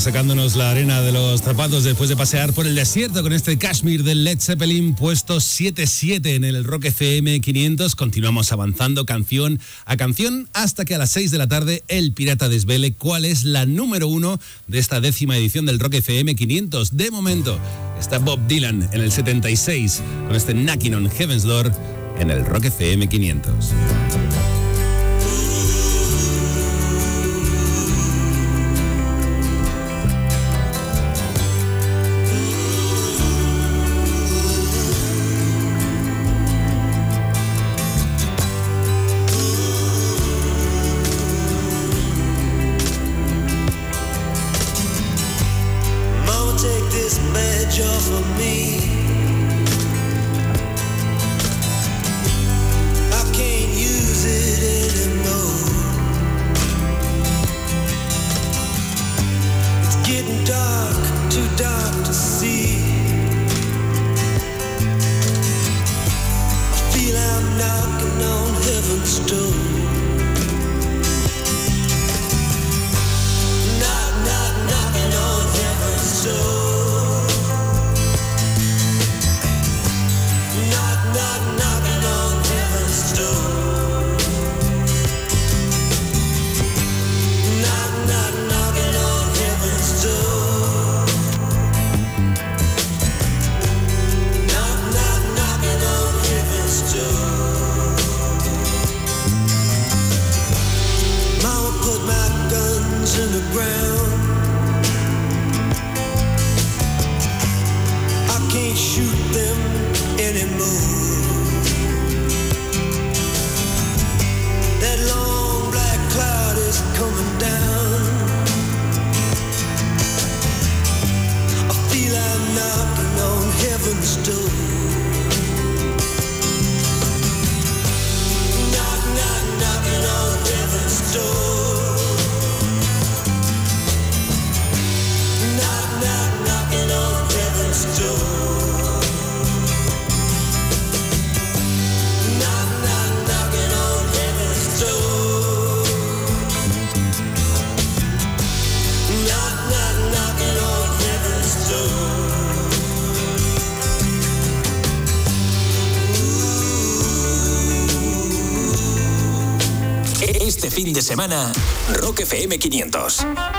Sacándonos la arena de los zapatos después de pasear por el desierto con este Kashmir del Led Zeppelin puesto 7-7 en el Rock FM 500. Continuamos avanzando canción a canción hasta que a las 6 de la tarde el pirata desvele cuál es la número uno de esta décima edición del Rock FM 500. De momento está Bob Dylan en el 76 con este Knocking on Heaven's Door en el Rock FM 500. semana, Rock FM 500.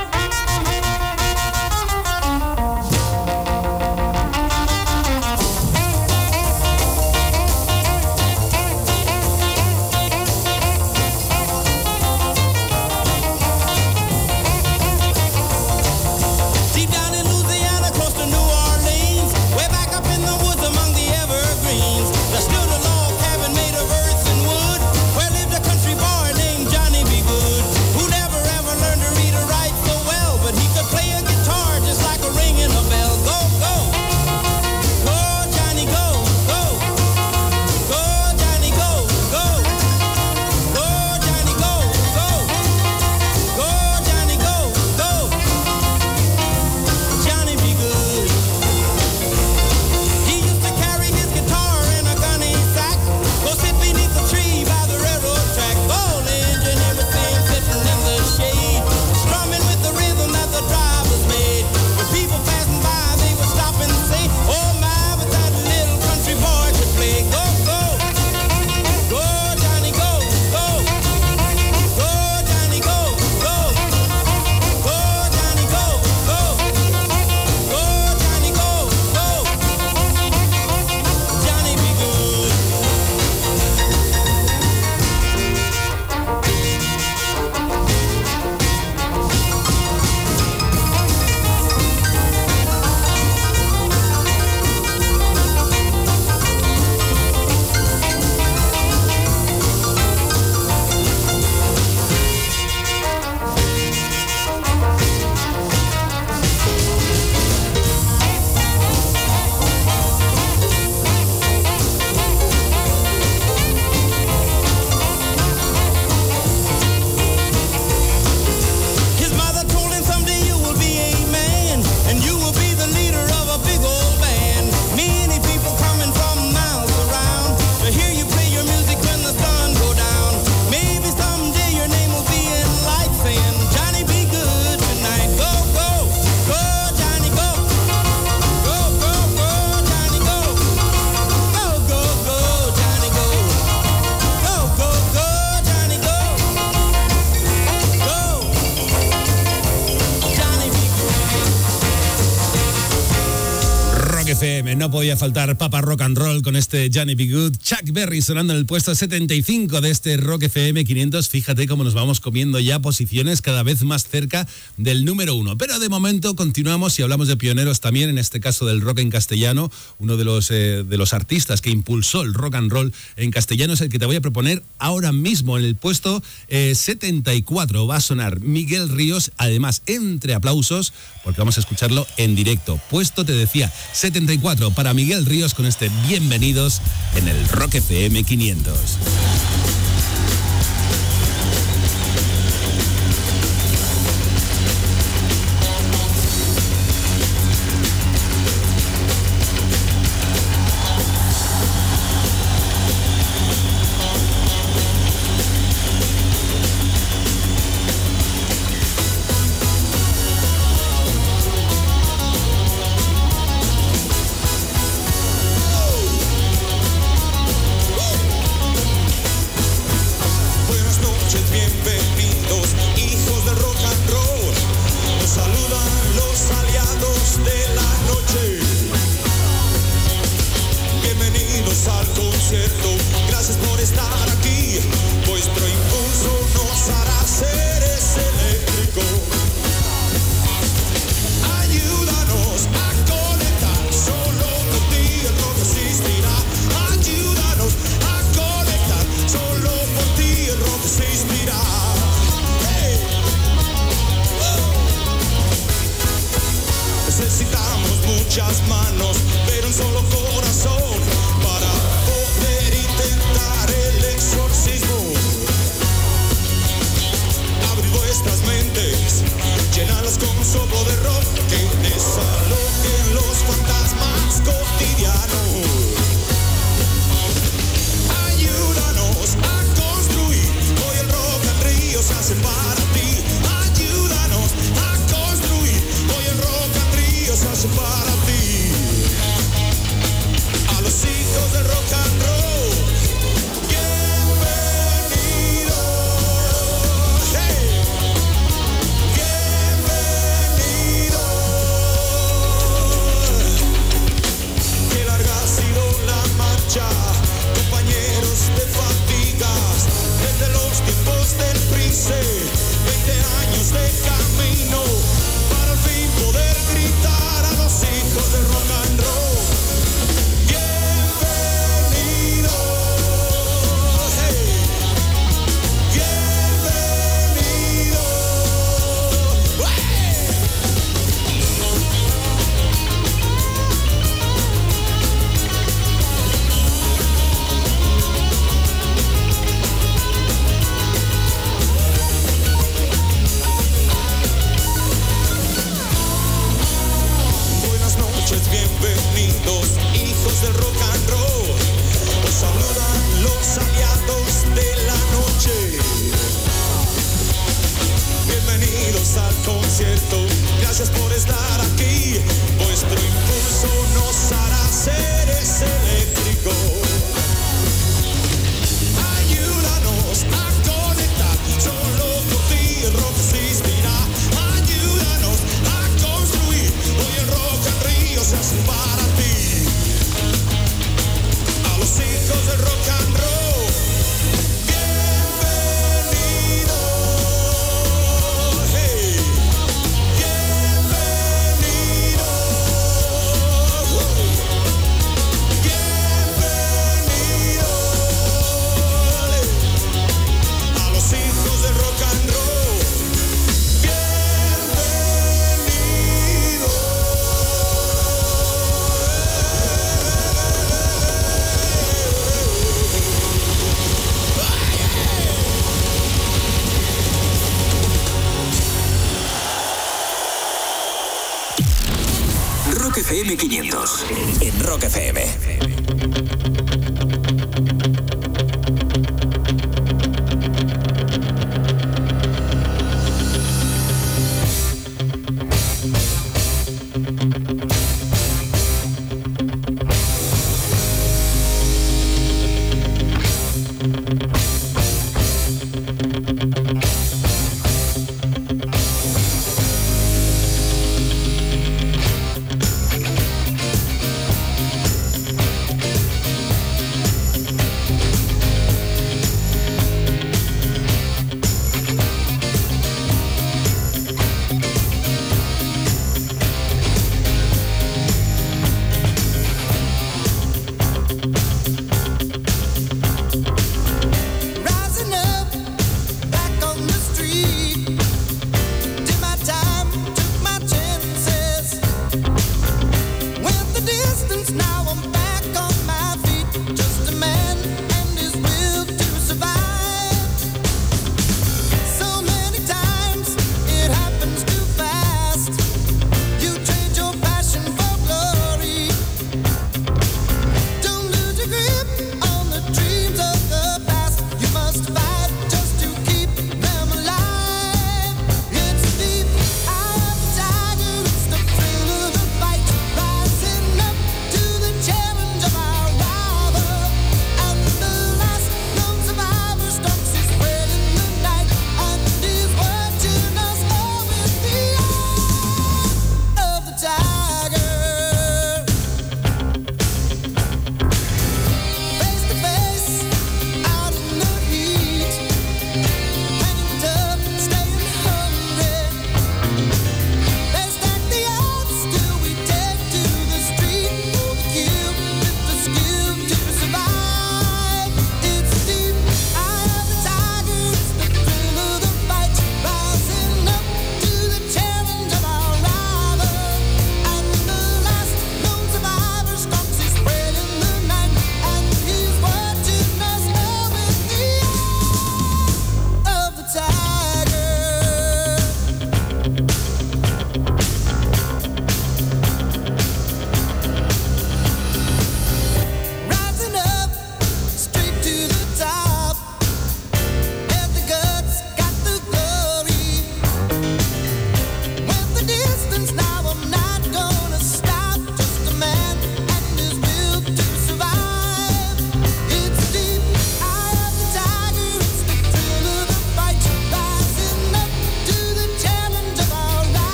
podía faltar Papa Rock and Roll con este Johnny B. Chuck Berry sonando en el puesto 75 de este Rock FM 500. Fíjate cómo nos vamos comiendo ya posiciones cada vez más cerca del número uno. Pero de momento continuamos y hablamos de pioneros también, en este caso del rock en castellano. Uno de los, eh, de los artistas que impulsó el rock and roll en castellano es el que te voy a proponer ahora mismo en el puesto eh, 74. Va a sonar Miguel Ríos, además entre aplausos, porque vamos a escucharlo en directo. Puesto, te decía, 74 para Miguel Ríos con este Bienvenidos en el Rock FM 500.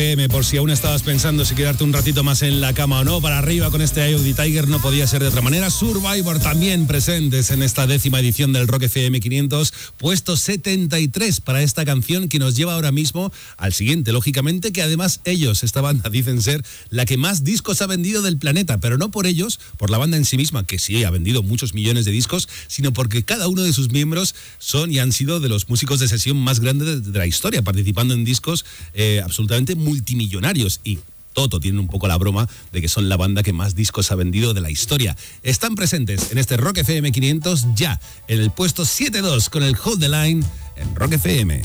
Por si aún estabas pensando si quedarte un ratito más en la cama o no, para arriba con este the Tiger no podía ser de otra manera. Survivor también presentes en esta décima edición del Rock FM 500, puesto 73 para esta canción que nos lleva ahora mismo al siguiente, lógicamente, que además ellos, esta banda, dicen ser la que más discos ha vendido del planeta, pero no por ellos, por la banda en sí misma, que sí ha vendido muchos millones de discos, sino porque cada uno de sus miembros son y han sido de los músicos de sesión más grandes de, de la historia, participando en discos eh, absolutamente multimillonarios y Toto tiene un poco la broma de que son la banda que más discos ha vendido de la historia. Están presentes en este Rock FM 500 ya en el puesto 7-2 con el Hold the Line en Rock FM.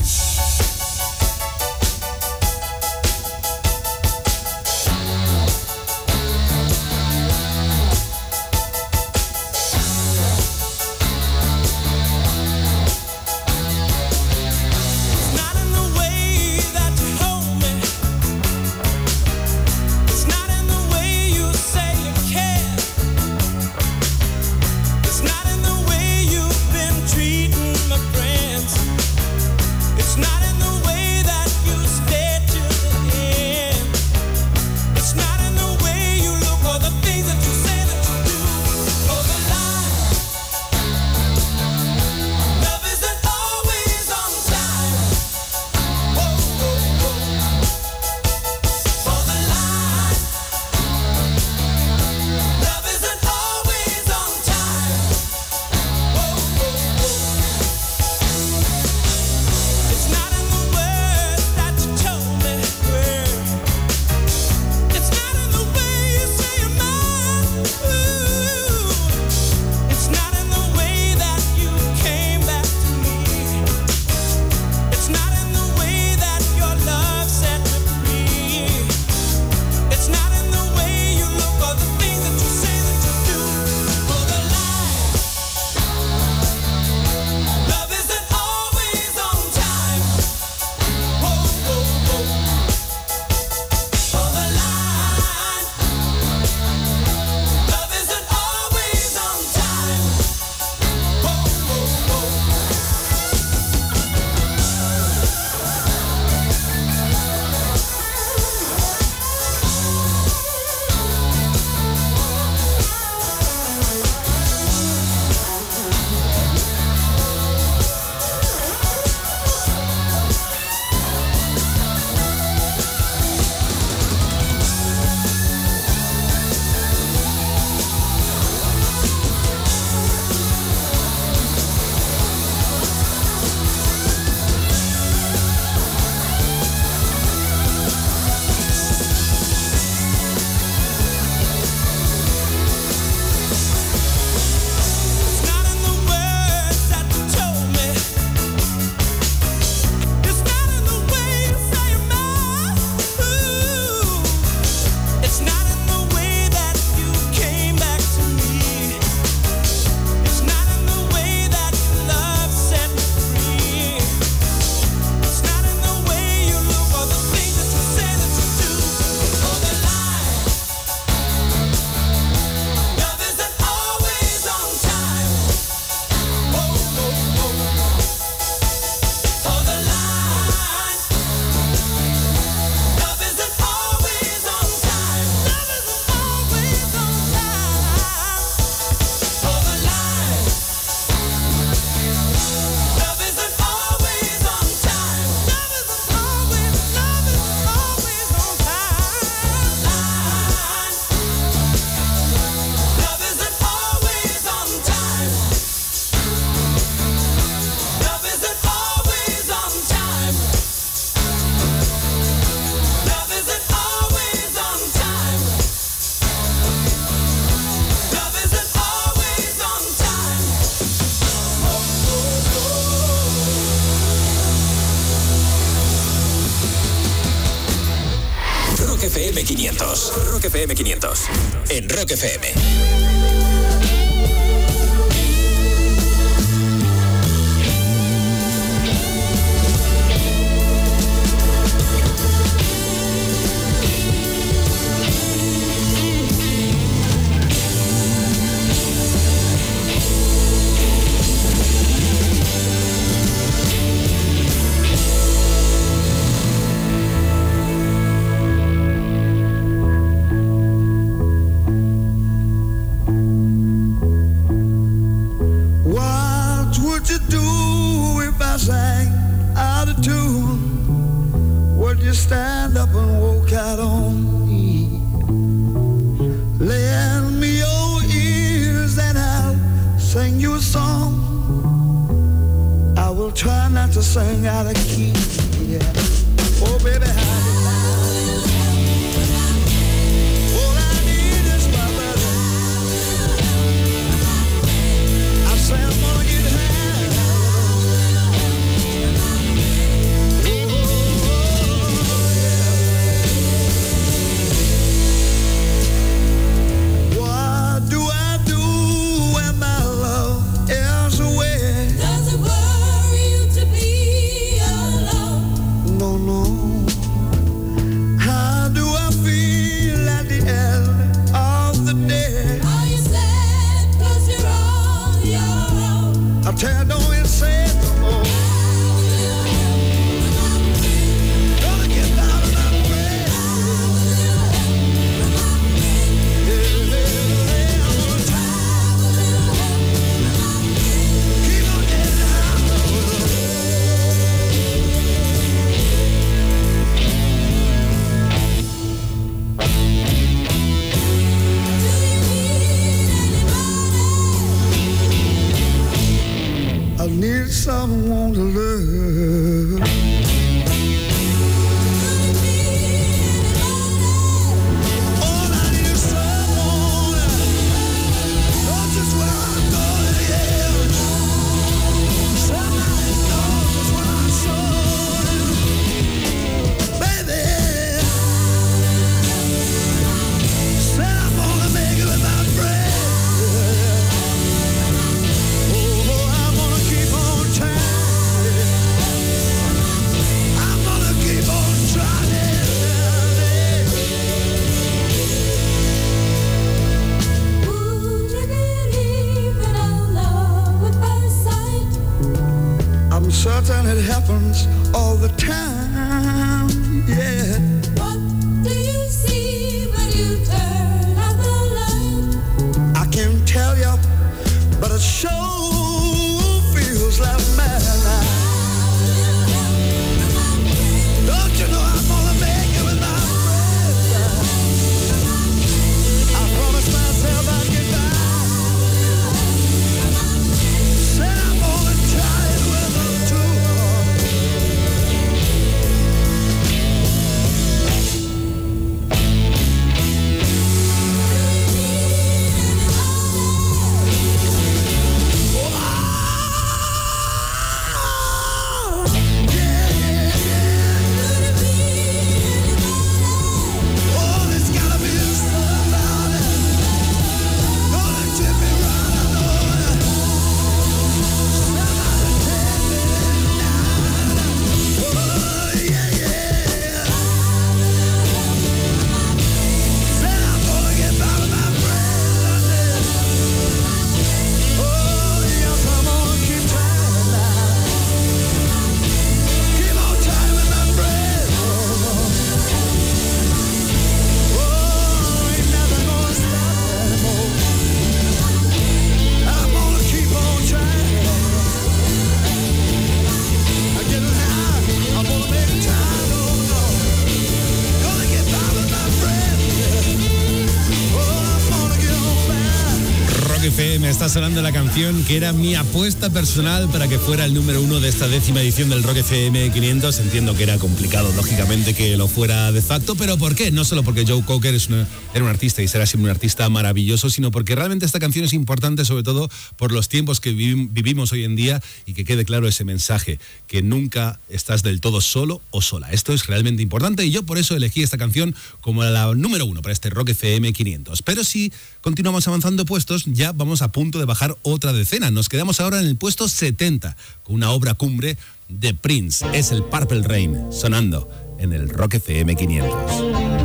Rock FM. Está sonando la canción que era mi apuesta personal para que fuera el número uno de esta décima edición del Rock FM 500. Entiendo que era complicado, lógicamente, que lo fuera de facto, pero ¿por qué? No solo porque Joe Cocker es una- era un artista y será siempre un artista maravilloso, sino porque realmente esta canción es importante, sobre todo por los tiempos que vivi- vivimos hoy en día y que quede claro ese mensaje, que nunca estás del todo solo o sola. Esto es realmente importante y yo por eso elegí esta canción como la número uno para este Rock FM 500. Pero si continuamos avanzando puestos, ya vamos a punto de bajar otra decena. Nos quedamos ahora en el puesto 70 con una obra cumbre de Prince. Es el Purple Rain sonando en el Rock FM 500.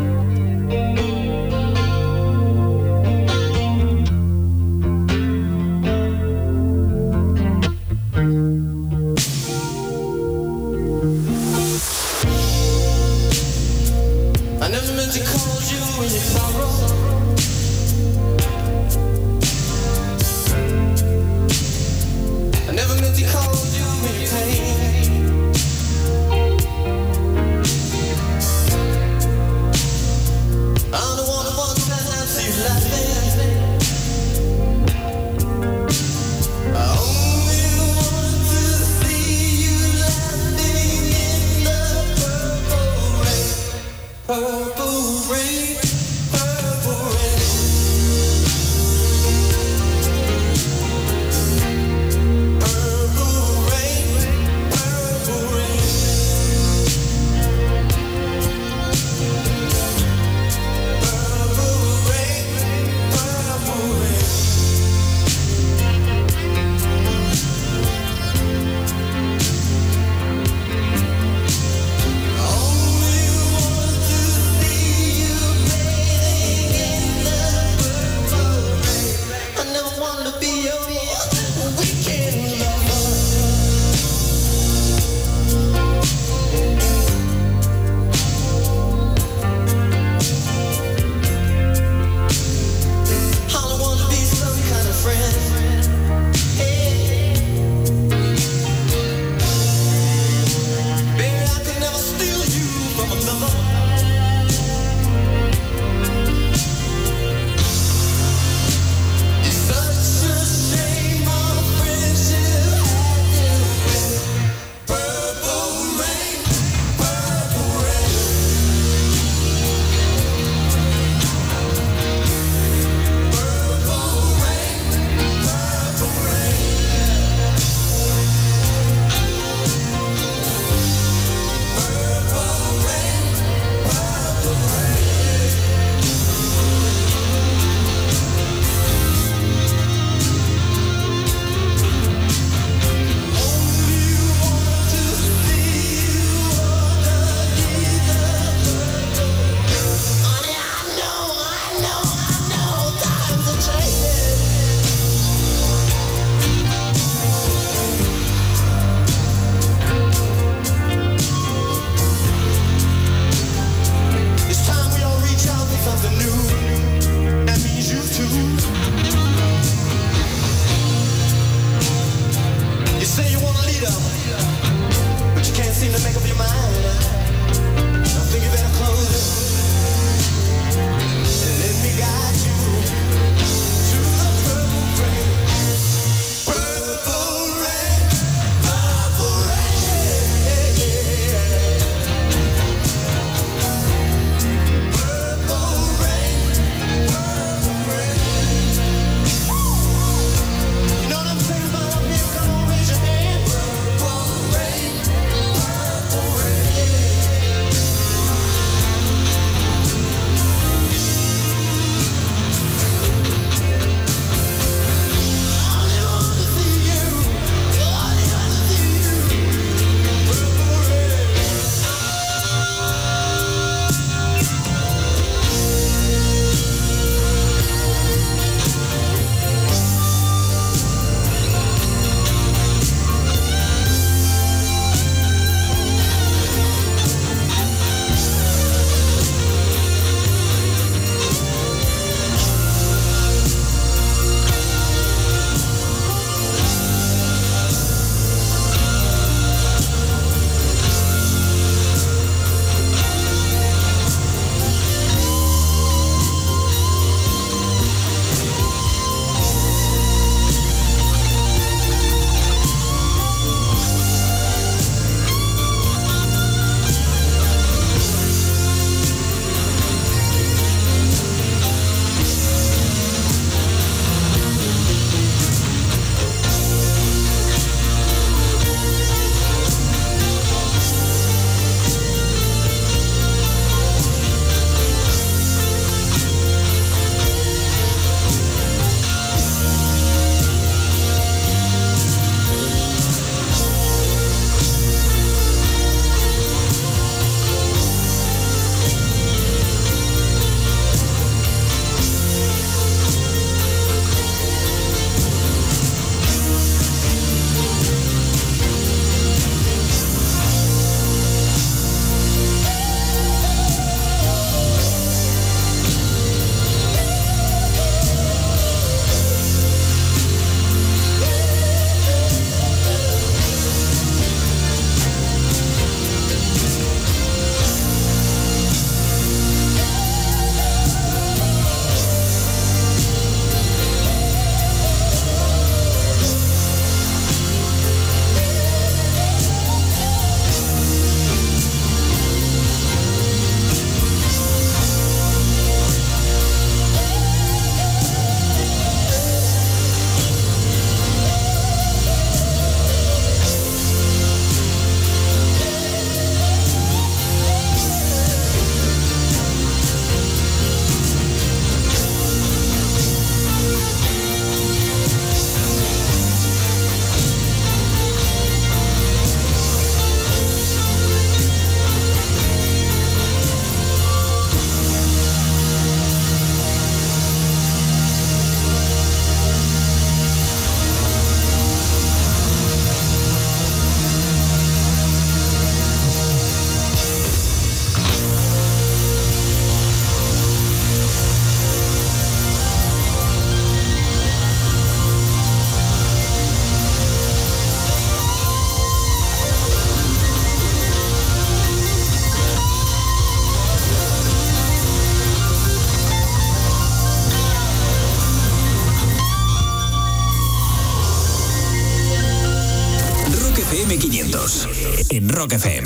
Rock FM.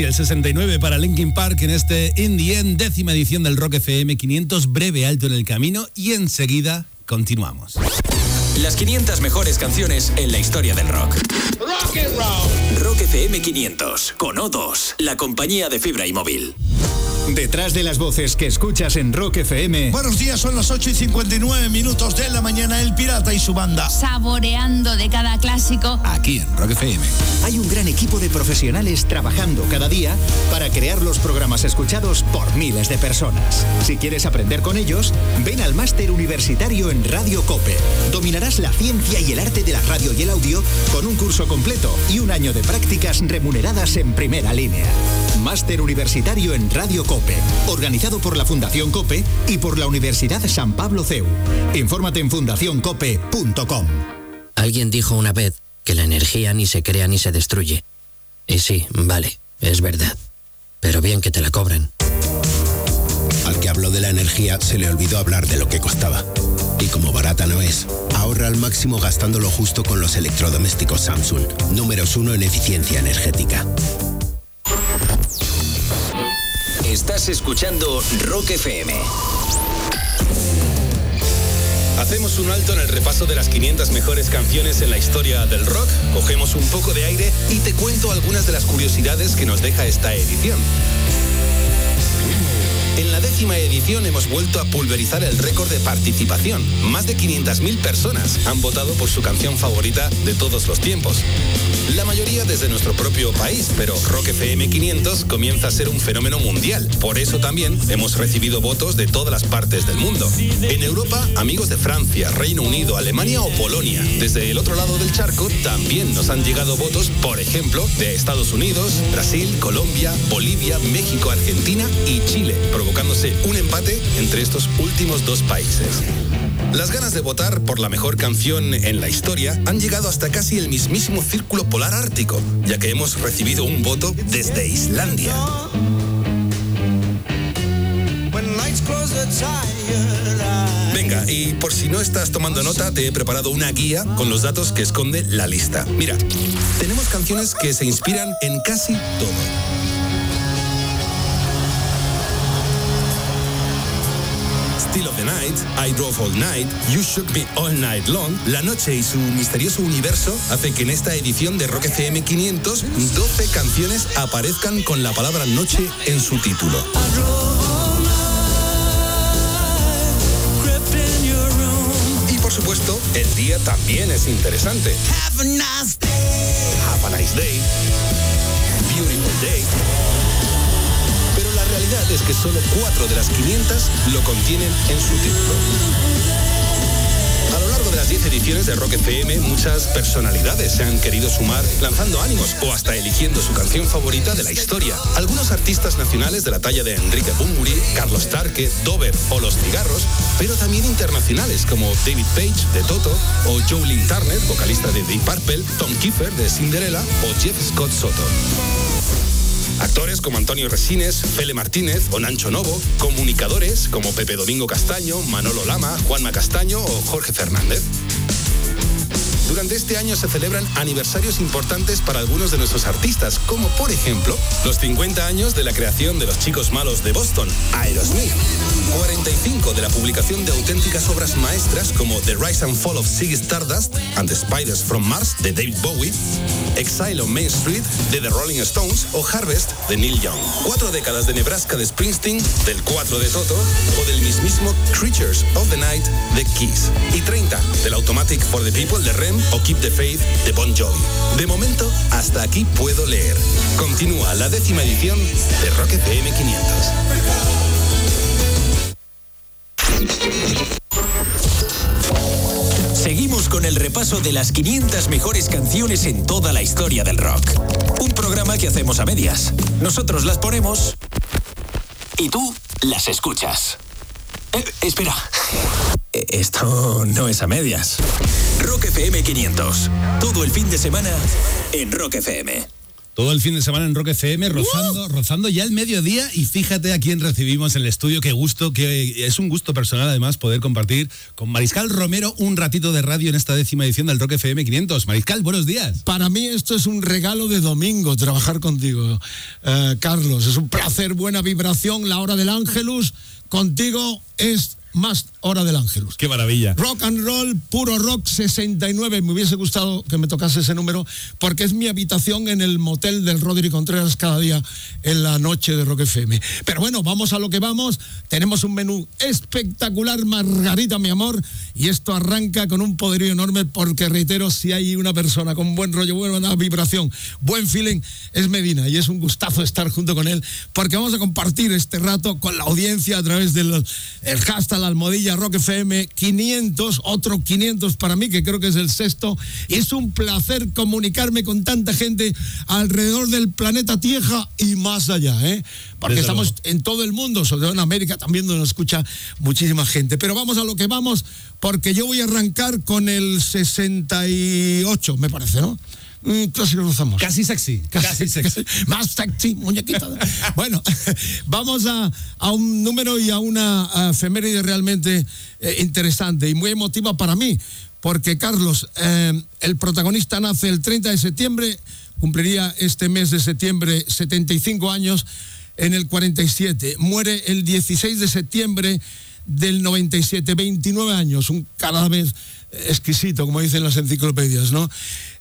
Sexy, el 69 para Linkin Park en este In the End, décima edición del Rock FM 500, breve alto en el camino y enseguida continuamos. Las 500 mejores canciones en la historia del rock. Rock FM 500 con O2, la compañía de fibra y móvil. Detrás de las voces que escuchas en Rock FM, Buenos días, son las 8 y 59 minutos de la mañana. El Pirata y su banda. saboreando de cada clásico. Aquí en Rock FM. hay un gran equipo de profesionales trabajando cada día para crear los programas escuchados por miles de personas. Si quieres aprender con ellos, ven al máster universitario en Radio Cope. Dominarás la ciencia y el arte de la radio y el audio con un curso completo y un año de prácticas remuneradas en primera línea. Máster universitario en Radio Cope, organizado por la Fundación Cope y por la Universidad San Pablo CEU. Infórmate en fundacioncope.com. Alguien dijo una vez que la energía ni se crea ni se destruye. Y sí, vale, es verdad. Pero bien que te la cobran. Al que habló de la energía se le olvidó hablar de lo que costaba. Y como barata no es, ahorra al máximo gastando lo justo con los electrodomésticos Samsung, números uno en eficiencia energética. Estás escuchando Rock FM. Hacemos un alto en el repaso de las 500 mejores canciones en la historia del rock, cogemos un poco de aire y te cuento algunas de las curiosidades que nos deja esta edición. En la décima edición hemos vuelto a pulverizar el récord de participación. Más de 500.000 personas han votado por su canción favorita de todos los tiempos. La mayoría desde nuestro propio país, pero Rock FM 500 comienza a ser un fenómeno mundial. Por eso también hemos recibido votos de todas las partes del mundo. En Europa, amigos de Francia, Reino Unido, Alemania o Polonia. Desde el otro lado del charco también nos han llegado votos, por ejemplo, de Estados Unidos, Brasil, Colombia, Bolivia, México, Argentina y Chile, provocándose un empate entre estos últimos dos países. Las ganas de votar por la mejor canción en la historia han llegado hasta casi el mismísimo círculo polar ártico, ya que hemos recibido un voto desde Islandia. Venga, y por si no estás tomando nota, te he preparado una guía con los datos que esconde la lista. Mira, tenemos canciones que se inspiran en casi todo. Still of the Night, I Drove All Night, You Shook Me All Night Long, La Noche y su misterioso universo hacen que en esta edición de Rock FM 500 12 canciones aparezcan con la palabra noche en su título. Y por supuesto, el día también es interesante. Have a nice day. Have a nice day. Beautiful day. Es que solo cuatro de las 500 lo contienen en su título. A lo largo de las 10 ediciones de Rock FM, muchas personalidades se han querido sumar lanzando ánimos o hasta eligiendo su canción favorita de la historia. Algunos artistas nacionales de la talla de Enrique Bunbury, Carlos Tarque, Dover o Los Cigarros, pero también internacionales como David Page de Toto o Jolene Turner, vocalista de Deep Purple, Tom Kiefer de Cinderella o Jeff Scott Soto. Actores como Antonio Resines, Fele Martínez o Nancho Novo, comunicadores como Pepe Domingo Castaño, Manolo Lama, Juanma Castaño o Jorge Fernández. Durante este año se celebran aniversarios importantes para algunos de nuestros artistas, como por ejemplo los 50 años de la creación de los chicos malos de Boston, Aerosmith, 45 de la publicación de auténticas obras maestras como The Rise and Fall of Ziggy Stardust and the Spiders from Mars de David Bowie, Exile on Main Street de The Rolling Stones o Harvest de Neil Young. Cuatro décadas de Nebraska de Springsteen, del 4 de Toto o del mismísimo Creatures of the Night de Kiss. Y 30 del Automatic for the People de Rem o Keep the Faith de Bon Jovi. De momento, hasta aquí puedo leer. Continúa la décima edición de Rock FM 500. Seguimos con el repaso de las 500 mejores canciones en toda la historia del rock. Un programa que hacemos a medias. Nosotros las ponemos y tú las escuchas. Eh, espera. Eh, Esto no es a medias. Rock FM 500. Todo el fin de semana en Rock FM. Todo el fin de semana en Rock FM, rozando, rozando ya el mediodía y fíjate a quién recibimos en el estudio, qué gusto, que es un gusto personal además poder compartir con Mariscal Romero un ratito de radio en esta décima edición del Rock FM 500. Mariscal, buenos días. Para mí esto es un regalo de domingo, trabajar contigo, eh, Carlos. Es un placer, buena vibración, la hora del Ángelus. Contigo es más hora del Ángelus. Qué maravilla. Rock and roll, puro rock 69. Me hubiese gustado que me tocase ese número porque es mi habitación en el motel del Rodri Contreras cada día en la noche de Rock FM. Pero bueno, vamos a lo que vamos. Tenemos un menú espectacular, Margarita, mi amor. Y esto arranca con un poderío enorme porque, reitero, si hay una persona con buen rollo, buena vibración, buen feeling, es Medina. Y es un gustazo estar junto con él porque vamos a compartir este rato con la audiencia a través del el hashtag la almohadilla Rock FM 500, otro 500 para mí, que creo que es el sexto. Y es un placer comunicarme con tanta gente alrededor del planeta Tierra y más allá, ¿eh? Porque Desde estamos luego. en todo el mundo, sobre todo en América también donde nos escucha muchísima gente. Pero vamos a lo que vamos, porque yo voy a arrancar con el 68, me parece, ¿no? Mm, Casi lo rozamos. Casi sexy. Casi, sexy. Más sexy, muñequita. bueno, vamos a, a un número y a una efeméride realmente eh, interesante y muy emotiva para mí, porque Carlos, eh, el protagonista nace el 30 de septiembre, cumpliría este mes de septiembre 75 años en el 47, muere el 16 de septiembre del 97, 29 años, un cadáver exquisito, como dicen las enciclopedias, ¿no?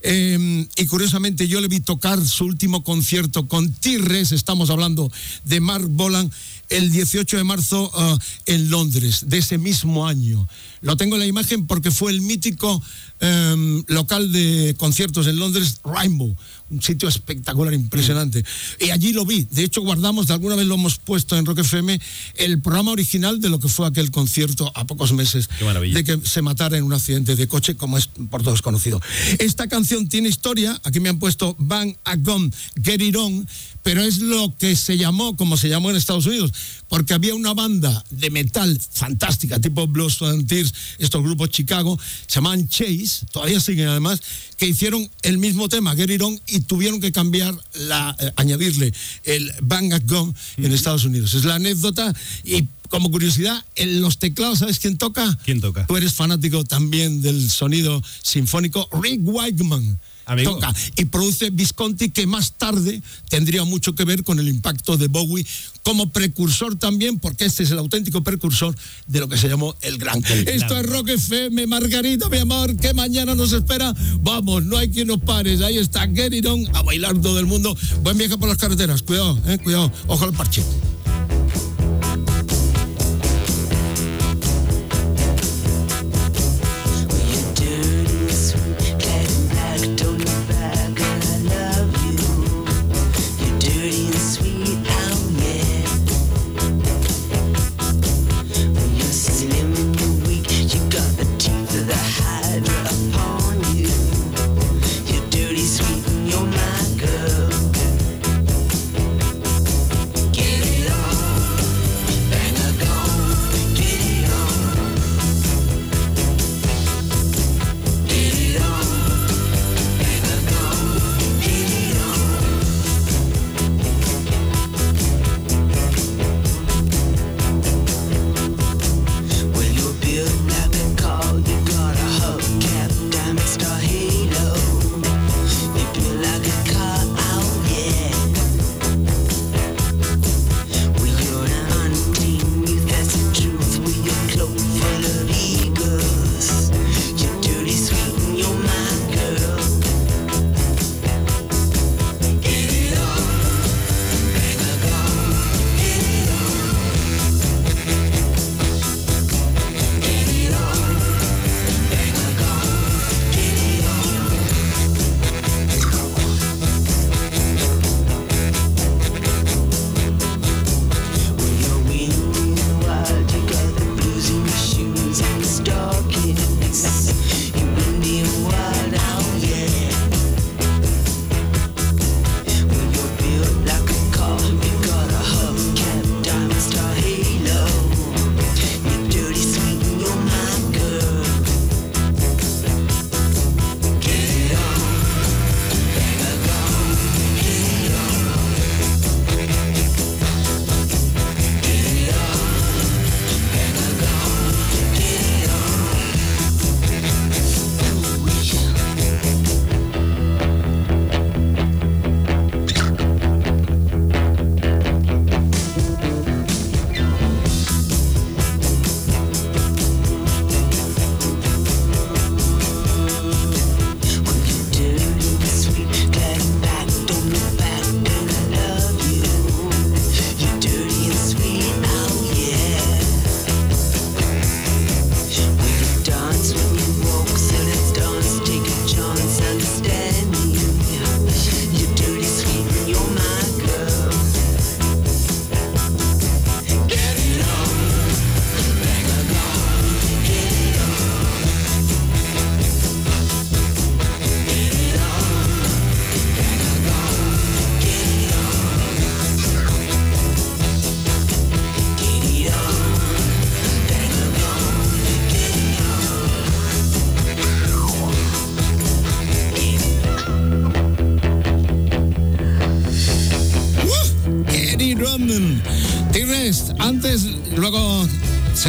Eh, y curiosamente yo le vi tocar su último concierto con T-Rex, estamos hablando de Mark Bolan, el 18 de marzo ah, en Londres, de ese mismo año. Lo tengo en la imagen porque fue el mítico em, local de conciertos en Londres, Rainbow, un sitio espectacular, impresionante. Y allí lo vi. De hecho, guardamos, de alguna vez lo hemos puesto en Rock FM, el programa original de lo que fue aquel concierto a pocos meses Qué maravilla. de que se matara en un accidente de coche, como es por todos conocido. Esta canción tiene historia, aquí me han puesto Bang a Gone, Get It On, pero es lo que se llamó, como se llamó en Estados Unidos, porque había una banda de metal fantástica, tipo Blues and Tears, estos grupos Chicago, se llamaban Chase, todavía siguen además, que hicieron el mismo tema, Get It On, y tuvieron que cambiar, la, eh, añadirle el Bang a Gone en Estados Unidos. Es la anécdota y como curiosidad, en los teclados, ¿sabes quién toca? ¿Quién toca? Tú eres fanático también del sonido sinfónico. Rick Wakeman Amigo. toca y produce Visconti, que más tarde tendría mucho que ver con el impacto de Bowie como precursor también, porque este es el auténtico precursor de lo que se llamó el gran. El Esto es Rock FM, Margarita, mi amor, que mañana nos espera. Vamos, no hay quien nos pare. Ahí está Get It On, a bailar todo el mundo. Buen viaje por las carreteras. Cuidado, eh, cuidado. Ojo al parche.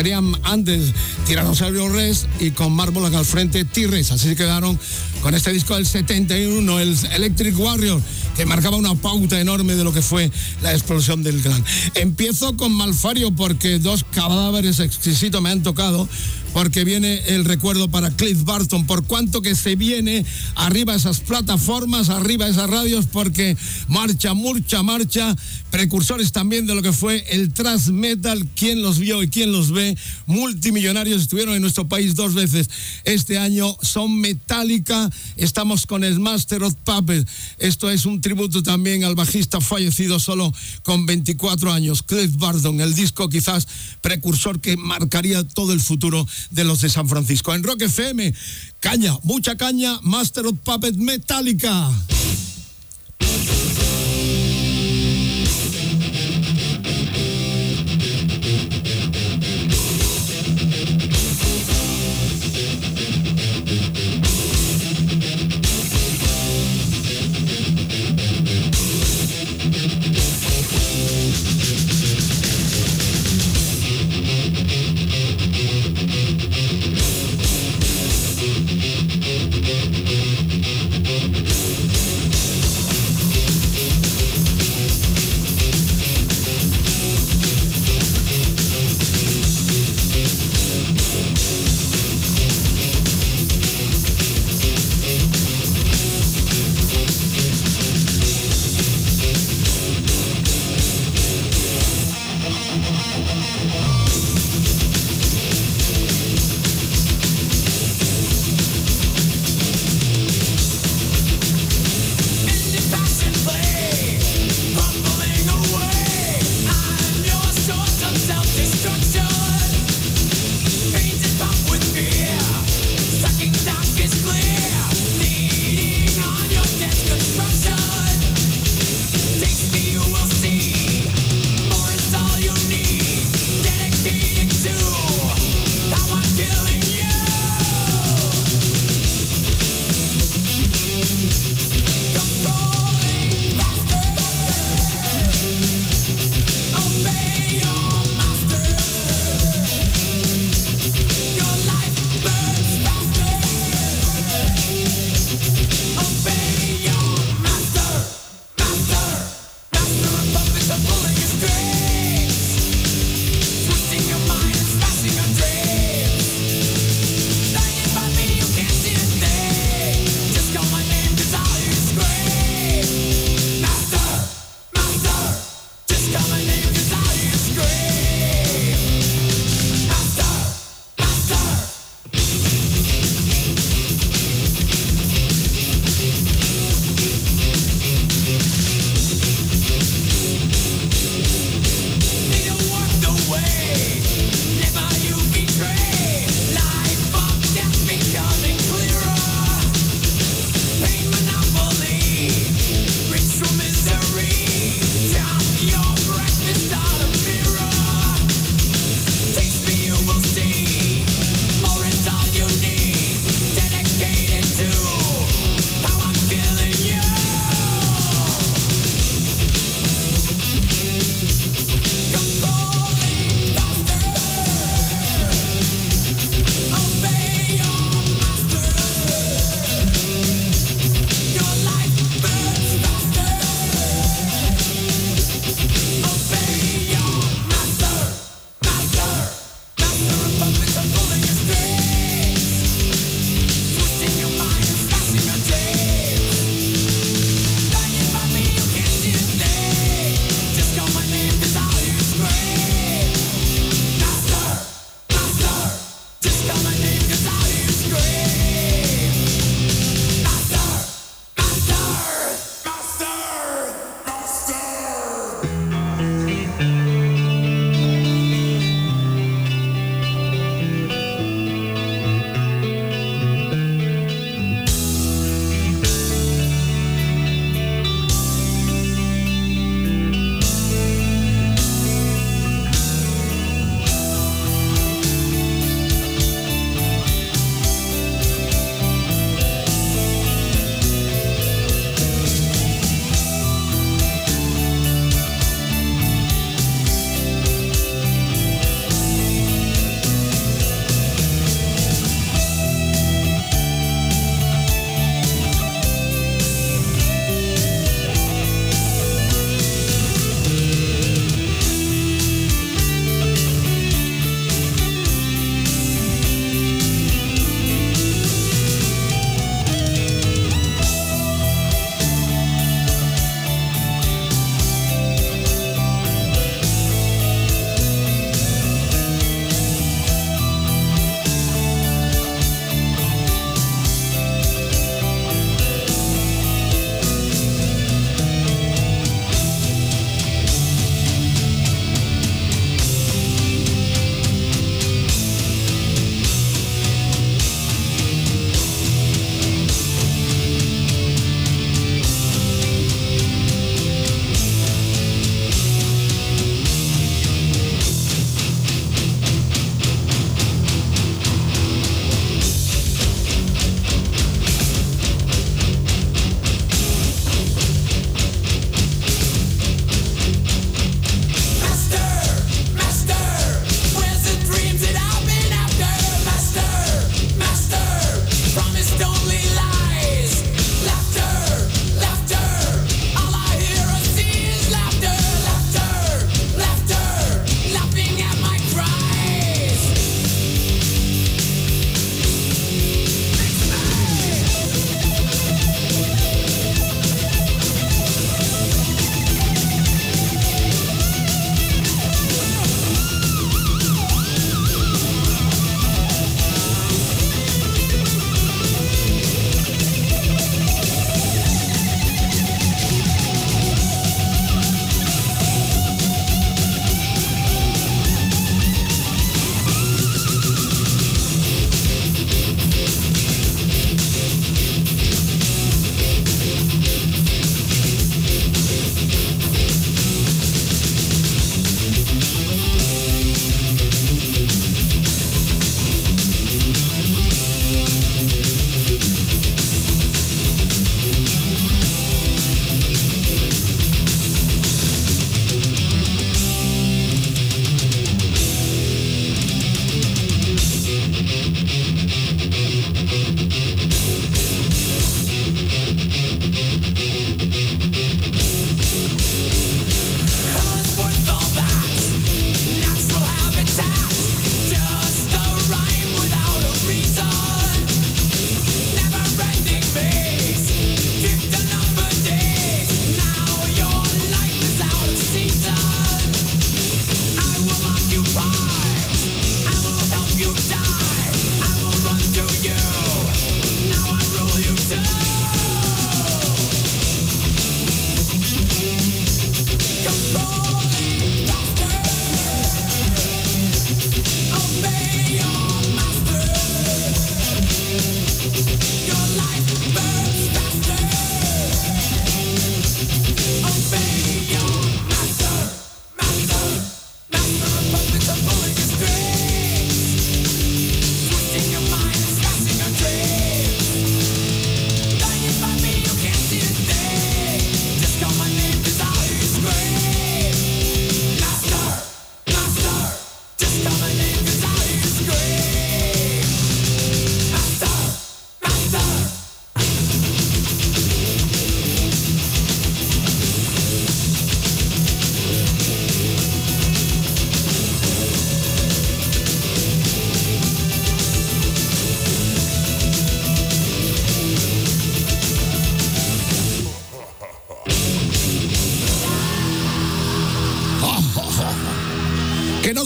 Serían antes Tiranosaurio Rex y con Marvel al frente T-Rex, así quedaron con este disco del 71, el Electric Warrior, que marcaba una pauta enorme de lo que fue la explosión del clan. Empiezo con Malfario porque dos cadáveres exquisitos me han tocado porque viene el recuerdo para Cliff Barton, por cuanto que se viene arriba esas plataformas, arriba esas radios, porque marcha, marcha, marcha, precursores también de lo que fue el thrash metal, quien los vio y quien los ve, multimillonarios estuvieron en nuestro país dos veces. Este año, son Metallica, estamos con el Master of Puppets, esto es un tributo también al bajista fallecido solo con 24 años, Cliff Barton, el disco quizás precursor que marcaría todo el futuro de los de San Francisco. En Rock FM, caña, mucha caña, Master of Puppet Metallica.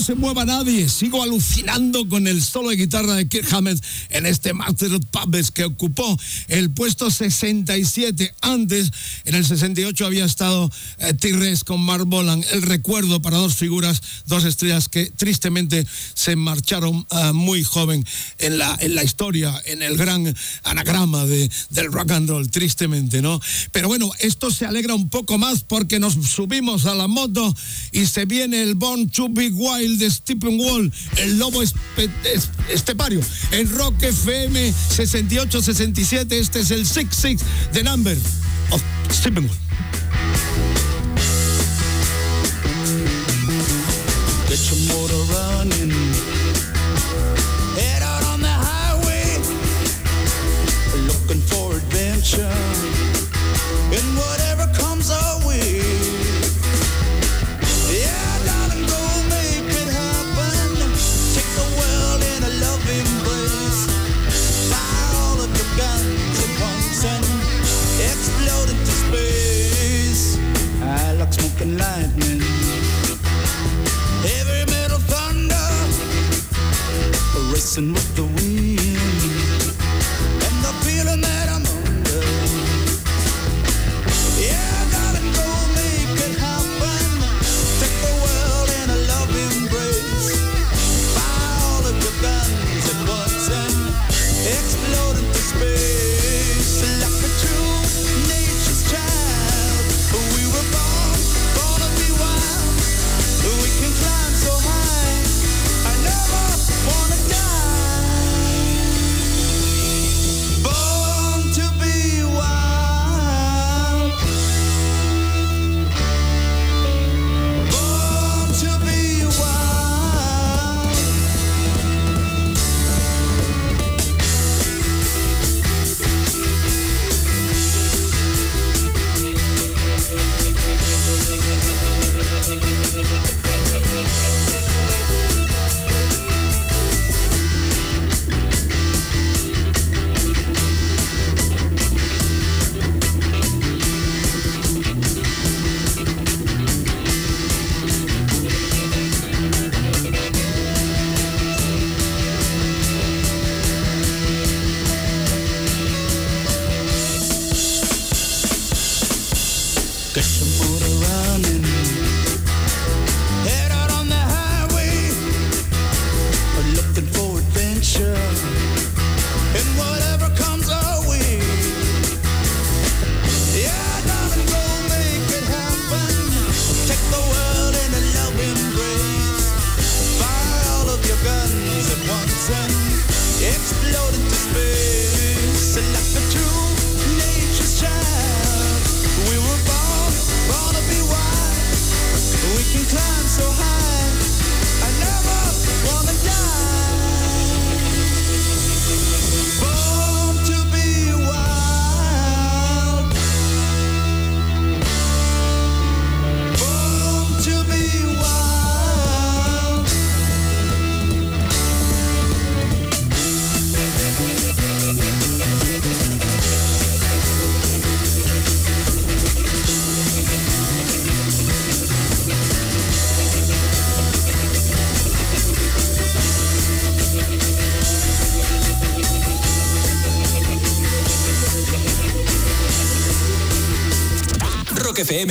Se mueva nadie. Sigo alucinando con el solo de guitarra de Kirk Hammett en este Master of Puppets que ocupó el puesto 67. Antes, en el 68, había estado eh, con Mark Bolan. El recuerdo para dos figuras, dos estrellas que tristemente se marcharon eh, muy joven en la, en la historia, en el gran anagrama de, del rock and roll, tristemente, ¿no? Pero bueno, esto se alegra un poco más porque nos subimos a la moto y se viene el Born to Be Wild de Stephen Wall, el lobo estepario, en Rock FM 68-67. Este es el 66 de Number of Stephen Wall. Head out on the highway. Looking for adventure. Racing with the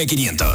500.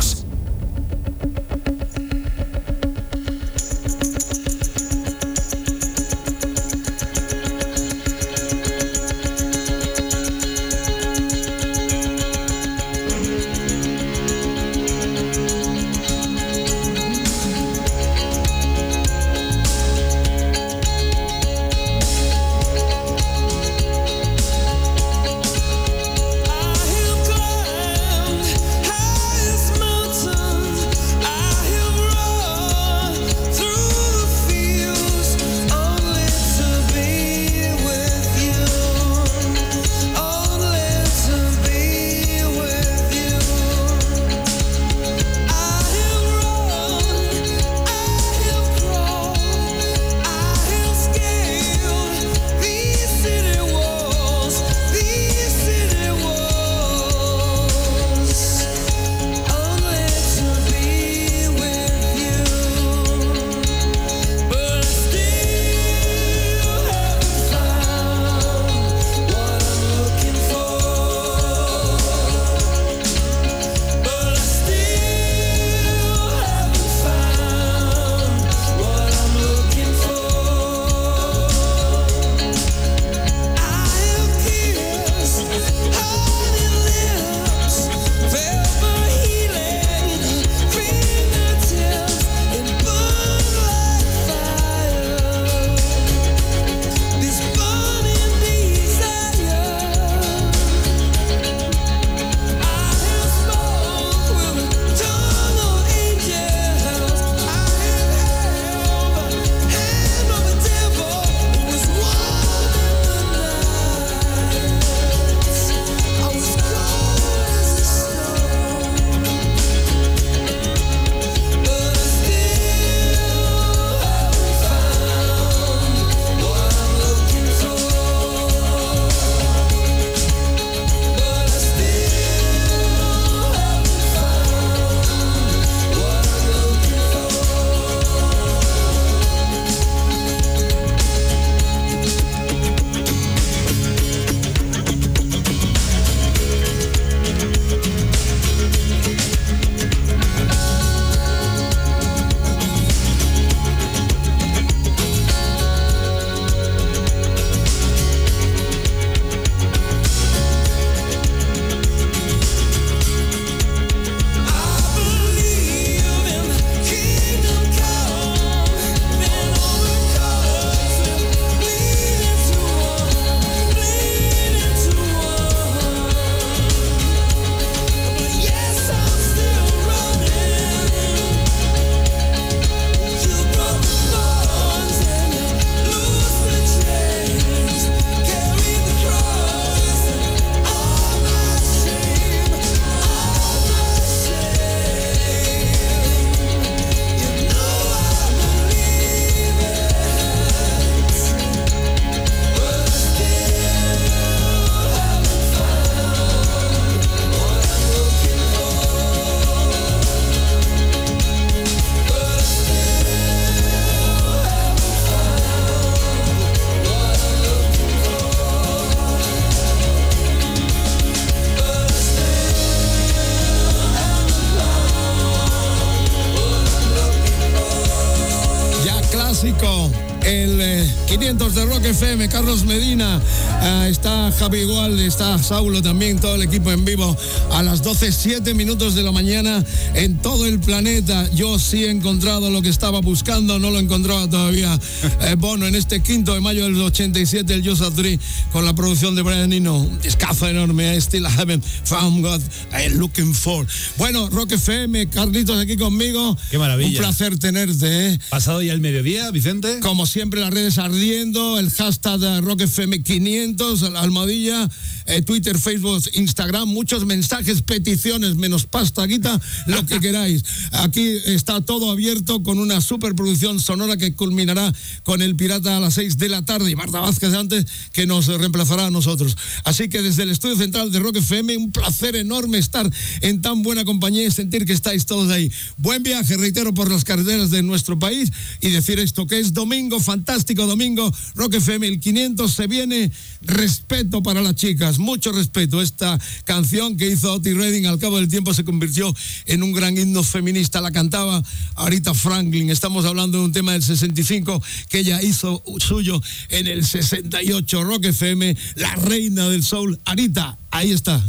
500 de Rock FM, Carlos Medina, ah, está Javi Igual, está Saulo también, todo el equipo en vivo a las 12, 7 minutos de la mañana en todo el planeta. Yo sí he encontrado lo que estaba buscando, no lo encontraba todavía eh, Bono en este quinto de mayo del 87, el Three, con la producción de Brian Eno, un discazo enorme, I still haven't found what I'm looking for. Bueno, Rock FM, Carlitos aquí conmigo. Qué maravilla. Un placer tenerte, ¿eh? Pasado ya el mediodía, Vicente. Como siempre, las redes ardiendo, el hashtag de RockFM500, la almohadilla, eh, Twitter, Facebook, Instagram, muchos mensajes, peticiones, menos pasta, guita, lo que queráis. Aquí está todo abierto con una superproducción sonora que culminará con El Pirata a las 6 de la tarde y Marta Vázquez antes que nos reemplazará a nosotros. Así que desde el estudio central de Rock FM, un placer enorme estar en tan buena compañía y sentir que estáis todos ahí. Buen viaje, reitero, por las carreteras de nuestro país y decir esto que es domingo, fantástico domingo, Rock FM, el 500 se viene, respeto para las chicas, mucho respeto. Esta canción que hizo Otis Redding al cabo del tiempo se convirtió en un gran himno feminista, la cantaba ahorita Franklin, estamos hablando de un tema del 65 que ella hizo suyo en el 68, Rock FM, la reina del soul, Arita, ahí está.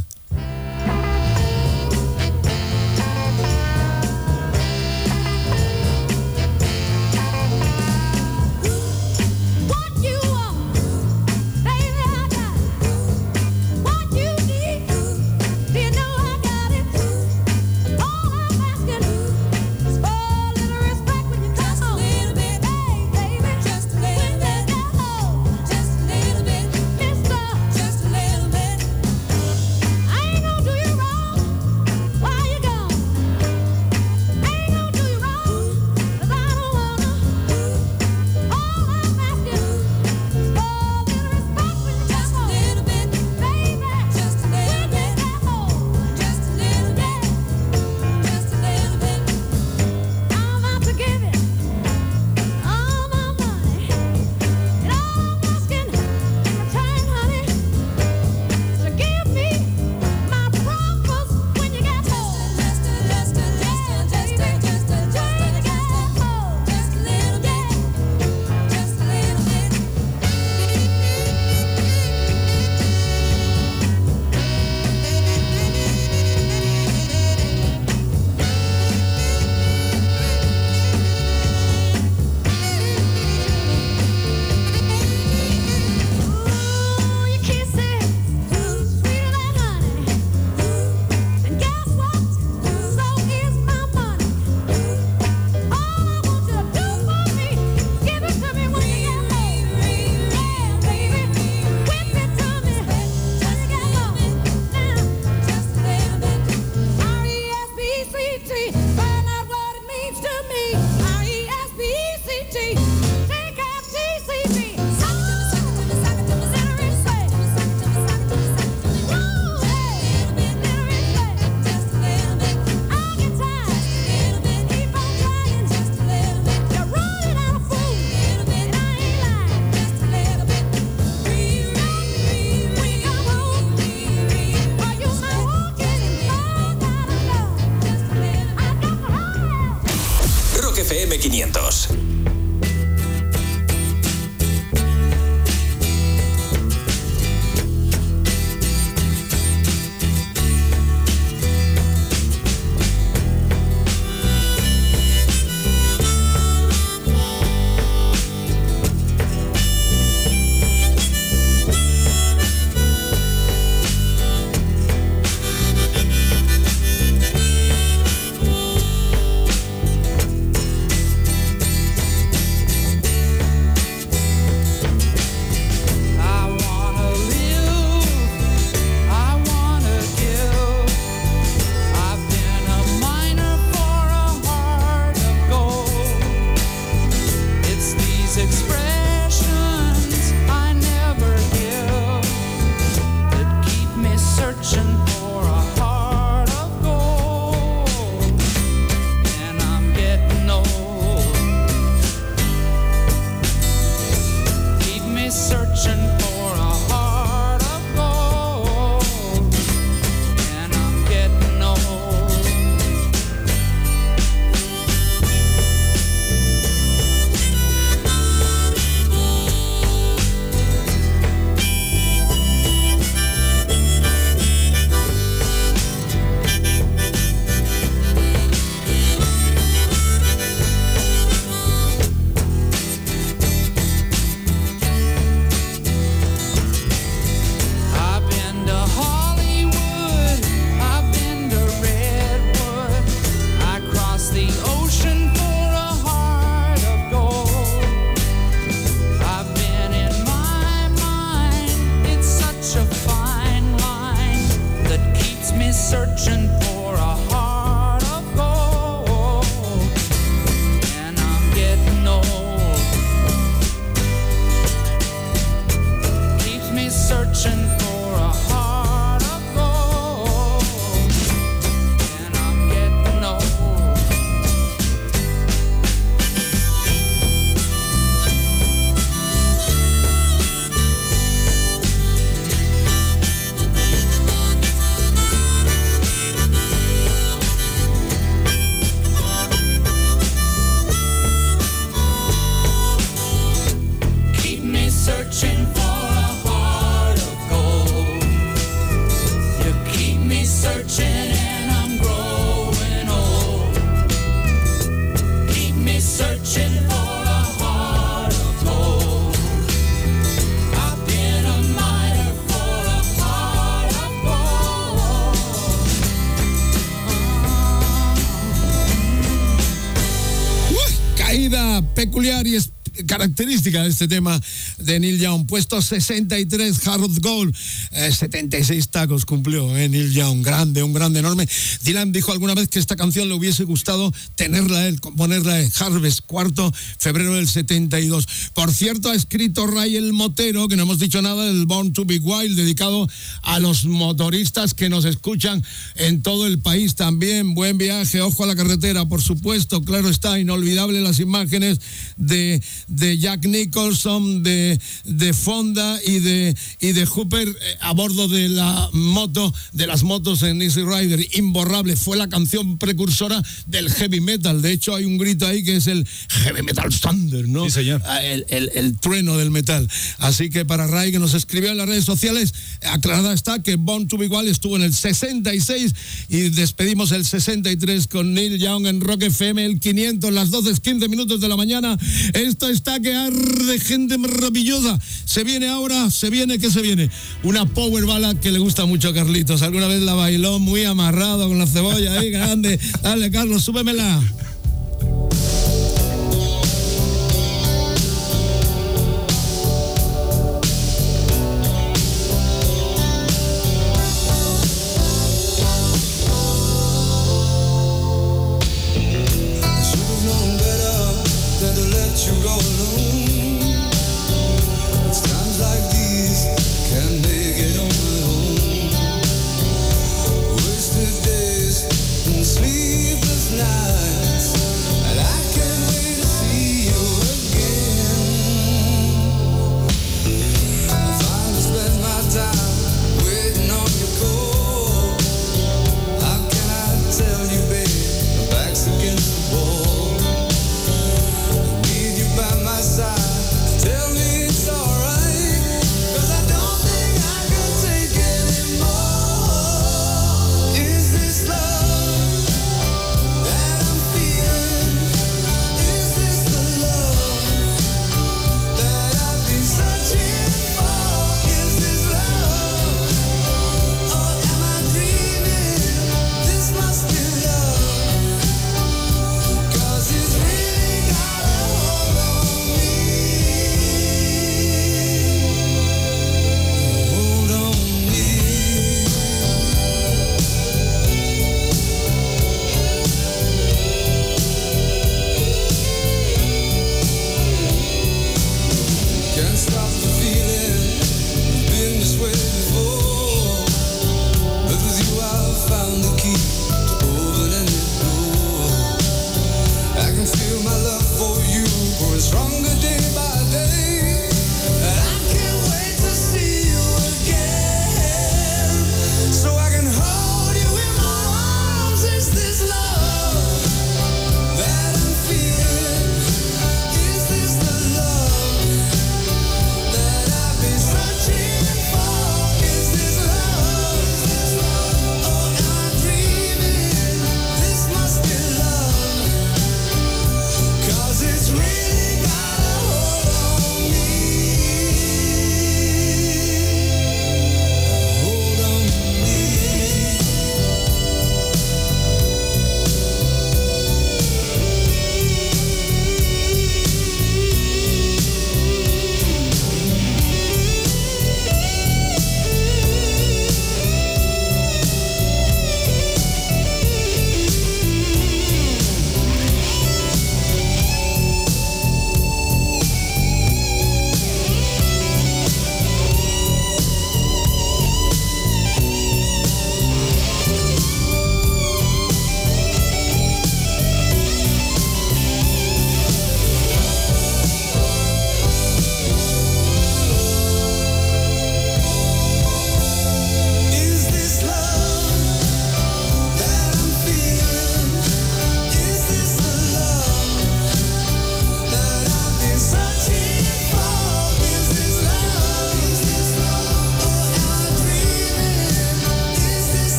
Peculiar y es característica de este tema de Neil Young. Puesto 63, Harold Gold. Eh, 76 tacos cumplió eh, Neil Young. Grande, un grande, enorme. Dylan dijo alguna vez que esta canción le hubiese gustado tenerla él, componerla él. Harvest, cuarto, febrero del 72. Por cierto, ha escrito Ray el Motero, que no hemos dicho nada, del Born to Be Wild, dedicado a los motoristas que nos escuchan en todo el país también. Buen viaje, ojo a la carretera, por supuesto, claro está, inolvidable las imágenes de, de Jack Nicholson, de, de Fonda y de, y de Hooper eh, a bordo de la moto, de las motos en Easy Rider. Imborrable, fue la canción precursora del heavy metal. De hecho, hay un grito ahí que es el heavy metal thunder, ¿no? Sí, señor. Ah, El, el- el trueno del metal. Así que para Ray, que nos escribió en las redes sociales, aclarada está que Born to Be Wild estuvo en el 66 y despedimos el 63 con Neil Young en Rock FM, el 500, las 12, 15 minutos de la mañana. Esto está que arde gente maravillosa. Se viene ahora, se viene, ¿qué se viene? Una power ballad que le gusta mucho a Carlitos. Alguna vez la bailó muy amarrado con la cebolla ahí, grande. Dale, Carlos, súbemela.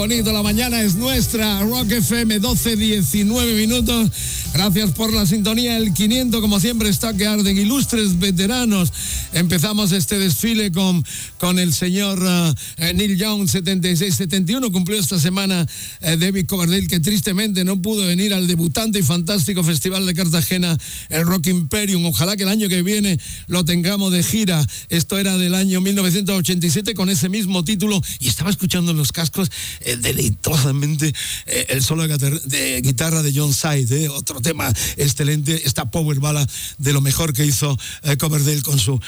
Bonito, la mañana es nuestra. Rock FM 12, 19 minutos. Gracias por la sintonía. El 500, como siempre, está que arden. Ilustres veteranos. Empezamos este desfile con, con el señor ah, eh, Neil Young, 76-71. Cumplió esta semana eh, David Coverdale, que tristemente no pudo venir al debutante y fantástico Festival de Cartagena, el Rock Imperium. Ojalá que el año que viene lo tengamos de gira. Esto era del año 1987 con ese mismo título. Y estaba escuchando en los cascos eh, eh, el solo de, guitar- de guitarra de John Side, eh, otro tema excelente, esta power bala de lo mejor que hizo eh, Coverdale con su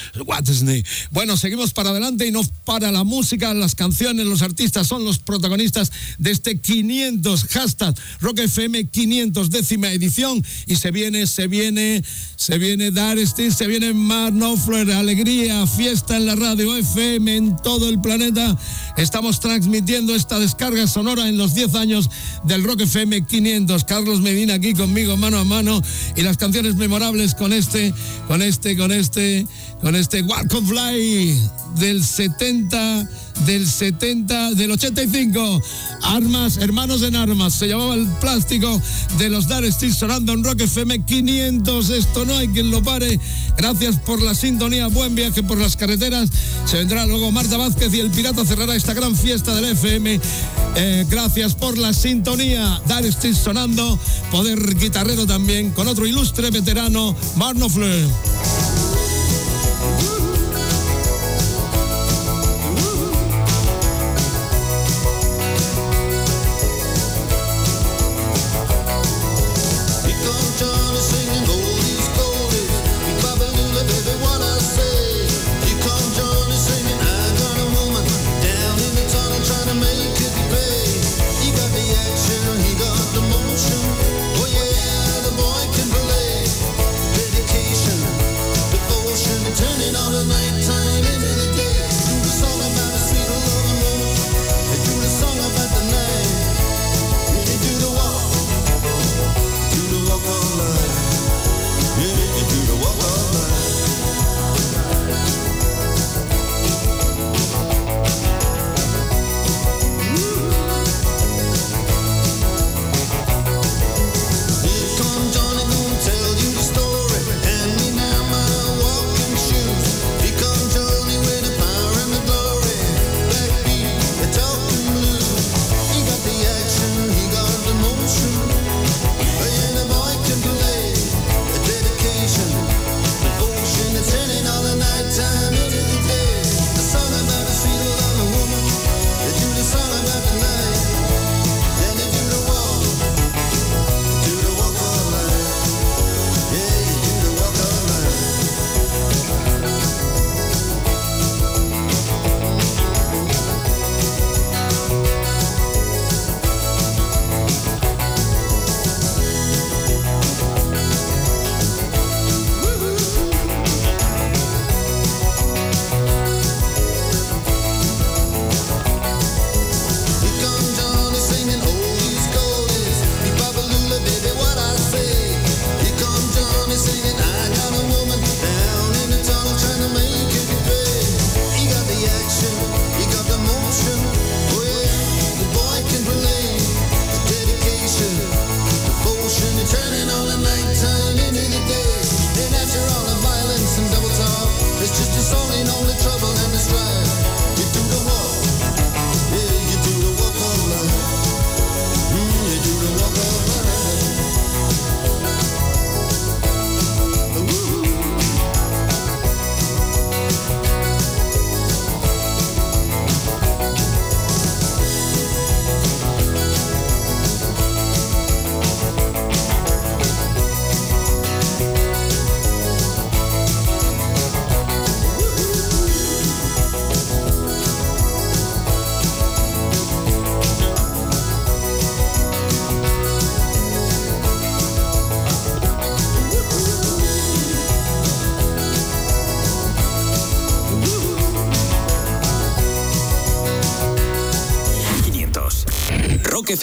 Bueno, seguimos para adelante y no para la música, las canciones, los artistas son los protagonistas de este 500 hashtag Rock FM 500 décima edición y se viene, se viene, se viene Dar Steve, se viene Mar Knopfler, alegría, fiesta en la radio FM en todo el planeta. Estamos transmitiendo esta descarga sonora en los 10 años del Rock FM 500. Carlos Medina aquí conmigo mano a mano y las canciones memorables con este, con este, con este, con este Walk of Life del 70, del 70, del 85. Armas, hermanos en armas. Se llamaba el plástico de los Dar Steve sonando en Rock FM 500. Esto no hay quien lo pare. Gracias por la sintonía. Buen viaje por las carreteras. Se vendrá luego Marta Vázquez y el Pirata cerrará esta gran fiesta del FM. Eh, gracias por la sintonía. Dar Steve sonando. Poder guitarrero también con otro ilustre veterano, Marno Fleur.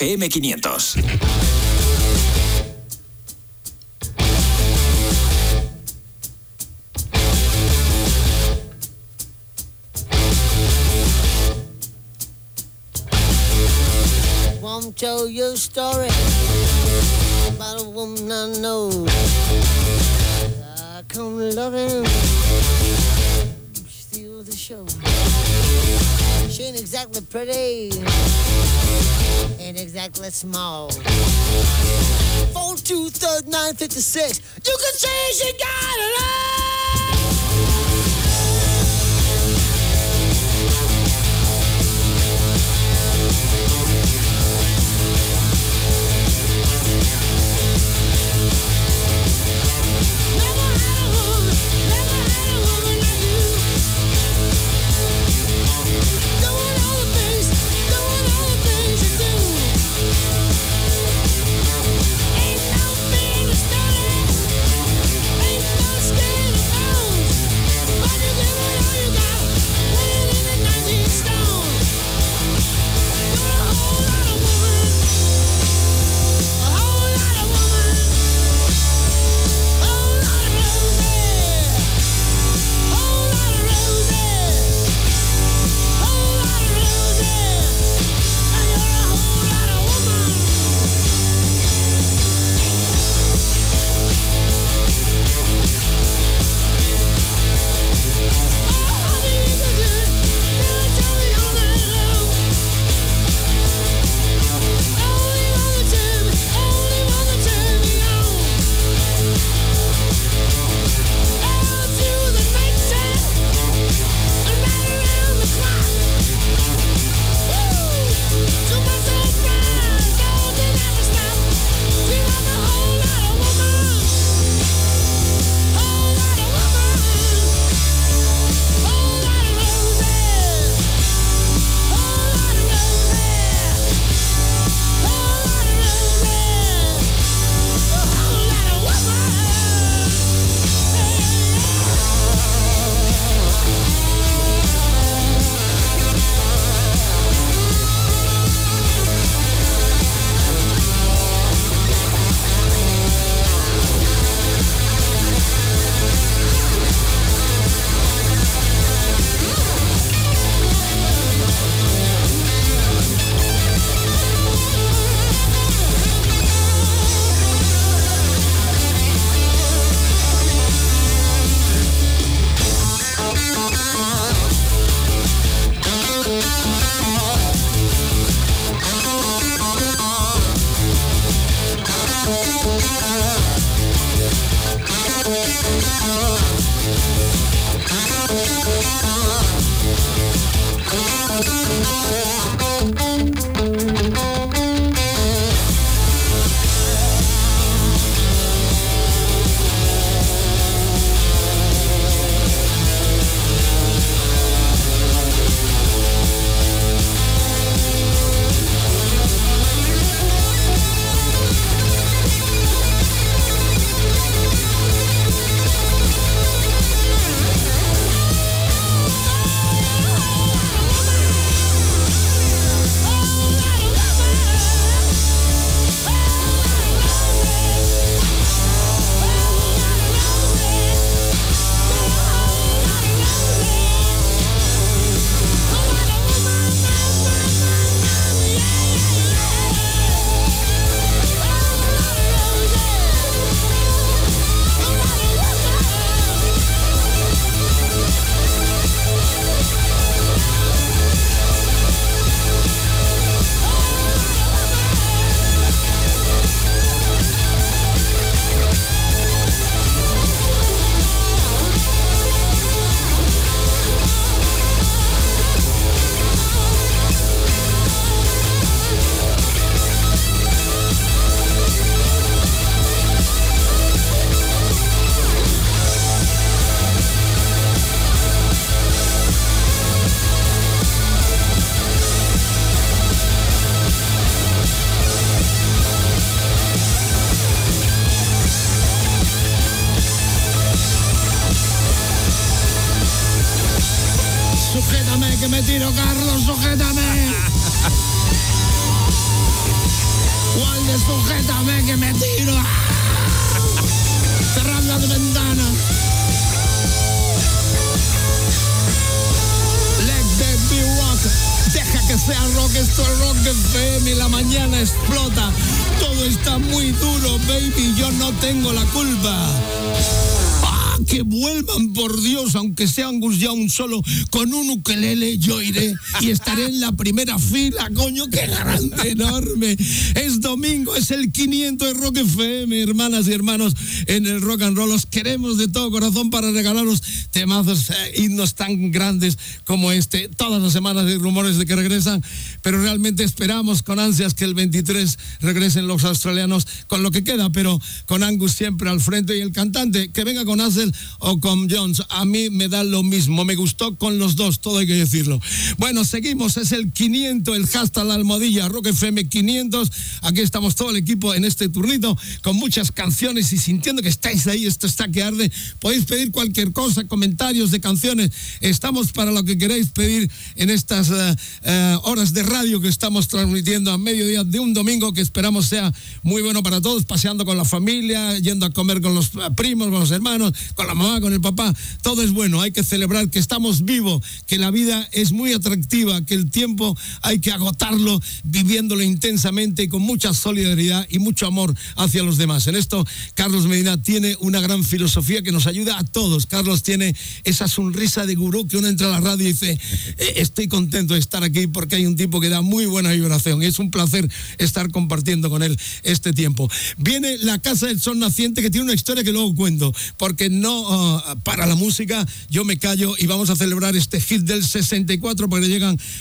FM 500. reckless mode. Phone 23956. Solo, con un ukelele y estaré en la primera fila, coño, qué grande, enorme. Es domingo, es el 500 de Rock FM, hermanas y hermanos, en el rock and roll. Os queremos de todo corazón para regalaros temazos, eh, himnos tan grandes como este. Todas las semanas hay rumores de que regresan, pero realmente esperamos con ansias que el 23 regresen los australianos con lo que queda, pero con Angus siempre al frente y el cantante que venga con Ansel o con Jones. A mí me da lo mismo, me gustó con los dos, todo hay que decirlo. Bueno, seguimos, es el 500, el hashtag la almohadilla, Rock FM 500. Aquí estamos todo el equipo en este turnito con muchas canciones y sintiendo que estáis ahí, esto está que arde. Podéis pedir cualquier cosa, comentarios de canciones. Estamos para lo que queráis pedir en estas eh, eh, horas de radio que estamos transmitiendo a mediodía de un domingo que esperamos sea muy bueno para todos, paseando con la familia, yendo a comer con los eh, primos, con los hermanos, con la mamá, con el papá. Todo es bueno, hay que celebrar que estamos vivos, que la vida es muy atractiva, que el tiempo hay que agotarlo viviéndolo intensamente y con mucha solidaridad y mucho amor hacia los demás. En esto, Carlos Medina tiene una gran filosofía que nos ayuda a todos. Carlos tiene esa sonrisa de gurú que uno entra a la radio y dice, "Eh, estoy contento de estar aquí porque hay un tipo que da muy buena vibración. Es un placer estar compartiendo con él este tiempo. Viene la Casa del Sol Naciente que tiene una historia que luego cuento, porque no ah, para la música yo me callo y vamos a celebrar este hit del 64 porque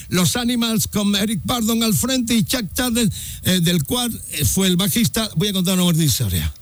los Animals con Eric Pardon al frente y Chuck Charles, eh, del cual eh, fue el bajista. Voy a contar una historia.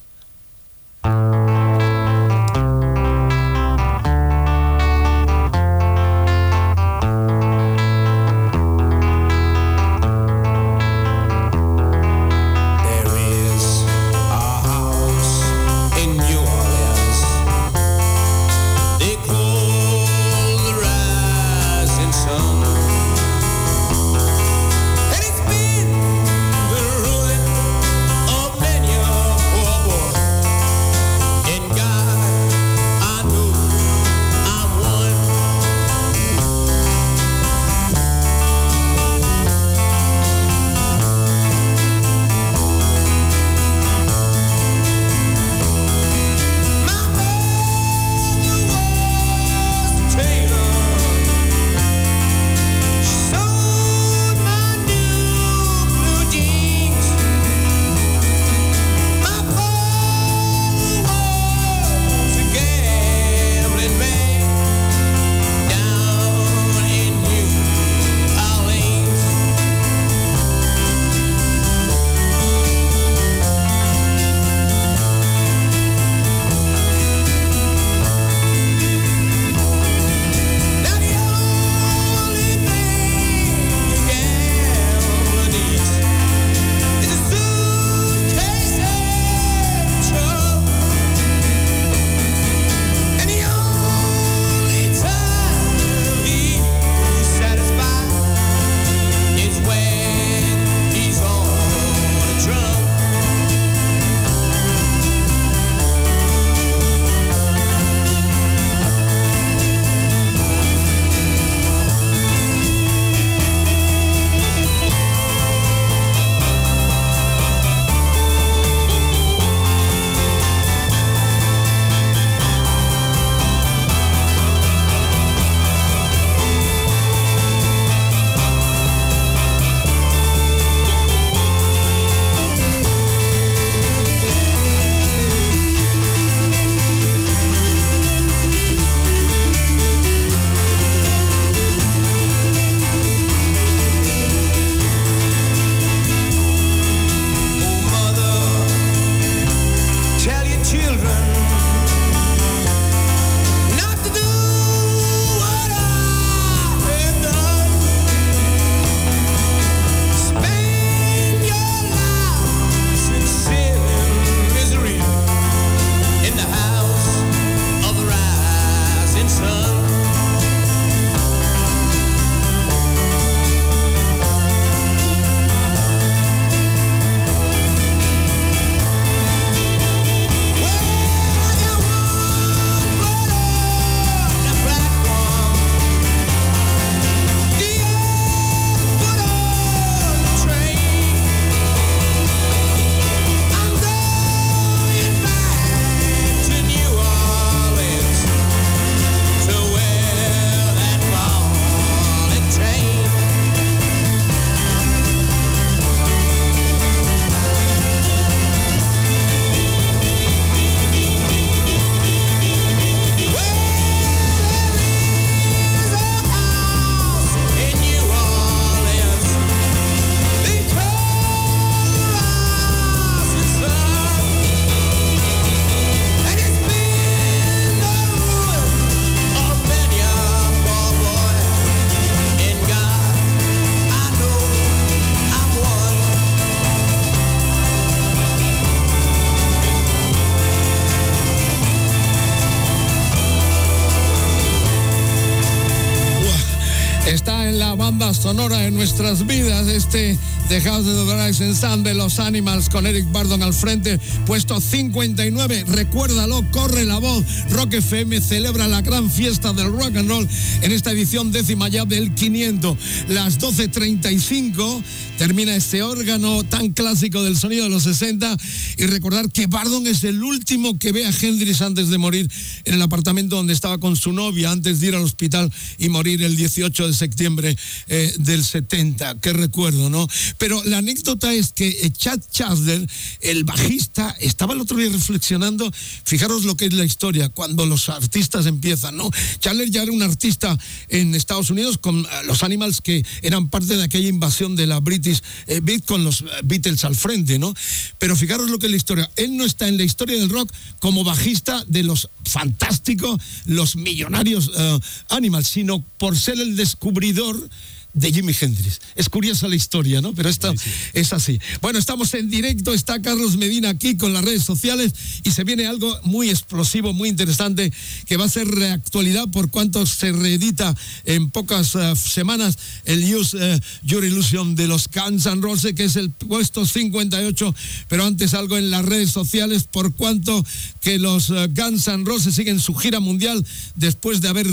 Sonora de nuestras vidas este The House of the Sun de los Animals con Eric Bardon al frente, puesto 59. Recuérdalo, corre la voz. Rock FM celebra la gran fiesta del rock and roll en esta edición décima ya del 500. Las 12.35 termina este órgano tan clásico del sonido de los 60 y recordar que Bardon es el último que ve a Hendrix antes de morir en el apartamento donde estaba con su novia antes de ir al hospital y morir el 18 de septiembre eh, del 70. Qué recuerdo, ¿no? Pero la anécdota es que eh, Chad Chasler, el bajista, estaba el otro día reflexionando, fijaros lo que es la historia, cuando los artistas empiezan, ¿no? Chadler ya era un artista en Estados Unidos con eh, los Animals que eran parte de aquella invasión de la British eh, con los eh, Beatles al frente, ¿no? Pero fijaros lo que es la historia. Él no está en la historia del rock como bajista de los fantásticos, los millonarios eh, Animals, sino por ser el descubridor de Jimi Hendrix. Es curiosa la historia, ¿no? Pero esto es así. Bueno, estamos en directo, está Carlos Medina aquí con las redes sociales y se viene algo muy explosivo, muy interesante, que va a ser reactualidad por cuanto se reedita en pocas eh, semanas el Use eh, Your Illusion de los Guns N' Roses, que es el puesto 58, pero antes algo en las redes sociales por cuanto que los eh, Guns N' Roses siguen su gira mundial después de haber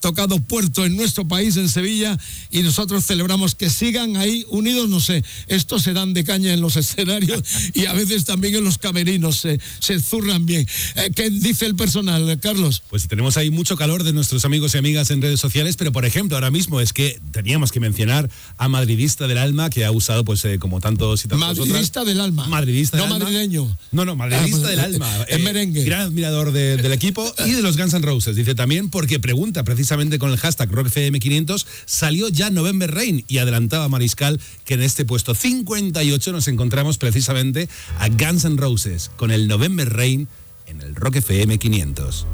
tocado puerto en nuestro país, en Sevilla, y nosotros celebramos que sigan ahí unidos, no sé, estos se dan de caña en los escenarios y a veces también en los camerinos, se, se zurran bien. Eh, ¿Qué dice el personal, Carlos? Pues tenemos ahí mucho calor de nuestros amigos y amigas en redes sociales, pero por ejemplo, ahora mismo es que teníamos que mencionar a Madridista del Alma, que ha usado, pues, eh, como tantos y tantas Madridista otras- del alma. Madridista No del alma. madrileño. No, no, madridista Ah, pues, del alma. es merengue. Gran admirador de- del equipo y de los Guns N' Roses. Dice también porque pregunta precisamente con el hashtag RockFM500, salió ya Rain y adelantaba Mariscal que en este puesto 58 nos encontramos precisamente a Guns N' Roses con el November Rain en el Rock FM 500.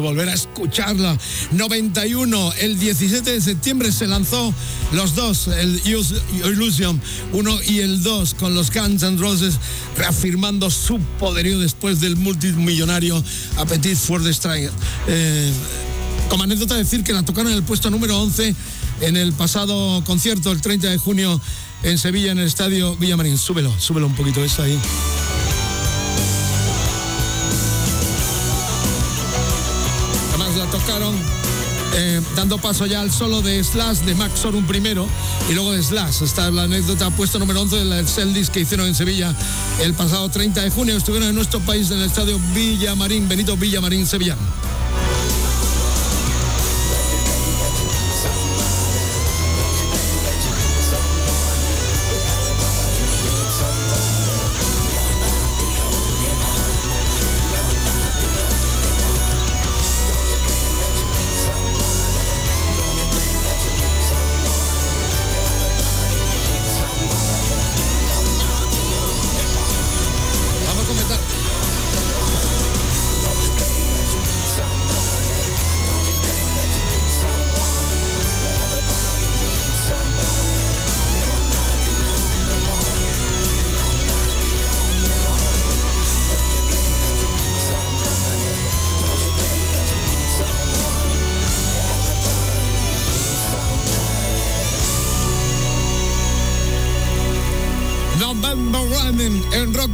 Volver a escucharla. 91, el 17 de septiembre se lanzó los dos, el Illusion 1 y el 2, con los Guns N' Roses reafirmando su poderío después del multimillonario Appetite for the. Eh, como anécdota decir que la tocaron en el puesto número 11 en el pasado concierto el 30 de junio en Sevilla en el estadio Villamarín. Súbelo, súbelo un poquito eso ahí. Tocaron eh, dando paso ya al solo de Slash de Max Sorum primero y luego de Slash. Esta es la anécdota puesto número 11 de la Celdis que hicieron en Sevilla el pasado 30 de junio. Estuvieron en nuestro país en el estadio Villamarín, Benito Villamarín, Sevilla.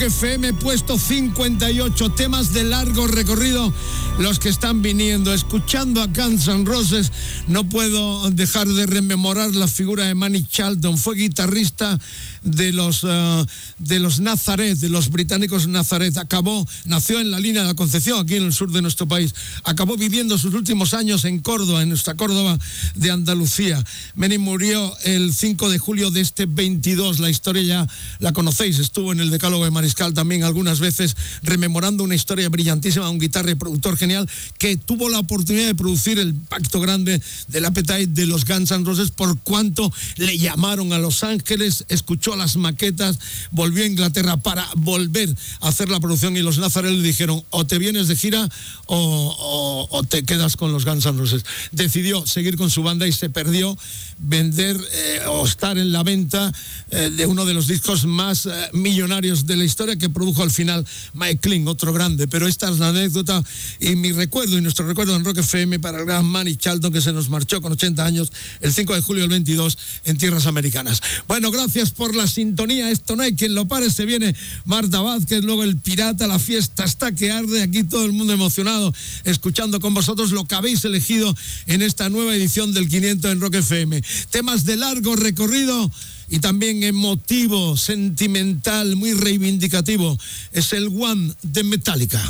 FM, puesto 58, temas de largo recorrido, los que están viniendo. Escuchando a Guns N' Roses, no puedo dejar de rememorar la figura de Manny Charlton. Fue guitarrista de los, eh, de los Nazaret, de los británicos Nazaret. Acabó, nació en la línea de la Concepción, aquí en el sur de nuestro país. Acabó viviendo sus últimos años en Córdoba, en nuestra Córdoba de Andalucía. Manny murió el 5 de julio de este 22. La historia ya la conocéis, estuvo en el Decálogo de Mariscal también algunas veces rememorando una historia brillantísima, un guitarra y productor genial que tuvo la oportunidad de producir el pacto grande del Appetite de los Guns N' Roses por cuanto le llamaron a Los Ángeles, escuchó las maquetas, volvió a Inglaterra para volver a hacer la producción y los Nazareth le dijeron o te vienes de gira o te quedas con los Guns N' Roses. Decidió seguir con su banda y se perdió vender eh, o estar en la venta eh, de uno de los discos más eh, millonarios de la historia que produjo al final Mike Kling, otro grande. Pero esta es la anécdota y mi recuerdo y nuestro recuerdo en Rock FM para el gran Manny Charlton que se nos marchó con 80 años el 5 de julio del 22 en tierras americanas. Bueno, gracias por la sintonía. Esto no hay quien lo pare. Se viene Marta Vázquez, luego el Pirata, la fiesta está que arde. Aquí todo el mundo emocionado escuchando con vosotros lo que habéis elegido en esta nueva edición del 500 en Rock FM. Temas de largo recorrido y también emotivo, sentimental, muy reivindicativo. Es el One de Metallica.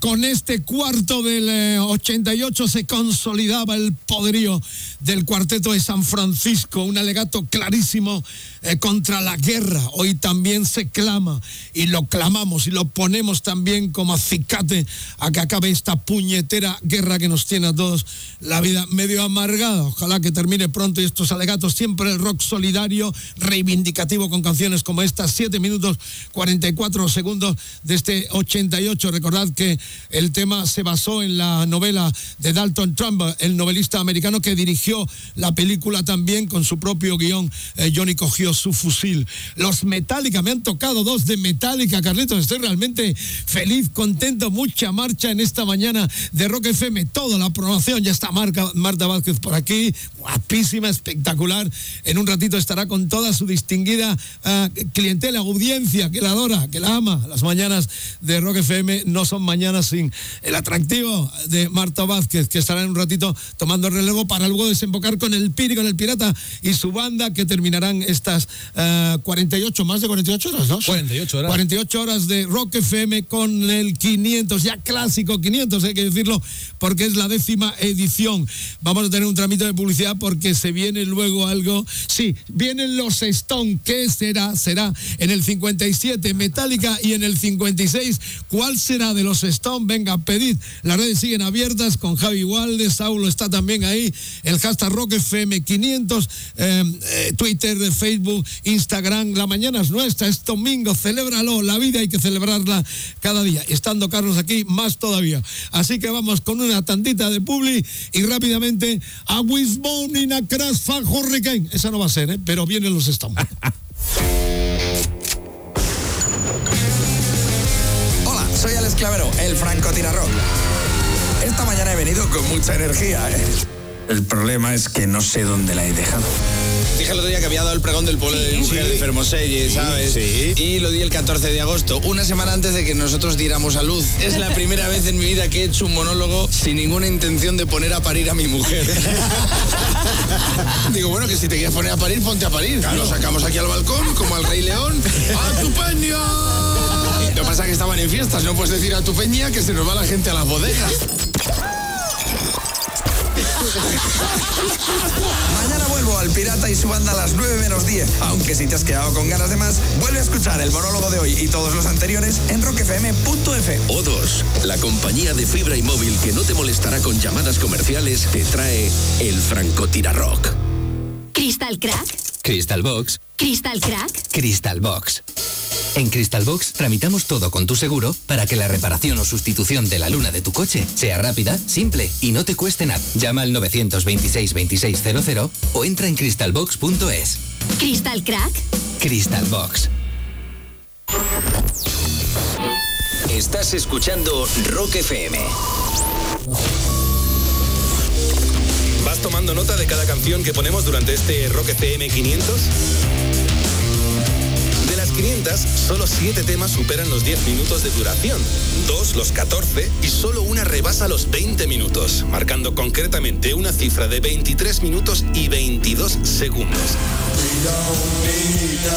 Con este cuarto del eh, 88 se consolidaba el poderío del cuarteto de San Francisco, un alegato clarísimo eh, contra la guerra. Hoy también se clama y lo clamamos y lo ponemos también como acicate a que acabe esta puñetera guerra que nos tiene a todos la vida medio amargada. Ojalá que termine pronto y estos alegatos siempre el rock solidario, reivindicativo con canciones como estas, 7 minutos 44 segundos de este 88. Recordad que el tema se basó en la novela de Dalton Trump, el novelista americano que dirigió la película también con su propio guion. eh, Johnny cogió su fusil. Los Metallica, me han tocado dos de Metallica, Carlitos. Estoy realmente feliz, contento, mucha marcha en esta mañana de Rock FM. Toda la programación, ya está Marca, Marta Vázquez por aquí, guapísima, espectacular. En un ratito estará con toda su distinguida ah, clientela, audiencia que la adora, que la ama. Las mañanas de Rock FM no son mañanas sin el atractivo de Marta Vázquez, que estará en un ratito tomando relevo para luego desembocar con el Piri, con el Pirata y su banda, que terminarán estas ah, 48, más de 48 horas, ¿no? 48 horas. 48 horas de Rock FM con el 500, ya clásico 500, hay que decirlo, porque es la décima edición. Vamos a tener un trámite de publicidad porque se viene luego algo. Sí, vienen los Stone. ¿Qué será? Será en el 57 Metallica y en el 56. ¿Cuál será de los Stone? Venga, pedid. Las redes siguen abiertas con Javi Walde, Saulo está también ahí. El hashtag Rock FM 500, eh, eh, Twitter, Facebook, Instagram. La mañana es nuestra, es domingo, celébralo. La vida hay que celebrarla cada día. Estando Carlos aquí, más todavía. Así que vamos con una tandita de publi y rápidamente a Wisbone in a Crash Fan Hurricane. Esa no va a ser, ¿eh? pero vienen los Stones. Hola, soy Alex Clavero, el francotirarrock. Esta mañana he venido con mucha energía, ¿eh? El problema es que no sé dónde la he dejado. Dije el otro día que había dado el pregón del pueblo de mi mujer de Fermoselle, ¿sabes? Y lo di el 14 de agosto, una semana antes de que nosotros diéramos a luz. Es la primera vez en mi vida que he hecho un monólogo sin ninguna intención de poner a parir a mi mujer. Digo, bueno, que si te quieres poner a parir, ponte a parir. Lo sacamos aquí al balcón, como al Rey León. ¡A tu peña! Lo que pasa es que estaban en fiestas, no puedes decir a tu peña que se nos va la gente a las bodegas. Mañana vuelvo al Pirata y su banda a las 9 menos 10. Aunque si te has quedado con ganas de más, vuelve a escuchar el monólogo de hoy y todos los anteriores en rockfm.fm. O2, la compañía de fibra y móvil que no te molestará con llamadas comerciales, te trae el francotirarrock. Crystal Crack. Crystal Box. Crystal Crack. Crystal Box. En Crystal Box tramitamos todo con tu seguro para que la reparación o sustitución de la luna de tu coche sea rápida, simple y no te cueste nada. Llama al 926 2600 o entra en crystalbox.es. Crystal Crack. Crystal Box. Estás escuchando Rock FM. ¿Vas tomando nota de cada canción que ponemos durante este Rock FM 500? De las 500, solo 7 temas superan los 10 minutos de duración, 2 los 14 y solo una rebasa los 20 minutos, marcando concretamente una cifra de 23 minutos y 22 segundos.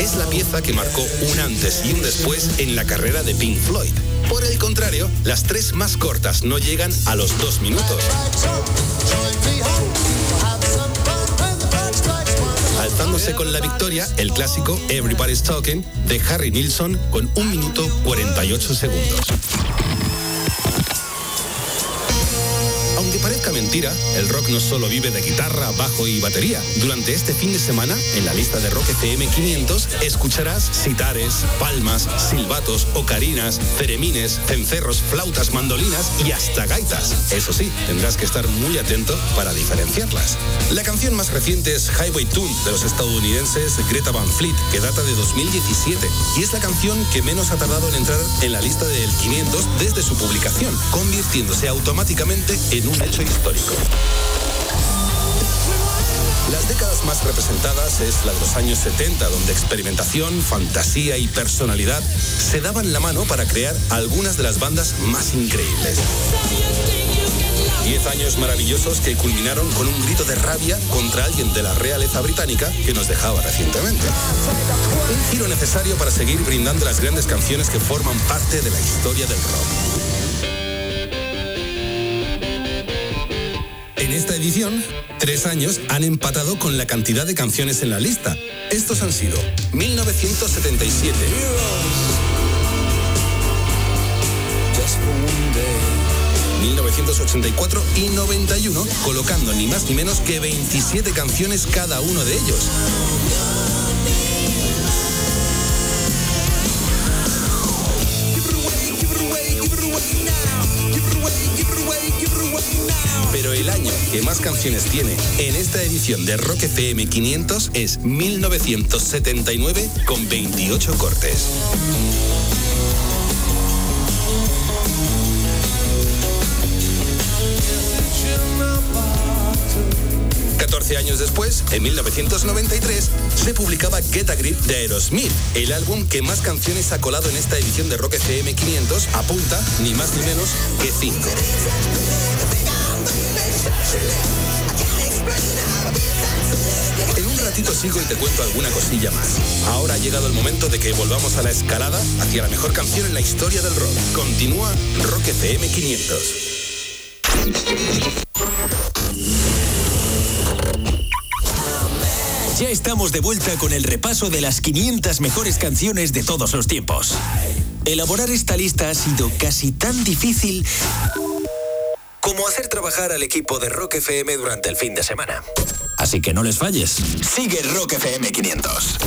Es la pieza que marcó un antes y un después en la carrera de Pink Floyd. Por el contrario, las tres más cortas no llegan a los 2 minutos. Alzándose con la victoria, el clásico Everybody's Talking de Harry Nilsson con 1 minuto 48 segundos. Parezca mentira, el rock no solo vive de guitarra, bajo y batería. Durante este fin de semana, en la lista de Rock FM 500, escucharás sitares, palmas, silbatos, ocarinas, ceremines, cencerros, flautas, mandolinas y hasta gaitas. Eso sí, tendrás que estar muy atento para diferenciarlas. La canción más reciente es Highway Tune de los estadounidenses Greta Van Fleet, que data de 2017 y es la canción que menos ha tardado en entrar en la lista del 500 desde su publicación, convirtiéndose automáticamente en un hecho histórico. Las décadas más representadas es la de los años 70, donde experimentación, fantasía y personalidad se daban la mano para crear algunas de las bandas más increíbles. Diez años maravillosos que culminaron con un grito de rabia contra alguien de la realeza británica que nos dejaba recientemente. Un giro necesario para seguir brindando las grandes canciones que forman parte de la historia del rock. Esta edición, tres años han empatado con la cantidad de canciones en la lista. Estos han sido 1977, 1984 y 91, colocando ni más ni menos que 27 canciones cada uno de ellos. Pero el año que más canciones tiene en esta edición de Rock FM 500 es 1979 con 28 cortes. 14 años después, en 1993, se publicaba Get a Grip de Aerosmith, el álbum que más canciones ha colado en esta edición de Rock FM 500, apunta ni más ni menos que 5. En un ratito sigo y te cuento alguna cosilla más. Ahora ha llegado el momento de que volvamos a la escalada hacia la mejor canción en la historia del rock. Continúa Rock FM 500. Ya estamos de vuelta con el repaso de las 500 mejores canciones de todos los tiempos. Elaborar esta lista ha sido casi tan difícil como hacer trabajar al equipo de Rock FM durante el fin de semana. Así que no les falles. Sigue Rock FM 500.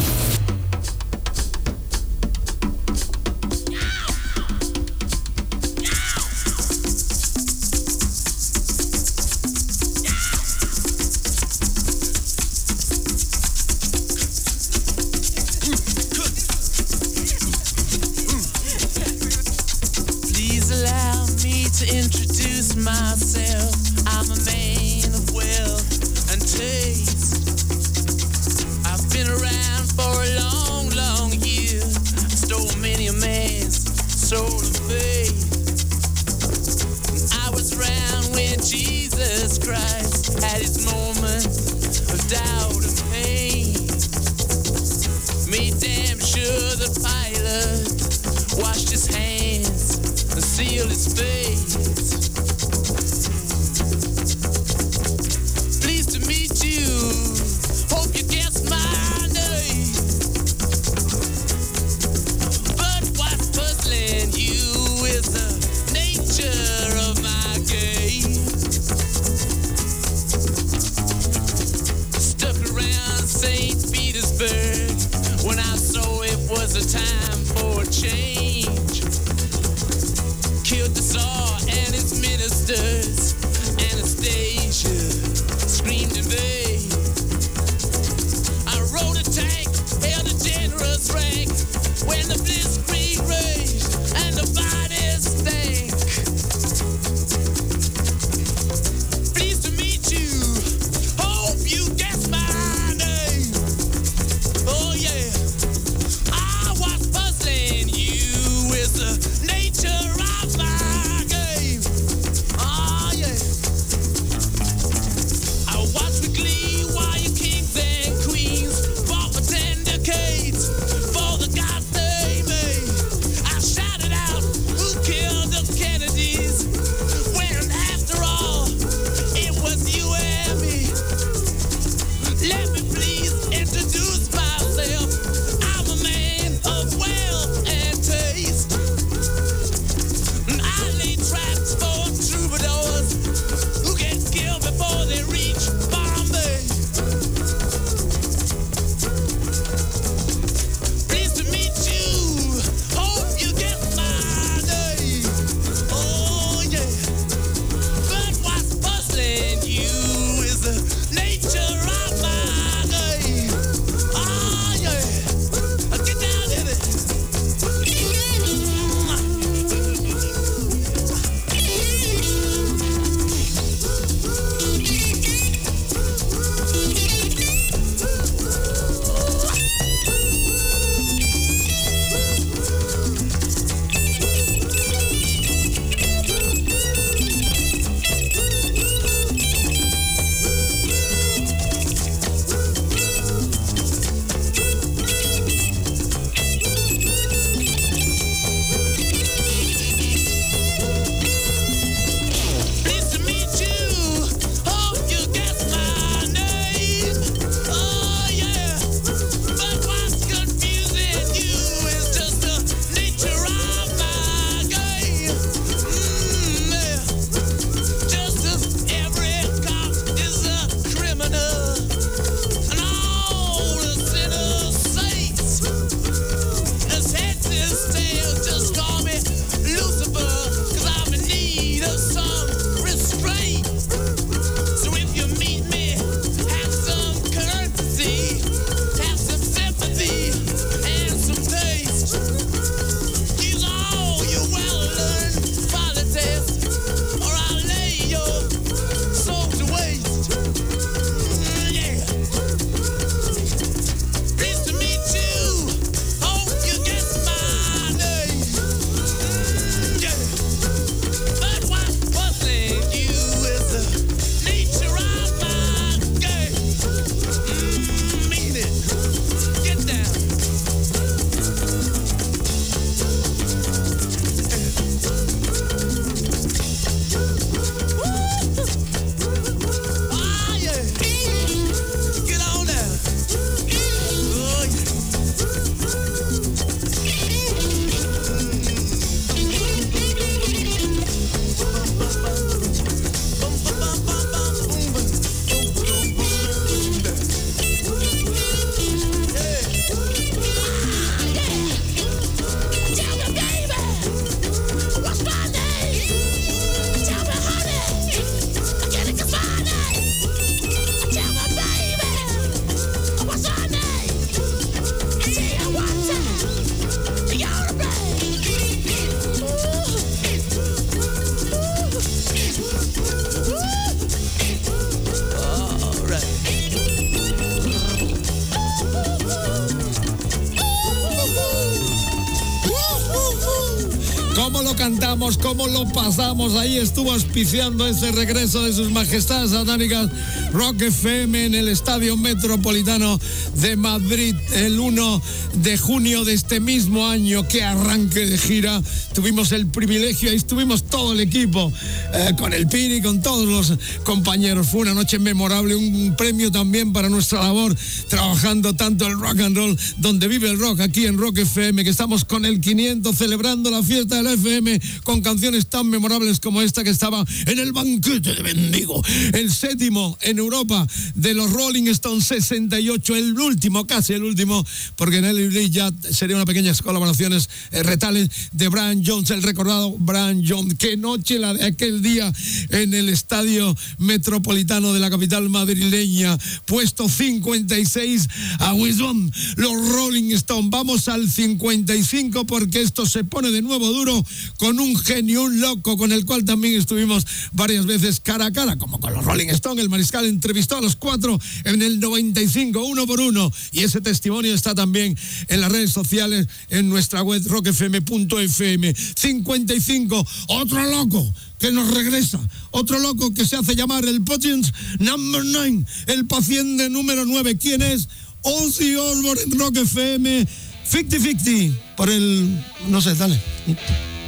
Cómo lo pasamos. Ahí estuvo auspiciando ese regreso de sus majestades satánicas Rock FM en el Estadio Metropolitano de Madrid el 1 de junio de este mismo año. que arranque de gira. Tuvimos el privilegio, ahí estuvimos todo el equipo, eh, con el Piri, con todos los compañeros. Fue una noche memorable, un premio también para nuestra labor, trabajando tanto el rock and roll, donde vive el rock, aquí en Rock FM, que estamos con el 500 celebrando la fiesta del FM con canciones tan memorables como esta que estaba en el banquete de Bendigo, el séptimo en Europa de los Rolling Stones 68, el último, casi el último, porque en el ya sería una pequeña colaboraciones eh, retales de Brian Jones, el recordado Brian Jones. Qué noche la de aquel día en el estadio metropolitano de la capital madrileña, puesto 56 a Wisdom, los Rolling Stones. Vamos al 55 porque esto se pone de nuevo duro con un genio, un loco, con el cual también estuvimos varias veces cara a cara, como con los Rolling Stones. El mariscal entrevistó a los cuatro en el 95, uno por uno, y ese testimonio está también en las redes sociales, en nuestra web rockfm.fm. 55, otro loco que nos regresa, otro loco que se hace llamar el Patience Number 9, el paciente número 9. ¿Quién es? Ozzy Osbourne en Rock FM 50-50 por el... no sé, dale. Un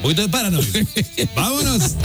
poquito de paranoia. Vámonos.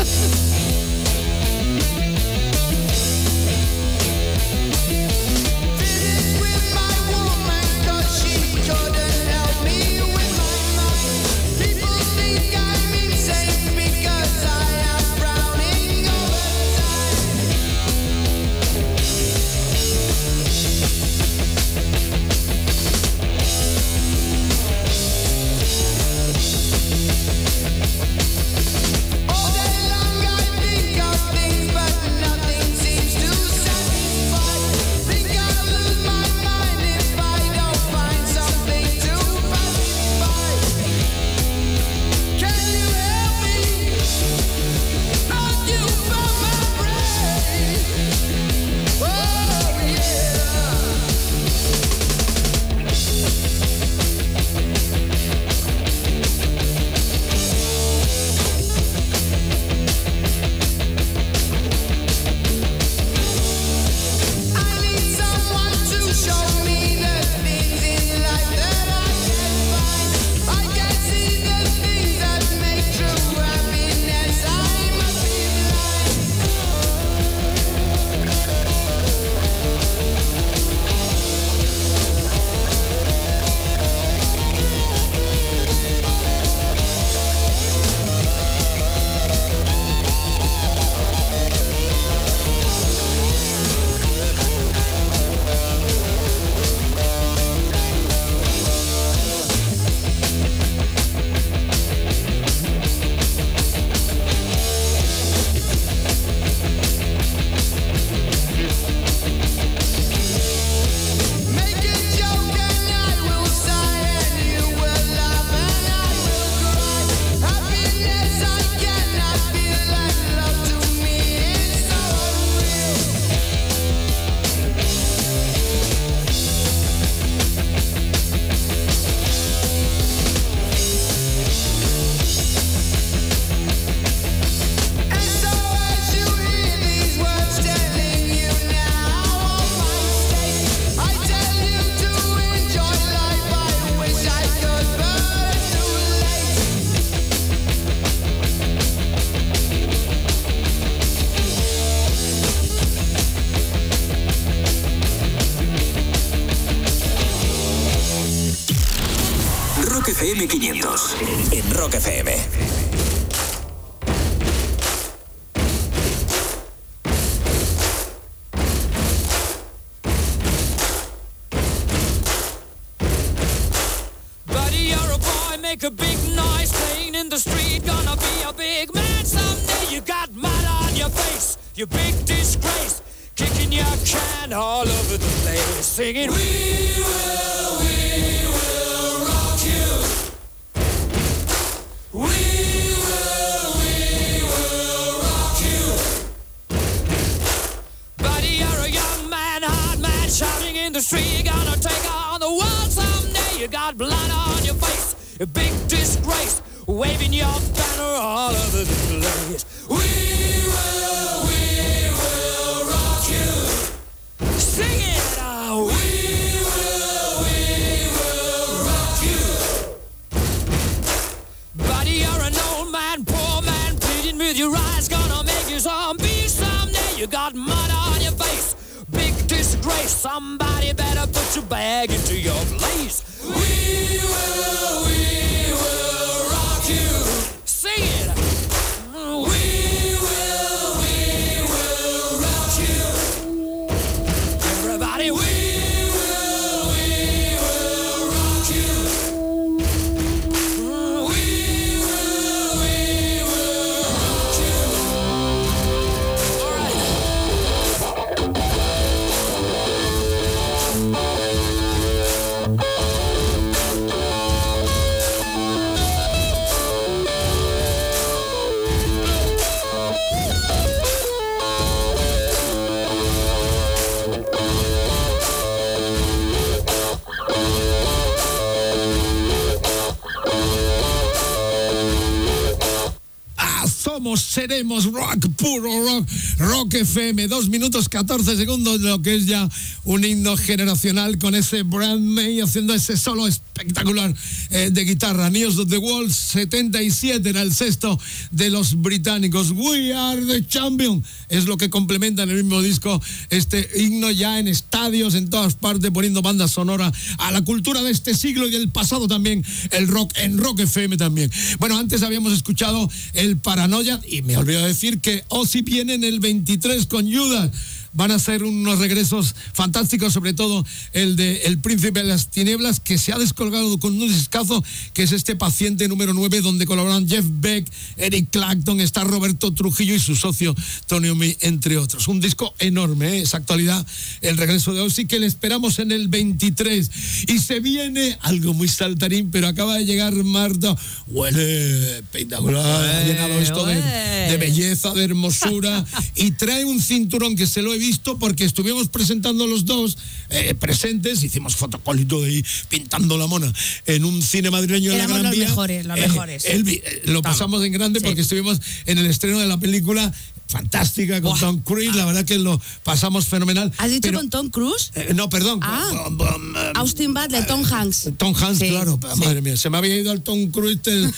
FM, 2 minutos 14 segundos, lo que es ya un himno generacional con ese Brand May haciendo ese solo espectacular eh, de guitarra. News of the World 77 era el sexto de los británicos. We are the champion es lo que complementa en el mismo disco este himno ya en estadios, en todas partes, poniendo banda sonora a la cultura de este siglo y del pasado también, el rock, en Rock FM también. Bueno, antes habíamos escuchado el Paranoia y me olvidé decir que Ozzy viene en el 23 con Judas. Van a ser unos regresos fantásticos, sobre todo el de El Príncipe de las Tinieblas, que se ha descolgado con un discazo, que es este paciente número 9, donde colaboran Jeff Beck, Eric Clapton, está Roberto Trujillo y su socio Tony Omi, entre otros. Un disco enorme, ¿eh? esa actualidad, el regreso de Ozzy, que le esperamos en el 23. Y se viene algo muy saltarín, pero acaba de llegar Marta. Huele espectacular, ha llenado esto de, de belleza, de hermosura, y trae un cinturón que se lo he visto porque estuvimos presentando los dos eh, presentes, hicimos fotocolito de ahí pintando la mona en un cine madrileño en la Gran los Vía. mejores, los Eh, mejores. Elvi, eh, lo pasamos en grande porque estuvimos en el estreno de la película fantástica con Tom Cruise, la verdad que lo pasamos fenomenal. ¿Has dicho Pero- con Tom Cruise? eh, no, perdón. Ah. con- con- con- Austin Butler, Tom Hanks. Tom Hanks, Sí, claro, sí. madre mía, se me había ido al Tom Cruise eh,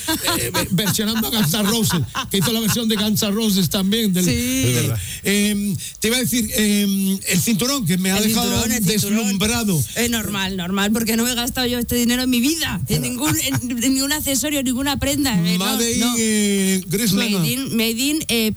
versionando a Guns N' Roses, que hizo la versión de Guns N' Roses también. Del, Sí. del-. Eh, te iba a decir, eh, el cinturón que me ha El dejado deslumbrado. Es normal, normal, porque no me he gastado yo este dinero en mi vida, en ningún, en, en ningún accesorio, ninguna prenda. eh, no, Made in, no. eh. Made in, Made in, eh,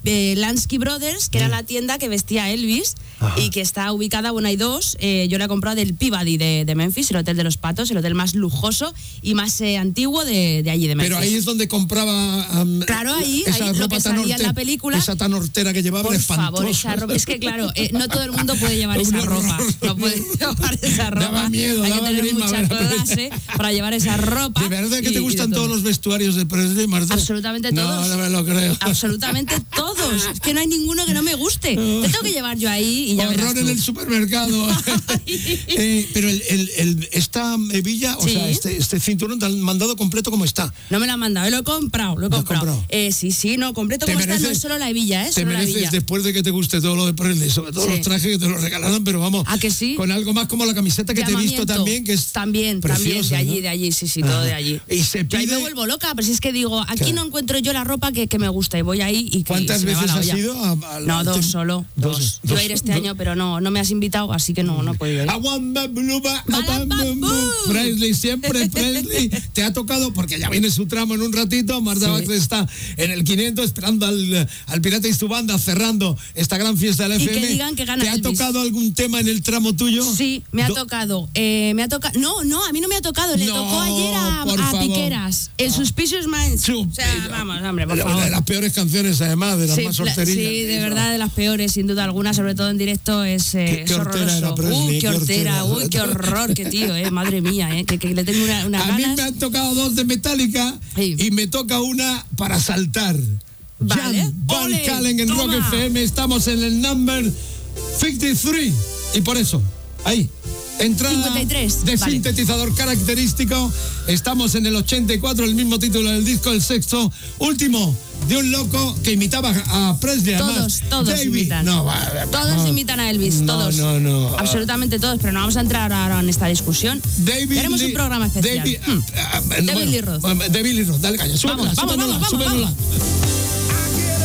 Lansky Brothers, que era la tienda que vestía Elvis y que está ubicada, bueno, hay dos. eh, yo la he comprado del Peabody de, de Memphis, el Hotel de los Patos, el hotel más lujoso y más eh, antiguo de, de allí de Memphis. Pero ahí es donde compraba Claro, ahí, esa ahí lo ropa que tan salía en la película. Esa tan hortera que llevaba Por favor, esa ropa. Es que claro, eh, no todo el mundo puede llevar esa ropa. No puede llevar esa ropa. Daba miedo, Hay que daba tener grima mucha clase para llevar esa ropa. ¿De verdad que y- te gustan todos todo. los vestuarios de Presley, Marta? Absolutamente No, todos. no me lo creo. Absolutamente todos. Es que no hay ninguno que no me guste. Te tengo que llevar yo ahí y ya Horror en el supermercado. Eh, pero el, el- el- esta hebilla, o Sí. sea, este, este cinturón te han mandado completo como está. No me lo han mandado, lo he comprado, lo he ¿Lo comprado. comprado? Eh, sí, sí, no, completo como está, no mereces- es solo la hebilla, ¿eh? Te mereces, hebilla. después de que te guste todo lo de Presley, sobre todo Sí. los trajes que te los regalaron, pero vamos, ¿A que sí? con algo más como la camiseta que te he visto también, que es También, también, preciosa, de allí, ¿no? de allí, sí, sí, todo de allí. Y se Yo ahí me pide- vuelvo loca, pero si es que digo, aquí Claro. no encuentro yo la ropa que, que me gusta y voy ahí y que ¿Cuántas veces has olla. Ido a- a No, dos solo, dos, dos. Yo dos, iba a ir este dos. año, pero no, no me has invitado, así que no, no he podido ir. Presley, siempre Presley. Te ha tocado, porque ya viene su tramo en un ratito. Marta Sí. Está en el 500 esperando al, al Pirata y su banda cerrando esta gran fiesta del Y FM. que digan que gana ¿Te ha Elvis. tocado algún tema en el tramo tuyo? Sí, me ha Do- tocado. eh, me ha tocado. No, no, a mí no me ha tocado. Le No, tocó ayer a, a. Piqueras. El Suspicious Minds. O sea, vamos, hombre, por Una favor. de las peores canciones, además, de las Sí, más horterillas. Sí, de verdad, de las peores, sin duda alguna, sobre todo en directo, es, eh, Qué- qué es horroroso. era Presley, uy, qué qué hortera, uy, qué horror, qué tío, eh, madre mía, eh, que, que le tengo una, unas A mí ganas. me han tocado dos de Metallica y me toca una para saltar. Vale. Jan Van Ole, Calen en toma. Rock FM, estamos en el number 53. Y por eso, ahí, Entrada 53, de vale. sintetizador característico. Estamos en el 84, el mismo título del disco, el sexto, último de un loco que imitaba a Presley. Todos, además. todos David. imitan. No, va- Todos no. imitan a Elvis, No, todos. no, no. Absolutamente todos, pero no vamos a entrar ahora en esta discusión. David Tenemos Lee- un programa especial. David, Hmm. ah, David bueno, Lee Roth. David Lee Roth, dale caña, súbenola, Vamos, vamos, súbenola, vamos, vamos,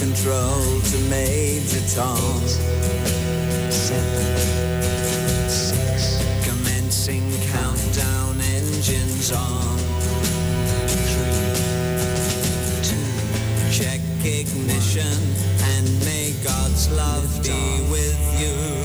Control to Major Tom. Commencing countdown engines on. Check ignition and may God's love be with you.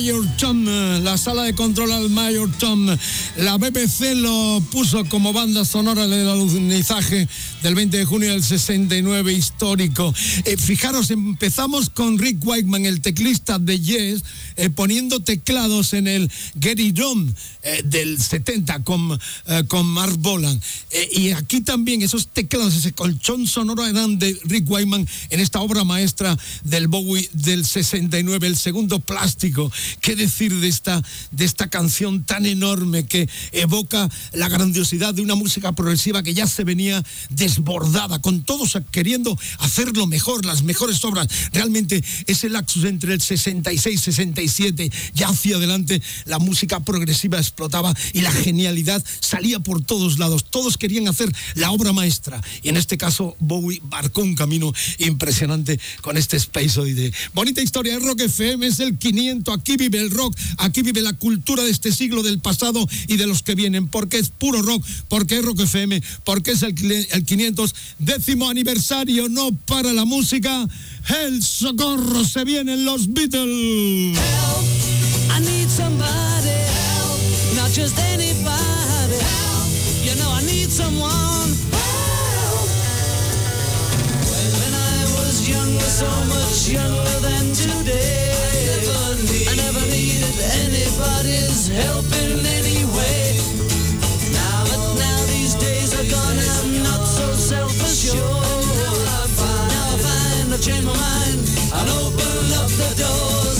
Mayor Tom, la sala de control al Mayor Tom. La BBC lo puso como banda sonora del alunizaje del 20 de junio del 69 histórico. Eh, fijaros, empezamos con Rick Wakeman, el teclista de Yes, eh, poniendo teclados en el On eh, del 70 con, eh, con Mark Bolan. Y aquí también esos teclados, ese colchón sonoro eran de Rick Wakeman en esta obra maestra del Bowie del 69, el segundo plástico. ¿Qué decir de esta, de esta canción tan enorme que evoca la grandiosidad de una música progresiva que ya se venía desbordada, con todos queriendo hacerlo mejor, las mejores obras? Realmente ese lapsus entre el 66 y 67, ya hacia adelante, la música progresiva explotaba y la genialidad salía por todos lados. Todos querían hacer la obra maestra. Y en este caso, Bowie marcó un camino impresionante con este Space Oddity. Bonita historia de Rock FM, es el 500. Aquí vive el rock, aquí vive la cultura de este siglo, del pasado y de los que vienen. Porque es puro rock, porque es Rock FM, porque es el, el 500 décimo aniversario. No para la música. El socorro se vienen los Beatles. I need somebody help, not just anybody someone help. When I was younger, so much younger than today, I never needed anybody's help in any way. Now, but now these days are gone, I'm not so self-assured. Now I find I've changed my mind and open up the doors.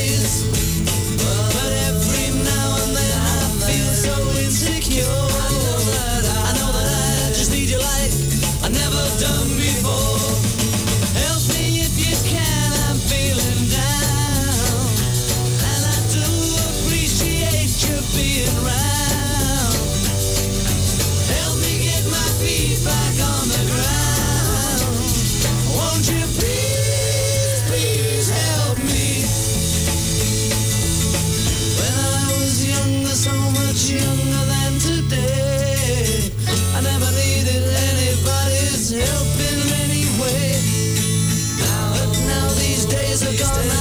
younger than today. I never needed anybody's help in any way. Now, now these days are gone.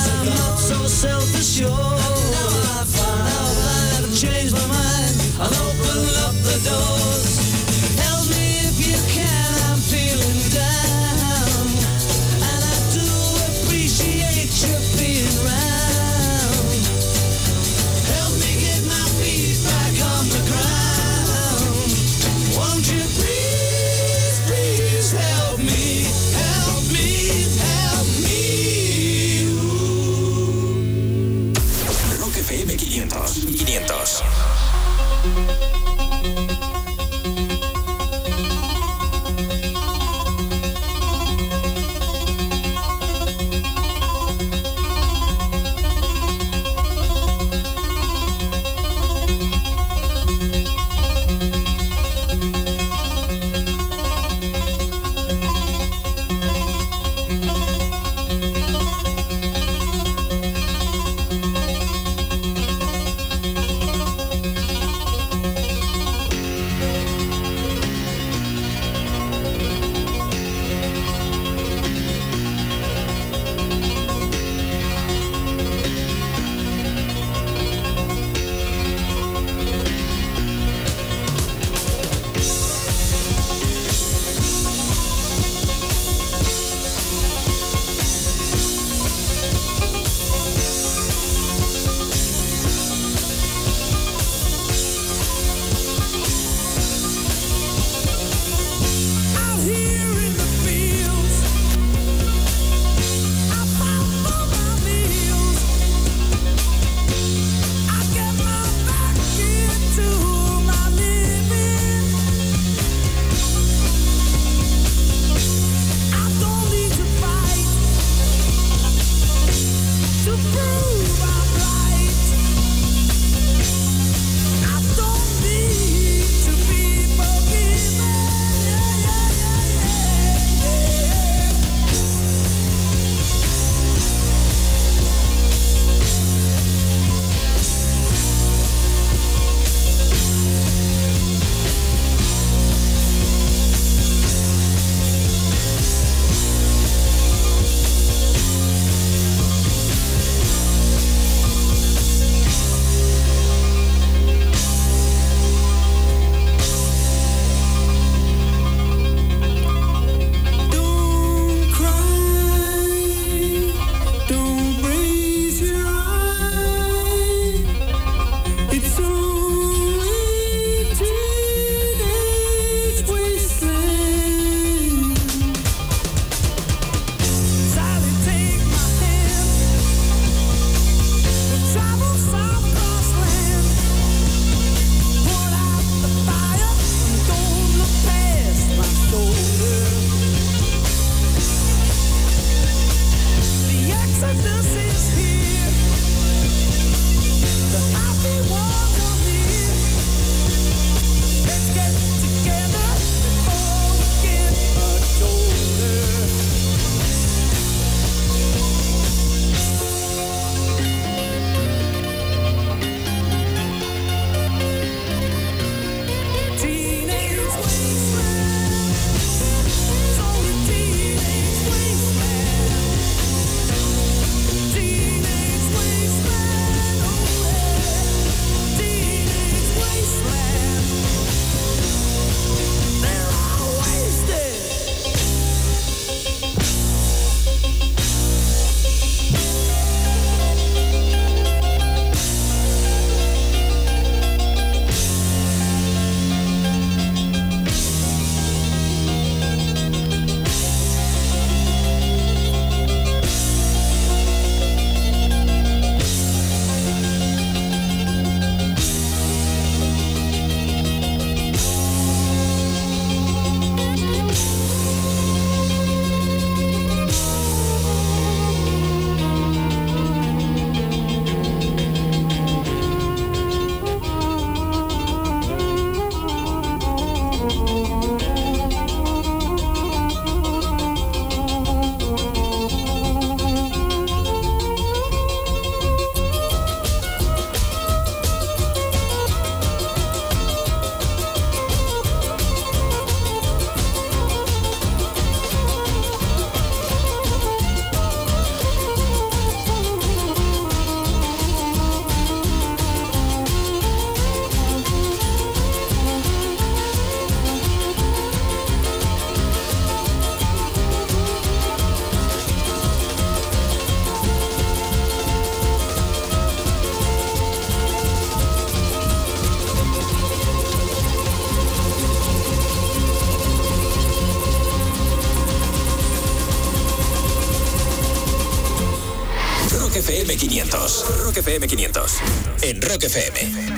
Rock FM.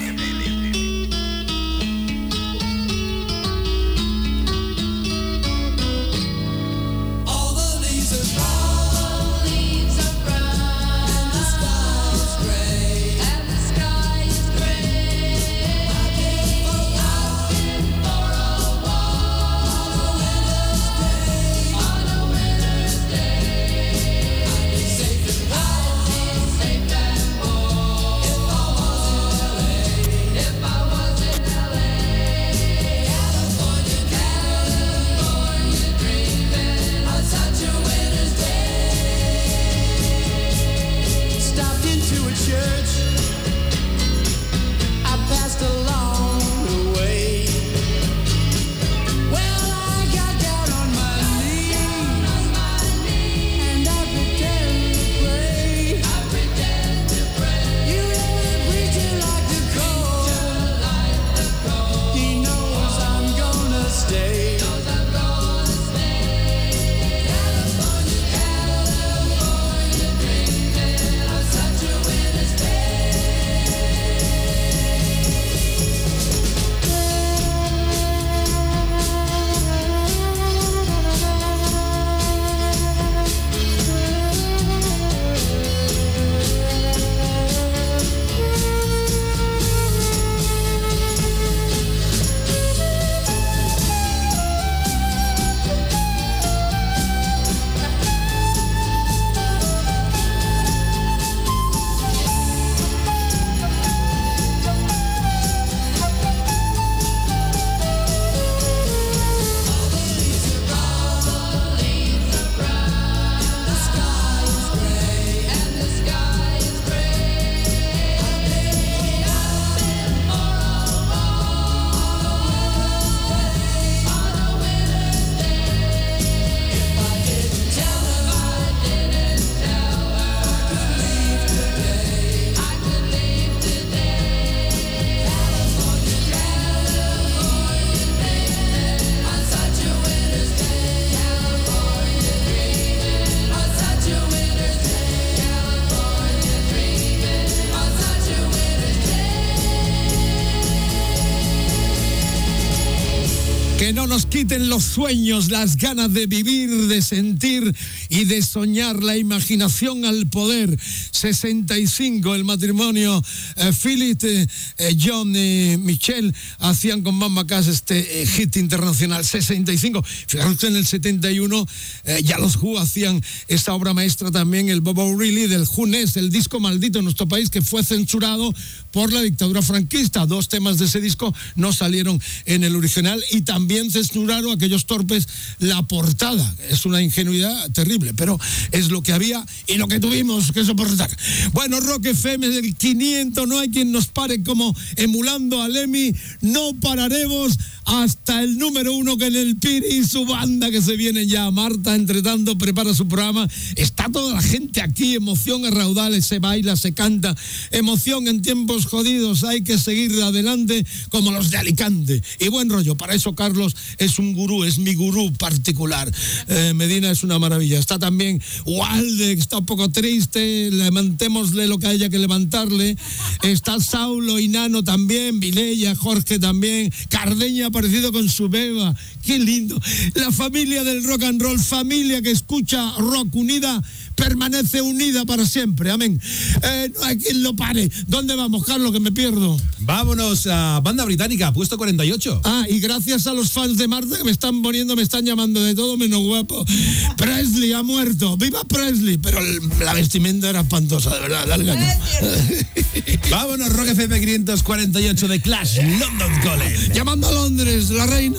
Nos quiten los sueños, las ganas de vivir, de sentir y de soñar, la imaginación al poder. 65, el matrimonio eh, Philip, eh, eh, John y Michelle hacían con Mamma Cass este eh, hit internacional. 65. Fijaros que en el 71 eh, ya los Who hacían esta obra maestra también, el Bobo O'Reilly del Junés, el disco maldito en nuestro país que fue censurado por la dictadura franquista. Dos temas de ese disco no salieron en el original y también censuraron aquellos torpes la portada. Es una ingenuidad terrible, pero es lo que había y lo que tuvimos que soportar. Bueno, Rock FM del 500, no hay quien nos pare como emulando a Lemmy. No pararemos hasta el número uno que en el Piri y su banda que se viene ya. Marta, entre tanto, prepara su programa. Está toda la gente aquí, emoción a raudales, se baila, se canta. Emoción en tiempos jodidos, hay que seguir adelante como los de Alicante. Y buen rollo, para eso Carlos es un gurú, es mi gurú particular. Eh, Medina es una maravilla. Está también Walde, que está un poco triste, levantémosle lo que haya que levantarle. Está Saulo y También, Vilella, Jorge también, Cardeña aparecido con su beba. Qué lindo. La familia del rock and roll, familia que escucha rock unida, permanece unida para siempre. Amén. Eh, no hay quien lo pare. ¿Dónde vamos, Carlos, que me pierdo? Vámonos a banda británica, puesto 48. Ah, y gracias a los fans de Marta que me están poniendo, me están llamando de todo menos guapo. Presley ha muerto. ¡Viva Presley! Pero el- la vestimenta era espantosa, de verdad. dale. Vámonos, Rock FM 548 de Clash, London Calling. Llamando a Londres, la reina.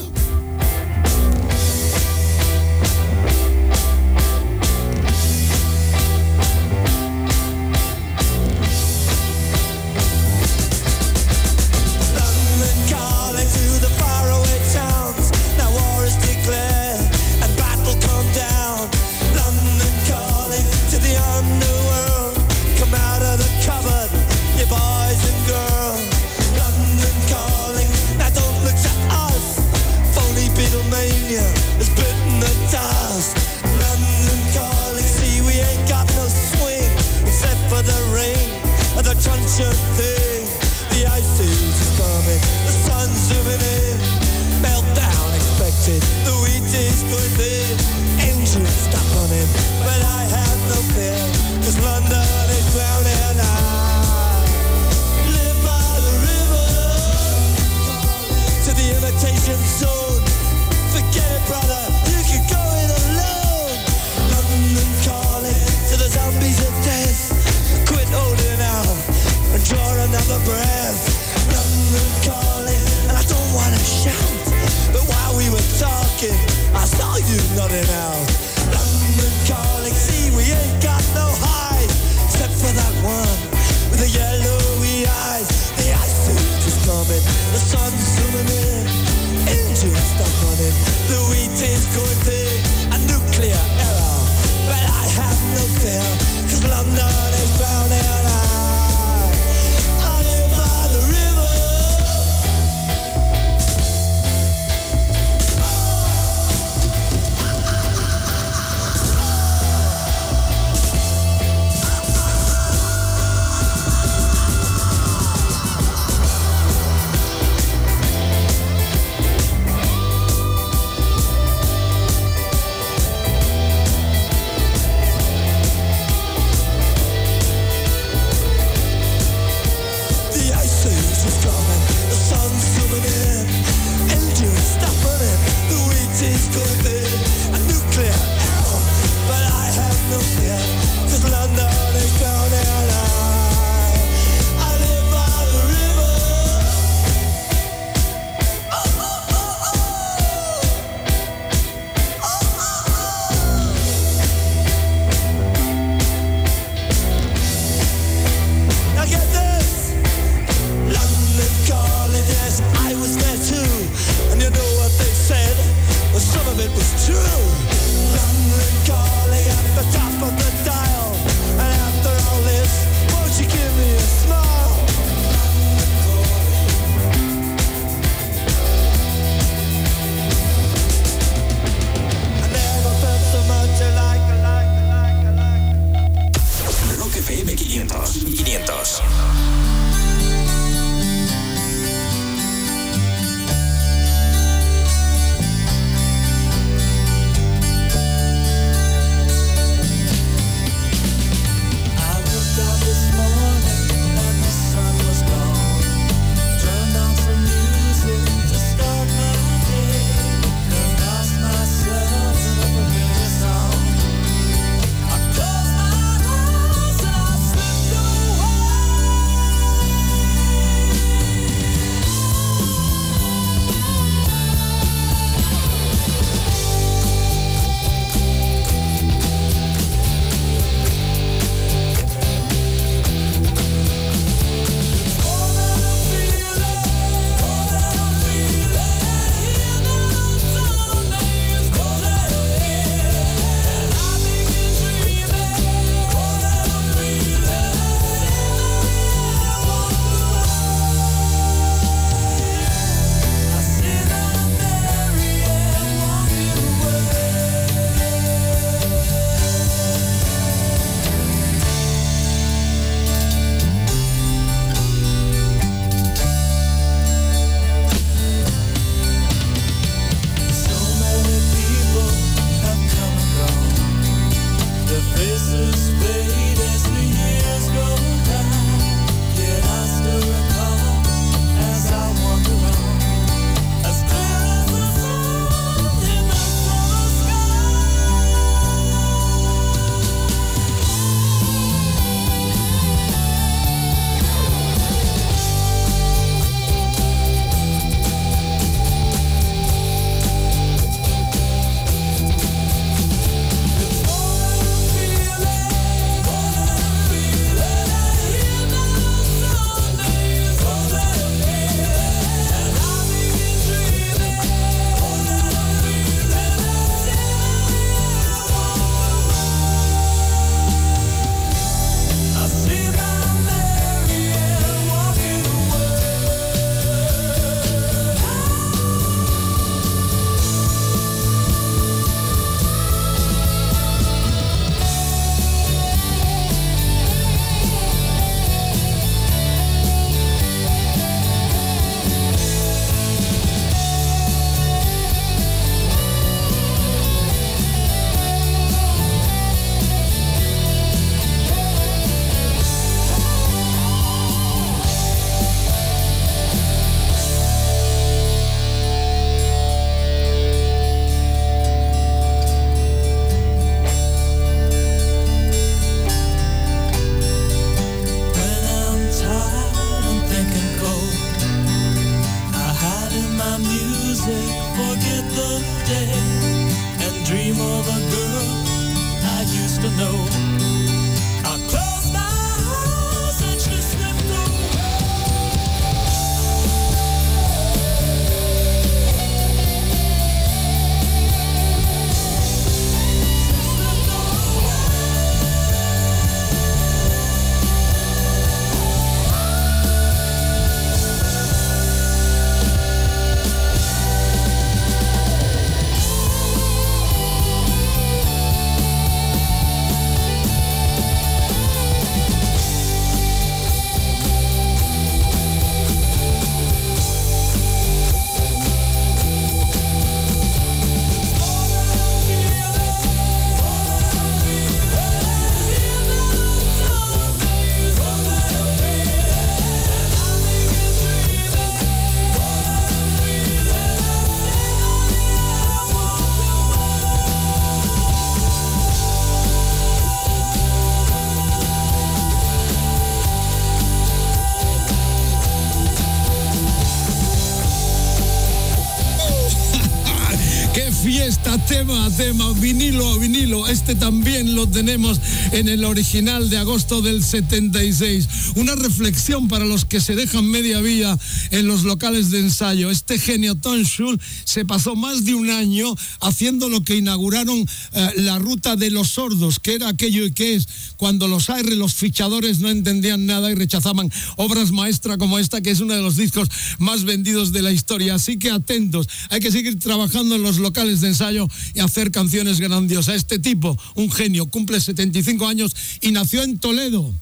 Tema vinilo a vinilo. Este también lo tenemos en el original de agosto del 76. Una reflexión para los que se dejan media vida en los locales de ensayo. Este genio Tom Schul se pasó más de un año haciendo lo que inauguraron eh, la ruta de los sordos, que era aquello que es cuando los AR, los fichadores no entendían nada y rechazaban obras maestras como esta, que es uno de los discos más vendidos de la historia. Así que atentos, hay que seguir trabajando en los locales de ensayo y hacer canciones grandiosas. Este tipo, un genio, cumple 75 años y nació en Toledo.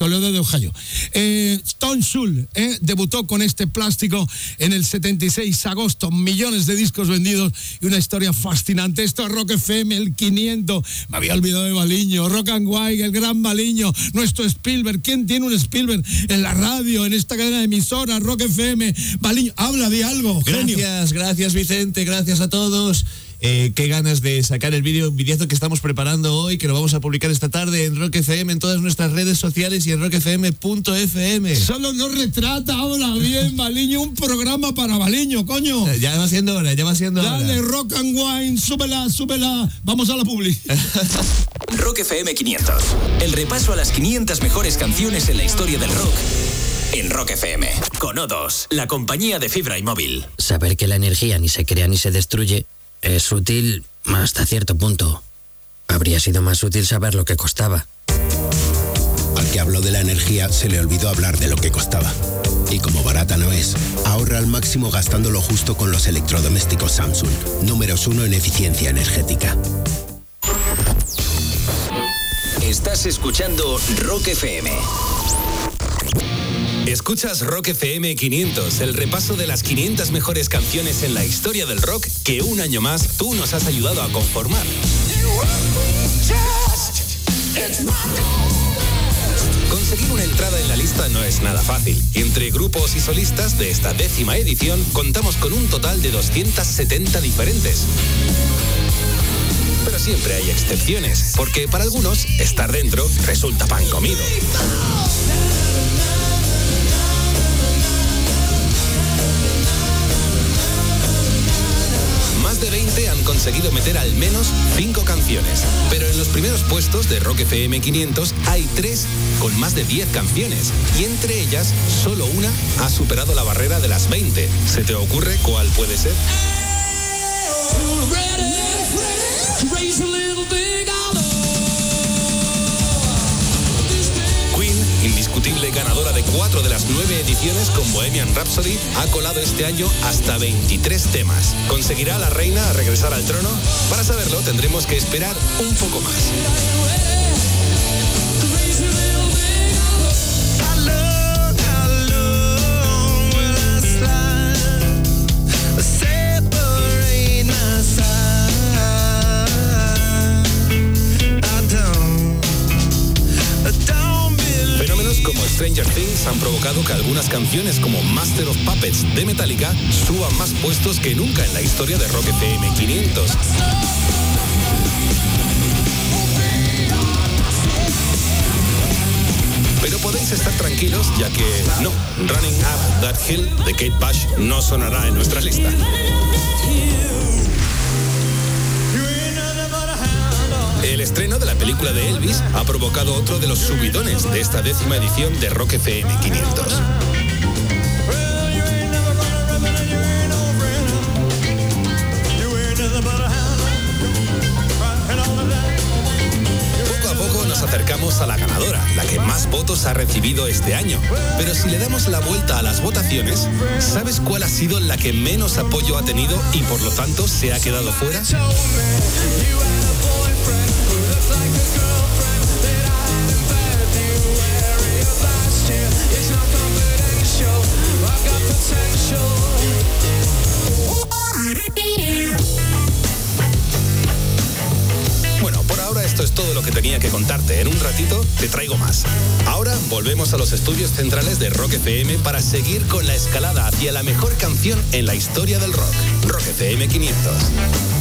Toledo de Ohio. Eh, Stone Schul eh, debutó con este plástico en el 76 de agosto, millones de discos vendidos y una historia fascinante. Esto es Rock FM, el 500. Me había olvidado de Baliño, Rock and White, el gran Baliño, nuestro Spielberg. ¿Quién tiene un Spielberg en la radio, en esta cadena de emisoras, Rock FM? Baliño, habla de algo, genio. Gracias, gracias Vicente, gracias a todos. Eh, qué ganas de sacar el vídeo, un videazo que estamos preparando hoy, que lo vamos a publicar esta tarde en Rock FM, en todas nuestras redes sociales y en rockfm.fm. Solo nos retrata, habla bien, Baliño, un programa para Baliño, coño. Ya va siendo hora, ya va siendo hora. Dale, Rock and Wine, súbela, súbela. Vamos a la publi. Rock FM 500. El repaso a las 500 mejores canciones en la historia del rock. En Rock FM. Con O2, la compañía de fibra y móvil. Saber que la energía ni se crea ni se destruye es útil hasta cierto punto. Habría sido más útil saber lo que costaba. Al que habló de la energía se le olvidó hablar de lo que costaba. Y como barata no es, ahorra al máximo gastando lo justo con los electrodomésticos Samsung, números uno en eficiencia energética. Estás escuchando Rock FM. Escuchas Rock FM 500, el repaso de las 500 mejores canciones en la historia del rock que un año más tú nos has ayudado a conformar. Conseguir una entrada en la lista no es nada fácil. Entre grupos y solistas de esta décima edición contamos con un total de 270 diferentes. Pero siempre hay excepciones, porque para algunos estar dentro resulta pan comido. 20 han conseguido meter al menos 5 canciones. Pero en los primeros puestos de Rock FM 500 hay 3 con más de 10 canciones. Y entre ellas, solo una ha superado la barrera de las 20. ¿Se te ocurre cuál puede ser? Ganadora de cuatro de las nueve ediciones con Bohemian Rhapsody, ha colado este año hasta 23 temas. ¿Conseguirá la reina regresar al trono? Para saberlo tendremos que esperar un poco más. Como Stranger Things han provocado que algunas canciones como Master of Puppets de Metallica suban más puestos que nunca en la historia de Rock FM 500. Pero podéis estar tranquilos ya que no, Running Up That Hill de Kate Bush no sonará en nuestra lista. El estreno de la película de Elvis ha provocado otro de los subidones de esta décima edición de Rock FM 500. Poco a poco nos acercamos a la ganadora, la que más votos ha recibido este año. Pero si le damos la vuelta a las votaciones, ¿sabes cuál ha sido la que menos apoyo ha tenido y por lo tanto se ha quedado fuera? Volvemos a los estudios centrales de Rock FM para seguir con la escalada hacia la mejor canción en la historia del rock. Rock FM 500.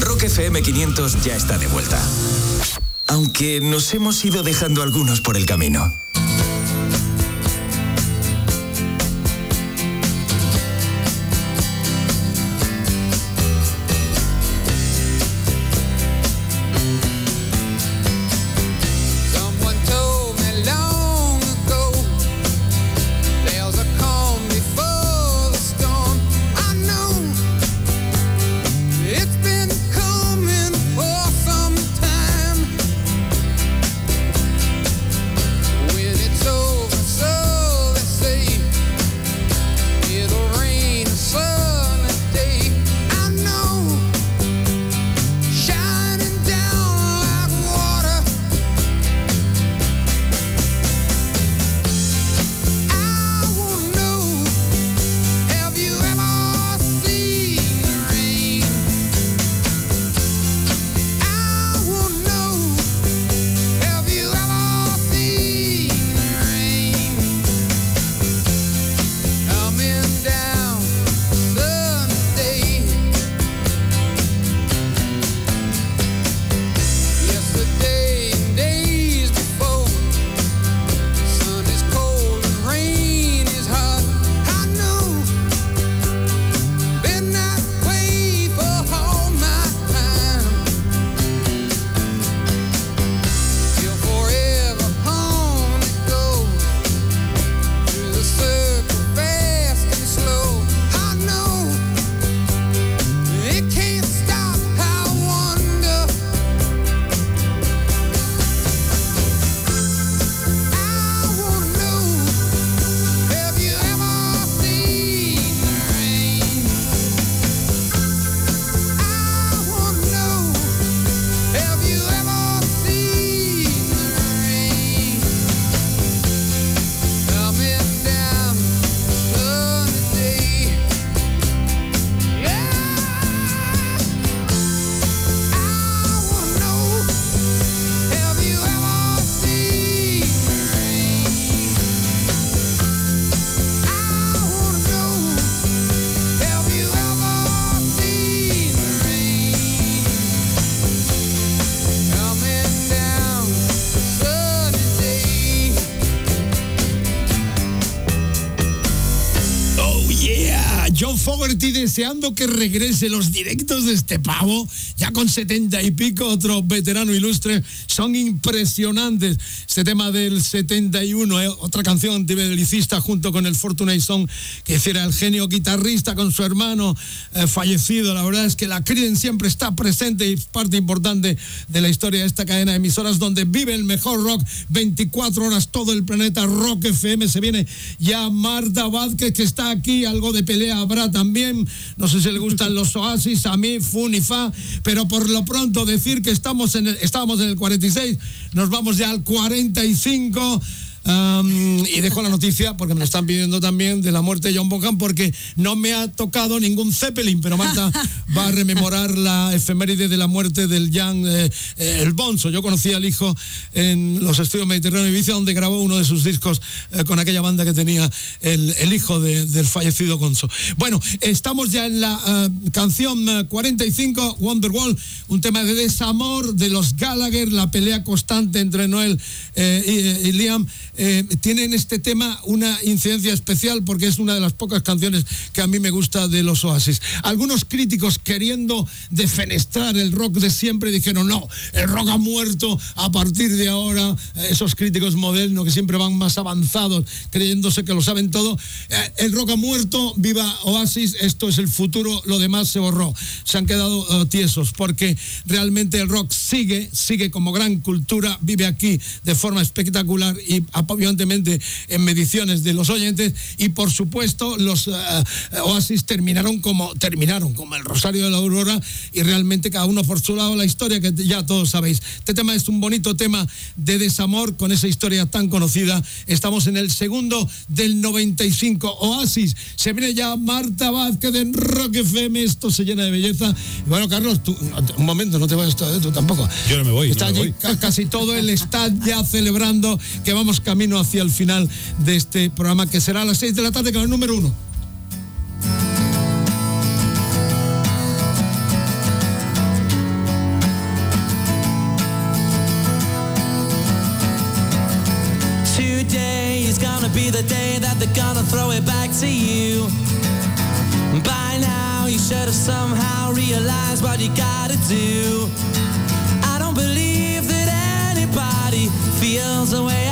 Rock FM 500 ya está de vuelta. Aunque nos hemos ido dejando algunos por el camino. Fogerty deseando que regrese los directos de este pavo, ya con setenta y pico, otro veterano ilustre, son impresionantes. Este tema del 71, eh, otra canción antibelicista junto con el Fortunate Song que hiciera el genio guitarrista con su hermano eh, fallecido. La verdad es que la Criden siempre está presente y es parte importante de la historia de esta cadena de emisoras donde vive el mejor rock 24 horas todo el planeta Rock FM. Se viene ya Marta Vázquez que está aquí, algo de pelea habrá también. No sé si le gustan los oasis, a mí, fun y fa, pero por lo pronto decir que estamos en el, estábamos en el 46, nos vamos ya al 45. Um, y dejo la noticia porque me lo están pidiendo también de la muerte de John Bonham porque no me ha tocado ningún Zeppelin, pero Marta va a rememorar la efeméride de la muerte del Jan eh, eh, el Bonzo. Yo conocí al hijo en los estudios Mediterráneo Ibiza donde grabó uno de sus discos eh, con aquella banda que tenía el, el hijo de- del fallecido Gonzo. Bueno, estamos ya en la canción eh, 45, Wonderwall, un tema de desamor de los Gallagher, la pelea constante entre Noel y, y Liam eh, tiene en este tema una incidencia especial porque es una de las pocas canciones que a mí me gusta de los Oasis. Algunos críticos queriendo defenestrar el rock de siempre dijeron, no, el rock ha muerto a partir de ahora. Eh, Esos críticos modernos que siempre van más avanzados, creyéndose que lo saben todo. Eh, el rock ha muerto, viva Oasis, esto es el futuro, lo demás se borró. Se han quedado eh, tiesos porque realmente el rock sigue, sigue como gran cultura, vive aquí de forma espectacular y apabulantemente en mediciones de los oyentes y por supuesto los eh, Oasis terminaron como terminaron como el Rosario de la Aurora y realmente cada uno por su lado la historia que ya todos sabéis. Este tema es un bonito tema de desamor con esa historia tan conocida. Estamos en el segundo del 95. Oasis, se viene ya Marta Vázquez en Rock FM, esto se llena de belleza. Y bueno, Carlos, tú, un momento, no te vayas tú tampoco. Yo no me voy. Está no me allí voy. ca- casi todo el está ya celebrando que vamos camino hacia el final de este programa que será a las 6 de la tarde con el número uno. Today is gonna be the day that they're gonna throw it back to you. By now, you should somehow realized what you gotta do. I don't believe that anybody feels the way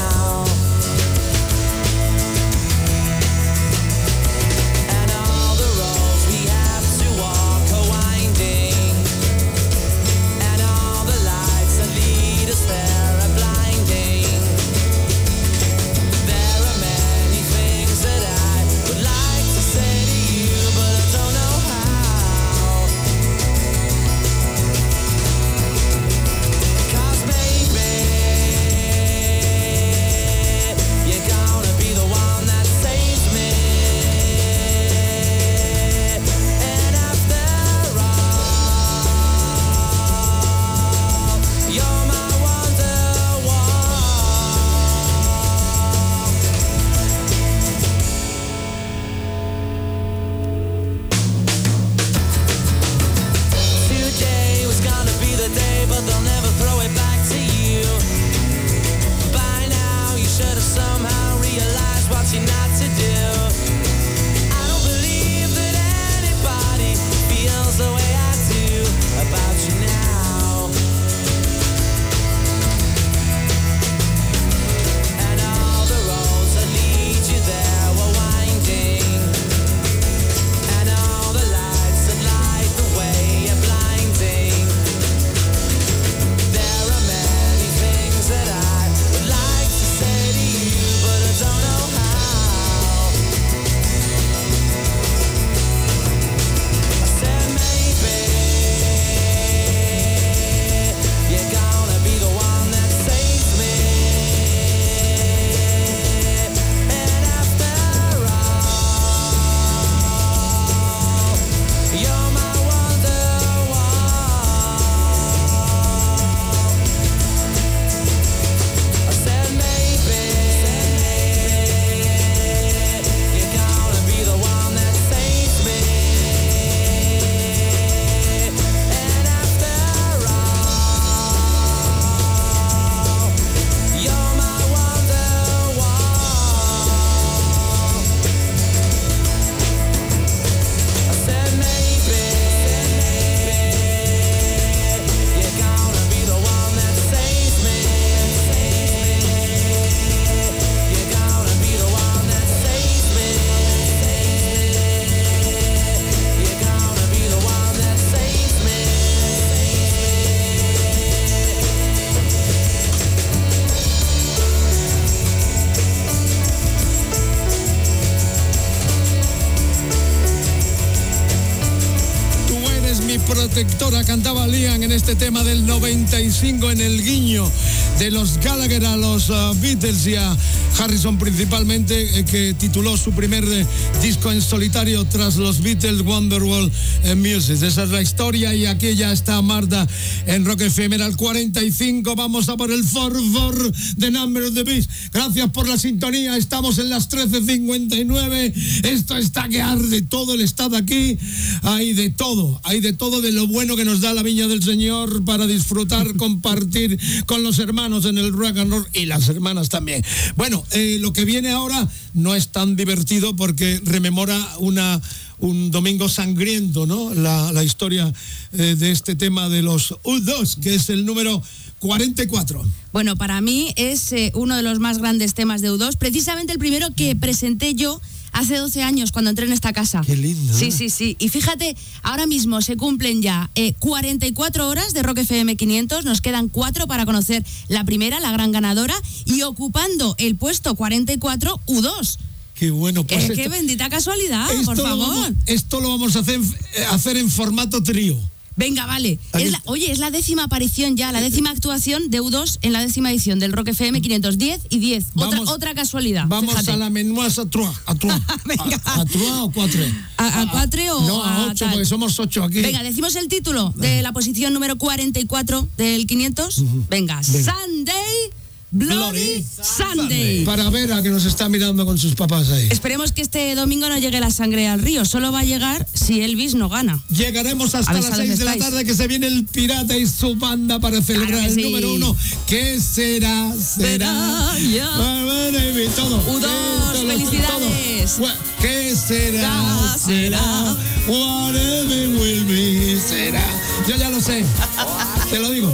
Tema del 95 en el guiño de los Gallagher a los uh, Beatles y a Harrison principalmente, eh, que tituló su primer eh, disco en solitario tras los Beatles Wonderwall eh, Music. Esa es la historia y aquí ya está Marta en Rock el 45, vamos a por el for for de Number of the Beast. Gracias por la sintonía, estamos en las 13.59. Esto está que arde todo el estado aquí. Hay de todo, hay de todo de lo bueno que nos da la Viña del Señor para disfrutar, compartir con los hermanos en el rock and roll y las hermanas también. Bueno, eh, lo que viene ahora no es tan divertido porque rememora una un domingo sangriento, ¿no? La, la historia eh, de este tema de los U2, que es el número 44. Bueno, para mí es eh, uno de los más grandes temas de U2, precisamente el primero que presenté yo hace 12 años cuando entré en esta casa. Qué lindo. Sí, ¿eh? sí, sí. Y fíjate, ahora mismo se cumplen ya eh, 44 horas de Rock FM 500, nos quedan cuatro para conocer la primera, la gran ganadora, y ocupando el puesto 44, U2. Qué bueno, pues Eh, qué esto- bendita casualidad, por favor. vamos- esto lo vamos a hacer, eh, hacer en formato trío. Venga, vale. Es la- oye, es la décima aparición ya, la décima actuación de U2 en la décima edición del Rock FM 510 y 10. Otra, Vamos- otra casualidad. Vamos fíjate. a la menuasa a trois, a trois. a, a trois o cuatro. ¿A, a cuatro o No, a ocho, porque somos ocho aquí. Venga, decimos el título de la posición número 44 del 500. Venga, Sunday, Bloody Sunday. Para Vera, que nos está mirando con sus papás ahí. Esperemos que este domingo no llegue la sangre al río. Solo va a llegar si Elvis no gana. Llegaremos hasta las Avisados 6 de la tarde que se viene el pirata y su banda para celebrar el sí. número uno. ¿Qué será? Será. Ya. Baby, todo. U2, Todo, felicidades. todo. ¿Qué será? Ya será. Whatever will be. Será. Yo ya lo sé. Te lo digo.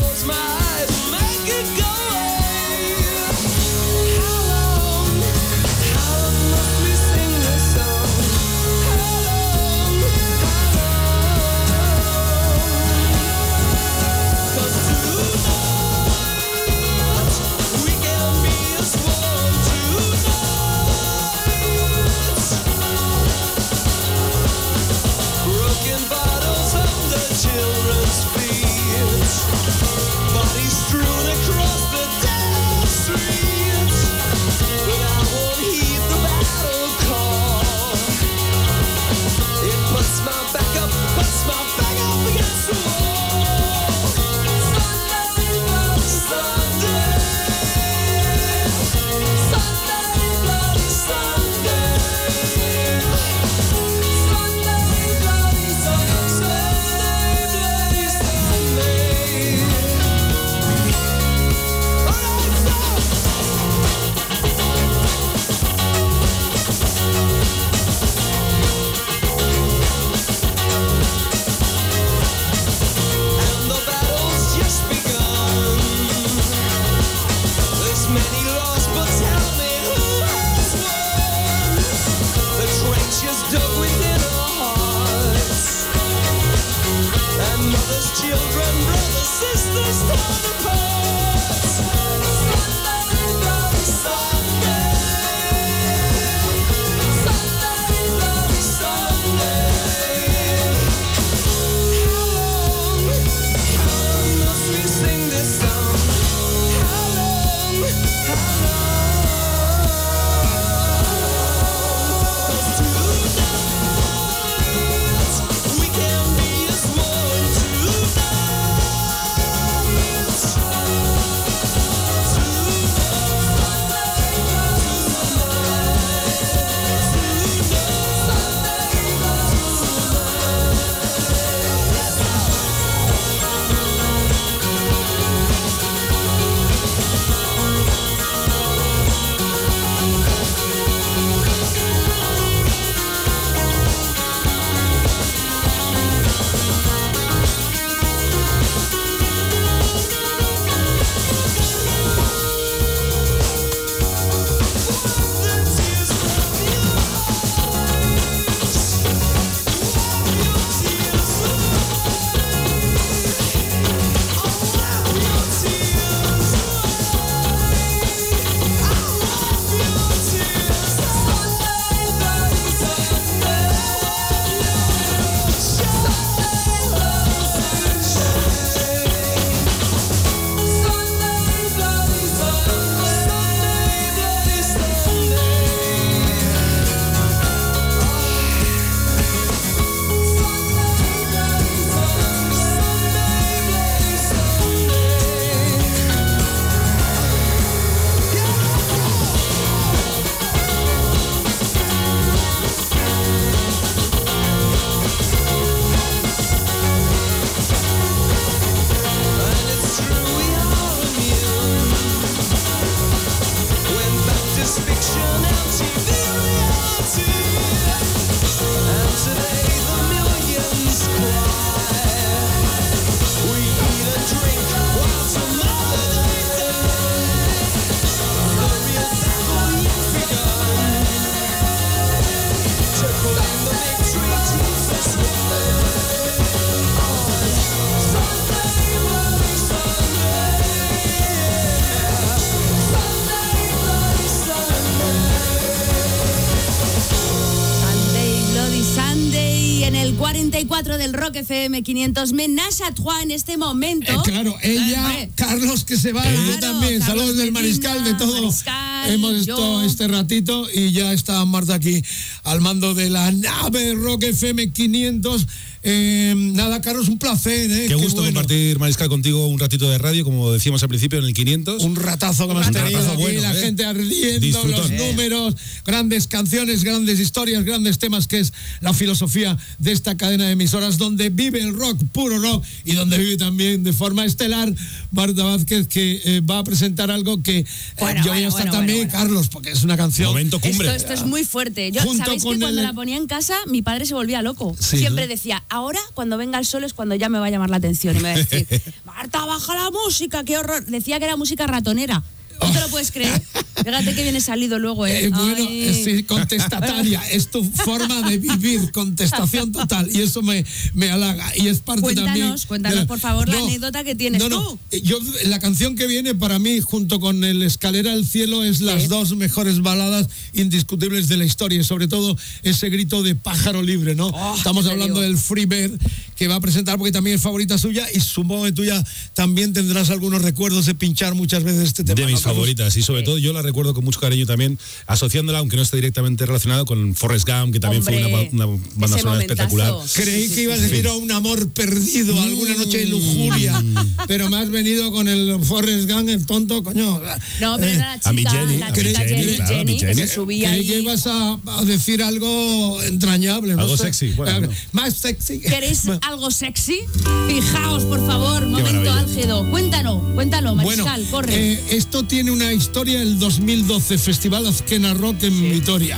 34 del Rock FM 500. Menage à trois en este momento. Eh, claro, ella. Carlos que se va, yo también. Carlos Saludos del Mariscal, de todo. Mariscal, Hemos estado este ratito y ya está Marta aquí al mando de la nave Rock FM 500. Eh, nada, Carlos, un placer. ¿eh? Qué gusto bueno. compartir, Mariscal, contigo un ratito de radio, como decíamos al principio, en el 500. Un ratazo que hemos Un tenido ratazo aquí, bueno, la ¿eh? gente ardiendo, Disfrutón. los Eh. números, grandes canciones, grandes historias, grandes temas, que es la filosofía de esta cadena de emisoras, donde vive el rock, puro rock, y donde vive también de forma estelar Marta Vázquez, que eh, va a presentar algo que eh, Bueno, yo voy a estar bueno, también, Carlos, porque es una canción. Momento Esto, esto es muy fuerte. Yo, Junto ¿Sabéis con que cuando el- la ponía en casa, mi padre se volvía loco? Sí, Siempre ¿no? decía, ahora cuando venga el sol es cuando ya me va a llamar la atención. Y me va a decir, Marta, baja la música, qué horror. Decía que era música ratonera. ¿No te lo puedes creer? Fíjate que viene salido luego, ¿eh? Eh, bueno, Ay. sí, contestataria, es tu forma de vivir, contestación total, y eso me, me halaga. Y es parte Cuéntanos, también. cuéntanos, de- por favor, la anécdota que tienes no, no, tú. eh, Yo, la canción que viene para mí, junto con el Escalera al Cielo, es las dos mejores baladas indiscutibles de la historia, y sobre todo ese grito de pájaro libre, ¿no? Estamos Oh, te hablando digo. del Free Bird, que va a presentar porque también es favorita suya, y supongo que tuya también tendrás algunos recuerdos de pinchar muchas veces este tema. Favoritas y sobre todo yo la recuerdo con mucho cariño también asociándola aunque no esté directamente relacionado con Forrest Gump que también fue Hombre, una, una banda sonora espectacular Creí que ibas a decir a un amor perdido, alguna noche de lujuria, pero me has venido con el Forrest Gump, el tonto, coño. No, pero era la chica, a mi Jenny, la a mi chica Jenny, Jenny, claro, a mi Jenny, que Jenny. se subía Creí que ahí. ibas a, a decir algo entrañable. no Algo sé. sexy, bueno, Eh, no. Más sexy. ¿Queréis algo sexy? Fijaos, por favor, momento álgido. Cuéntalo, cuéntalo, Bueno, Mariscal, corre. eh, esto tiene una historia el 2012, Festival Azquena Rock en Vitoria.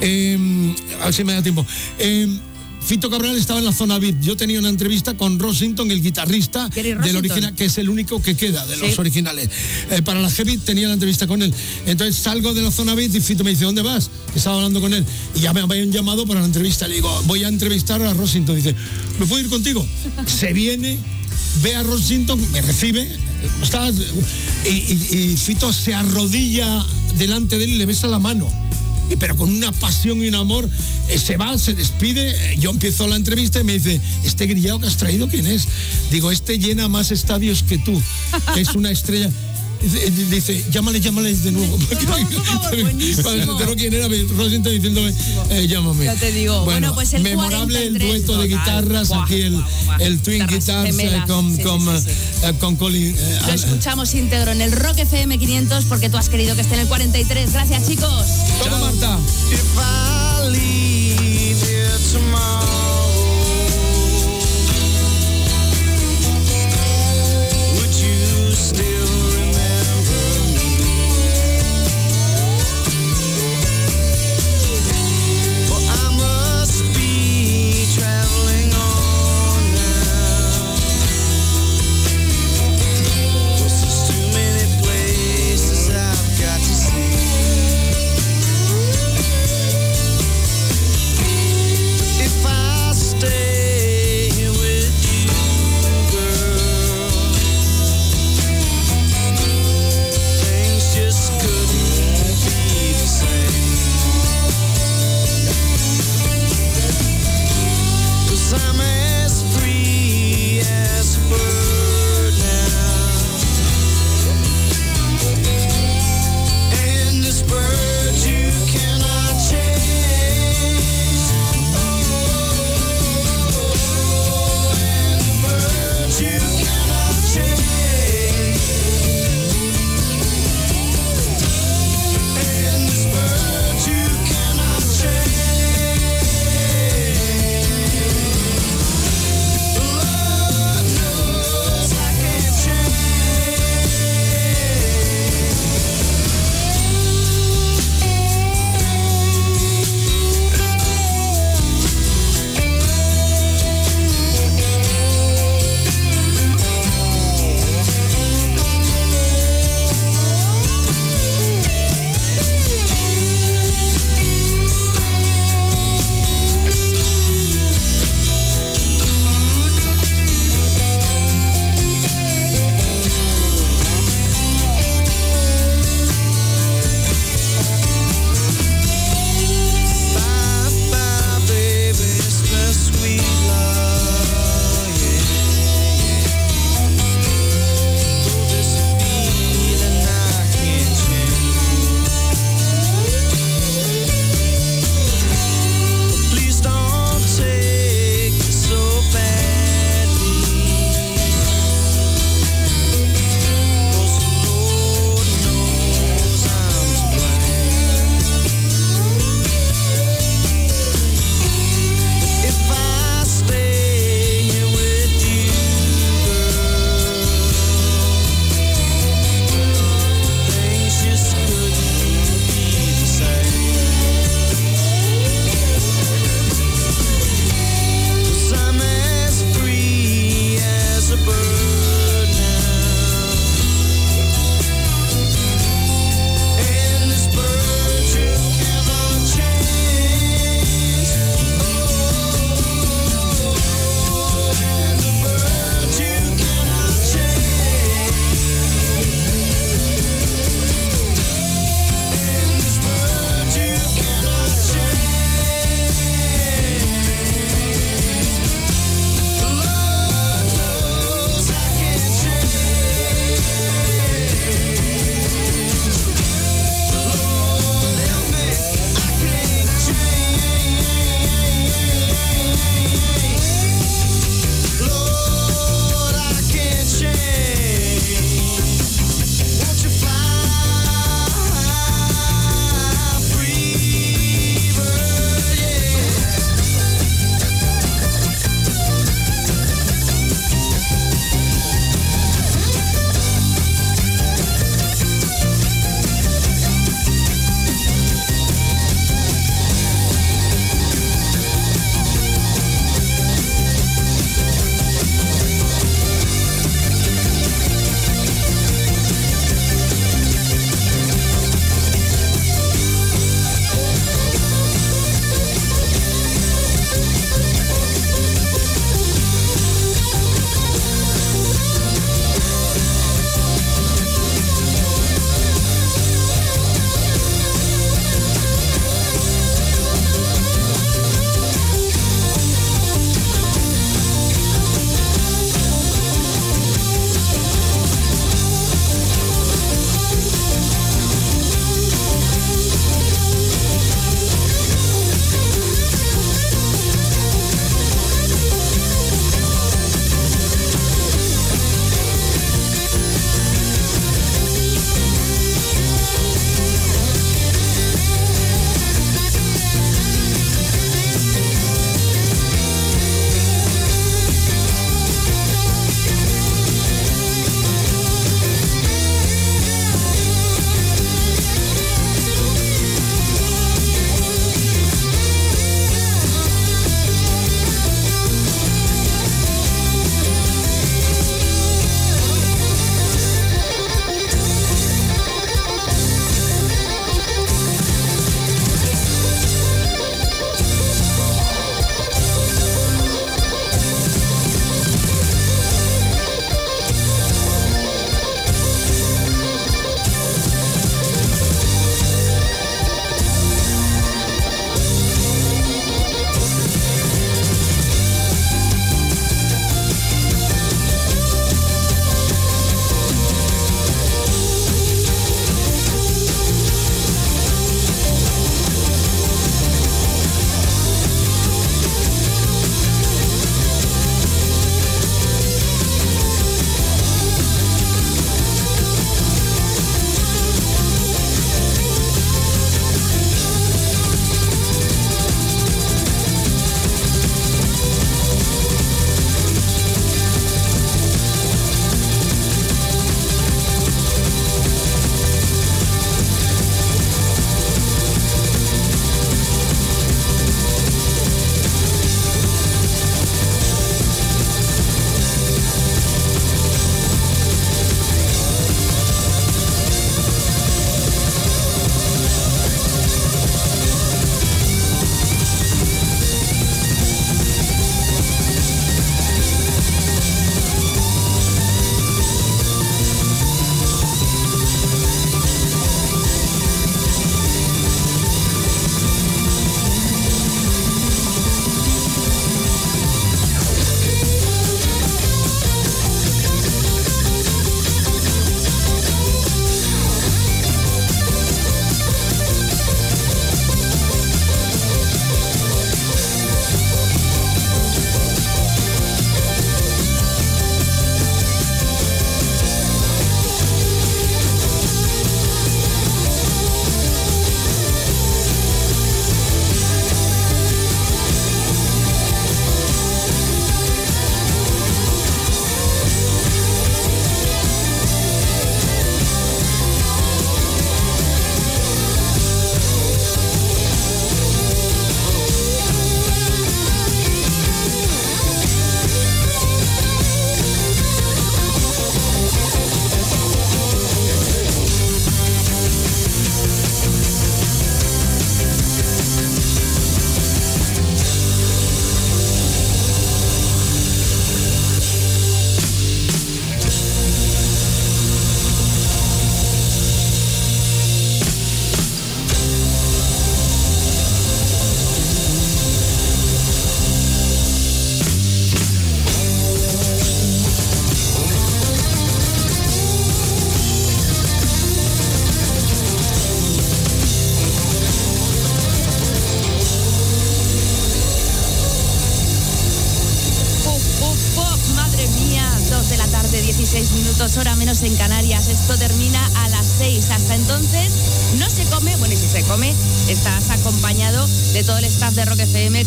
Eh, a ver si me da tiempo. Eh, Fito Cabral estaba en la zona VIP. Yo tenía una entrevista con Rosington, el guitarrista del original, que es el único que queda de los originales. Eh, para la Heavy tenía la entrevista con él. Entonces salgo de la zona VIP y Fito me dice, ¿dónde vas? Estaba hablando con él. Y ya me habían llamado para la entrevista. Le digo, voy a entrevistar a Rosington. Dice, ¿me puedo ir contigo? Se viene, ve a Rosington, me recibe. Y Fito se arrodilla delante de él y le besa la mano. Y pero con una pasión y un amor, eh, se va, se despide, eh, yo empiezo la entrevista y me dice, este grillado que has traído, ¿quién es? Digo, este llena más estadios que tú, es una estrella. Dice, llámale, llámale de nuevo. se enteró quién era, Rosington diciéndome, eh, llámame. Ya te digo. Bueno, pues el memorable el 43, dueto de guitarras, aquí el, el Twin Guitars eh, con, sí, con, sí, sí, sí. eh, con Colin. eh, Lo escuchamos íntegro en el Rock FM 500 porque tú has querido que esté en el 43. Gracias, chicos. Toma, Marta.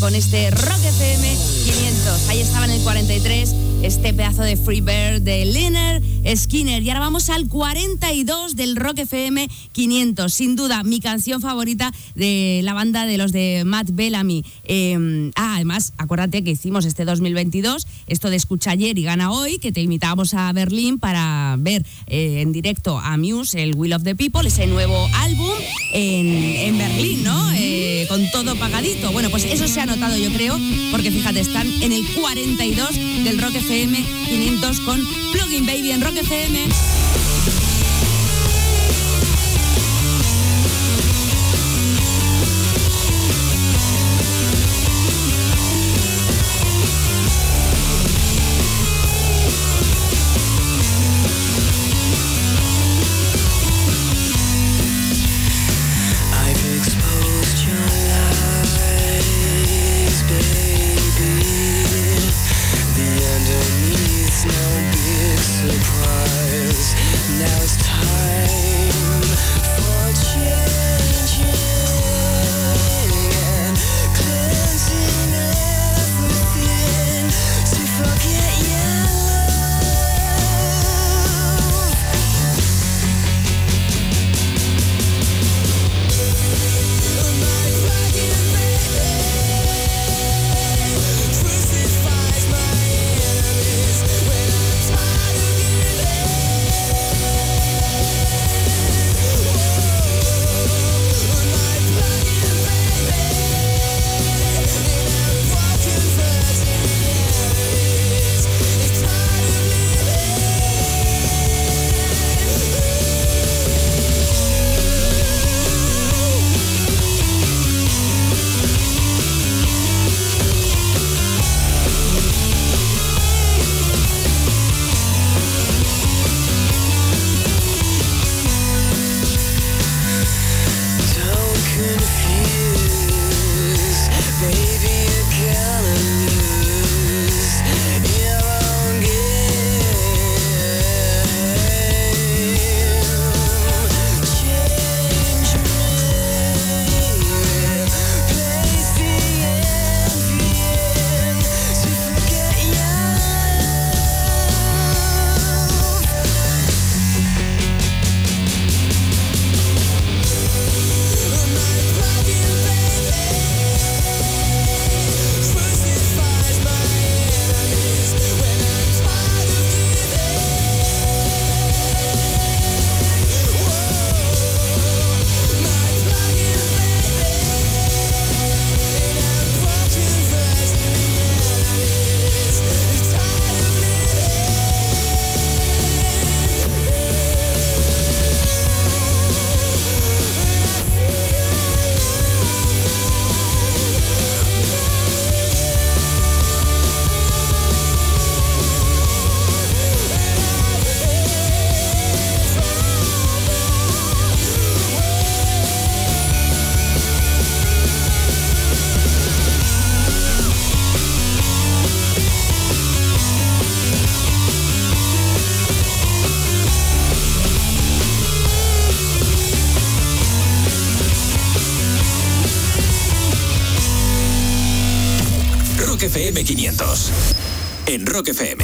Con este Rock FM 500. Ahí estaba en el 43 este pedazo de Free Bird de Leonard Skinner. Y ahora vamos al 42 del Rock FM 500. Sin duda, mi canción favorita de la banda de los de Matt Bellamy. Eh, ah, además, acuérdate que hicimos este 2022 esto de escucha ayer y gana hoy, que te invitábamos a Berlín para ver eh, en directo a Muse, el Will of the People, ese nuevo álbum en, en Berlín, ¿no? Eh, con todo pagadito. Bueno, pues eso se ha notado, yo creo, porque fíjate, están en el 42 del Rock FM 500 con Plugin Baby en Rock FM. FM500. En Rock FM.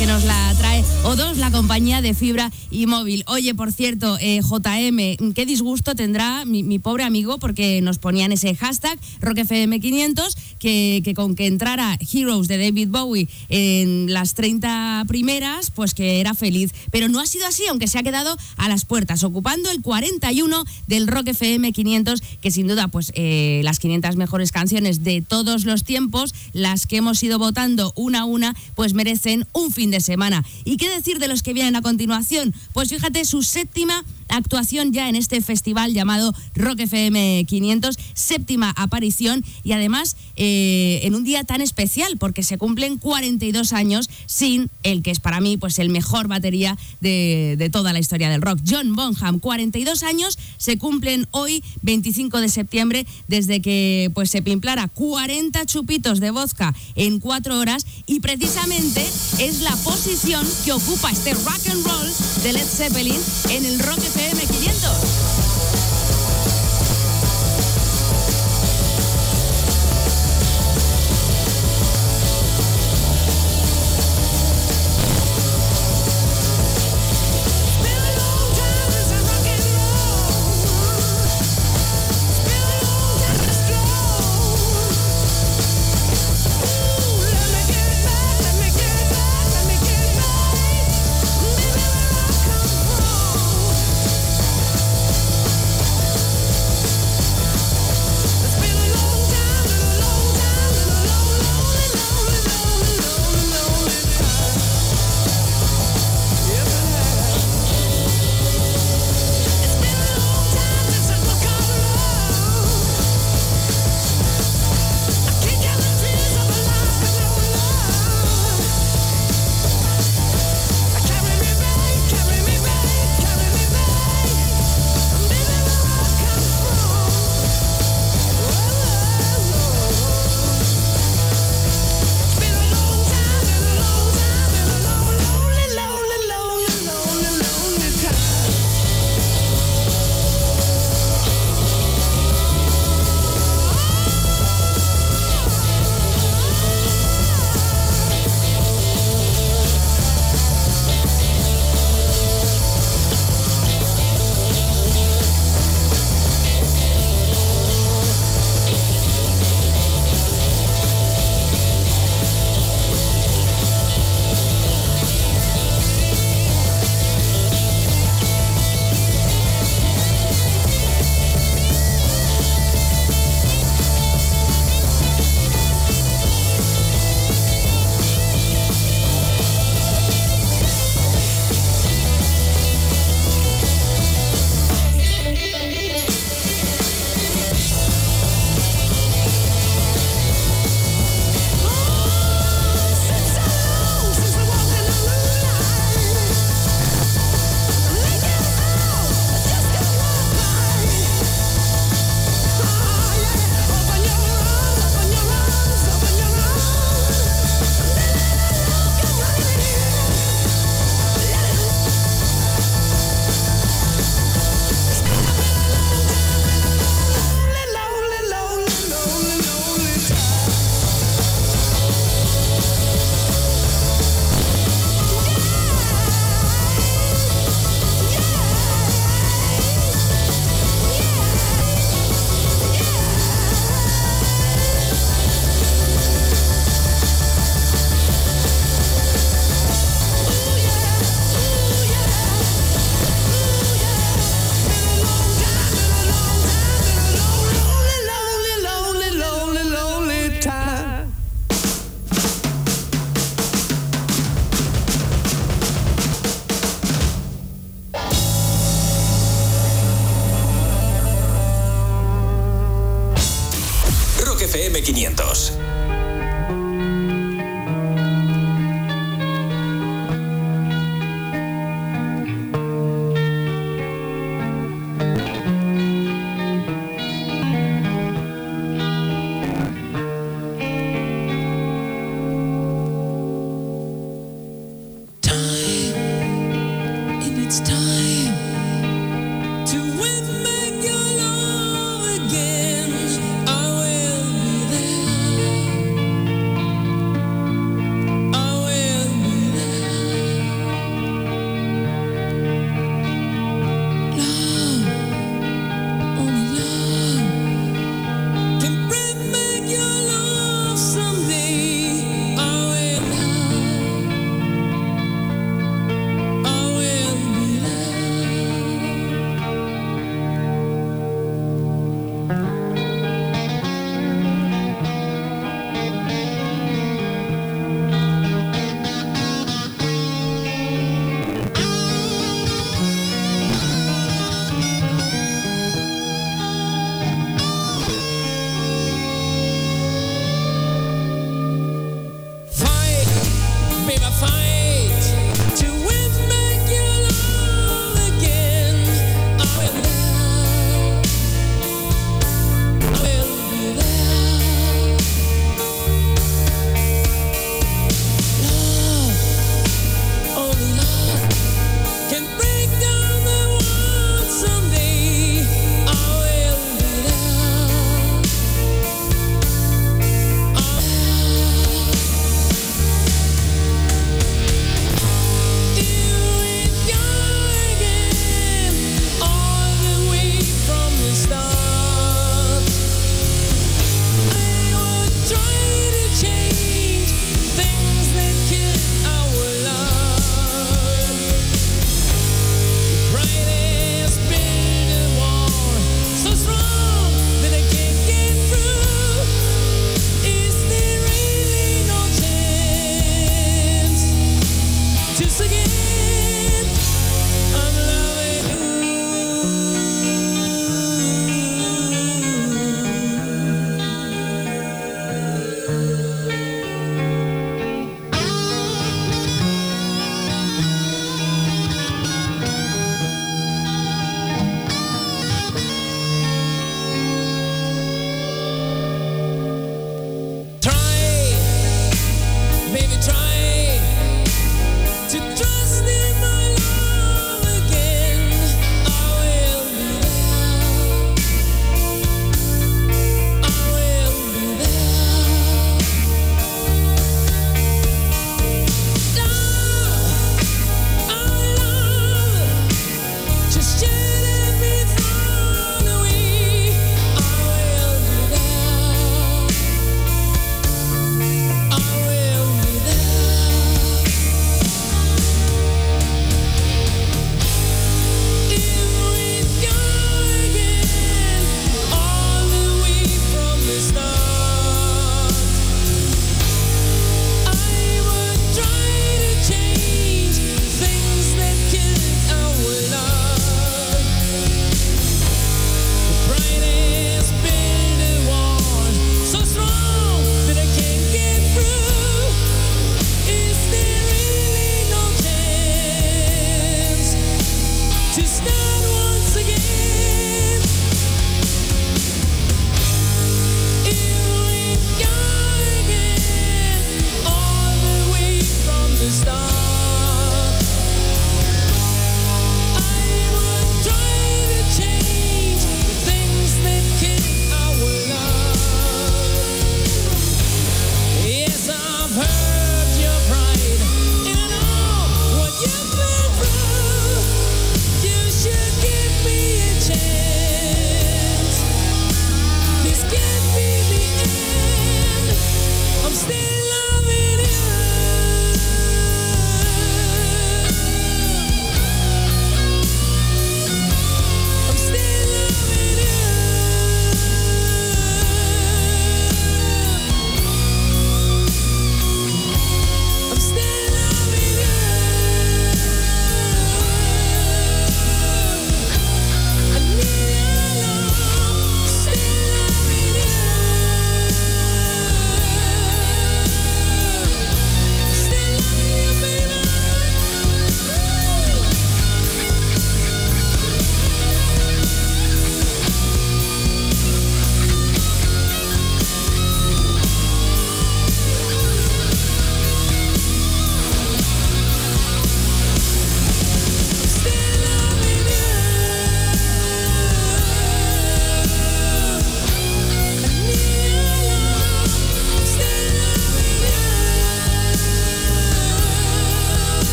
Que nos la trae O2, la compañía de fibra y móvil. Oye, por cierto, eh, JM, qué disgusto tendrá mi, pobre amigo porque nos ponían ese hashtag Rock FM 500 que, que con que entrara Heroes de David Bowie en las 30 primeras, pues que era feliz. Pero no ha sido así, aunque se ha quedado a las puertas, ocupando el 41 del Rock FM 500, que sin duda, pues eh, las 500 mejores canciones de todos los tiempos, las que hemos ido votando una a una, pues merecen un fin de semana. ¿Y qué decir de los que vienen a continuación? Pues fíjate, su séptima actuación ya en este festival llamado Rock FM 500, séptima aparición y además eh, en un día tan especial porque se cumplen 42 años sin el que es para mí pues el mejor batería de, toda la historia del rock, John Bonham. 42 años se cumplen hoy, 25 de septiembre, desde que pues se pimplara 40 chupitos de vodka en cuatro horas y precisamente es la posición que ocupa este rock and roll de Led Zeppelin en el Rock FM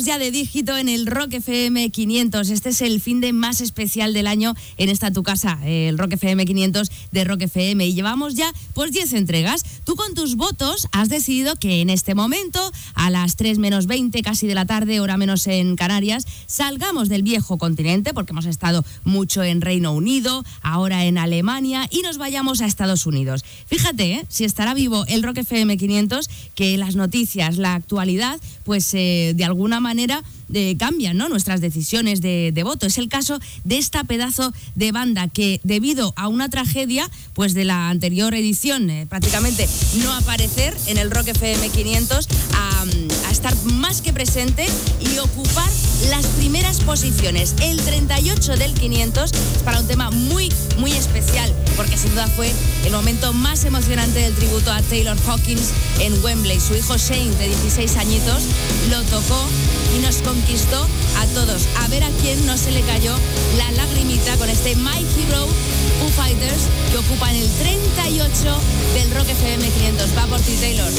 ya de dígito en el Rock FM 500. Este es el fin de más especial del año en esta tu casa, el Rock FM 500 de Rock FM y llevamos ya pues 10 entregas. Tú con tus votos has decidido que en este momento a las 3 menos 20 casi de la tarde, hora menos en Canarias, salgamos del viejo continente porque hemos estado mucho en Reino Unido, ahora en Alemania y nos vayamos a Estados Unidos. Fíjate, ¿eh? si estará vivo el Rock FM 500, que las noticias, la actualidad, pues eh, de alguna manera eh, cambian ¿no? nuestras decisiones de, de voto. Es el caso de esta pedazo de banda que debido a una tragedia pues de la anterior edición, eh, prácticamente no aparecer en el Rock FM 500, a, estar más que presente y ocupar las primeras posiciones. El 38 del 500 es para un tema muy, muy especial, porque sin duda fue el momento más emocionante del tributo a Taylor Hawkins en Wembley. Su hijo Shane, de 16 añitos, lo tocó y nos conquistó a todos. A ver a quién no se le cayó la lagrimita con este My Hero Foo Fighters que ocupan el 38 del Rock FM 500. Va por ti, Taylor.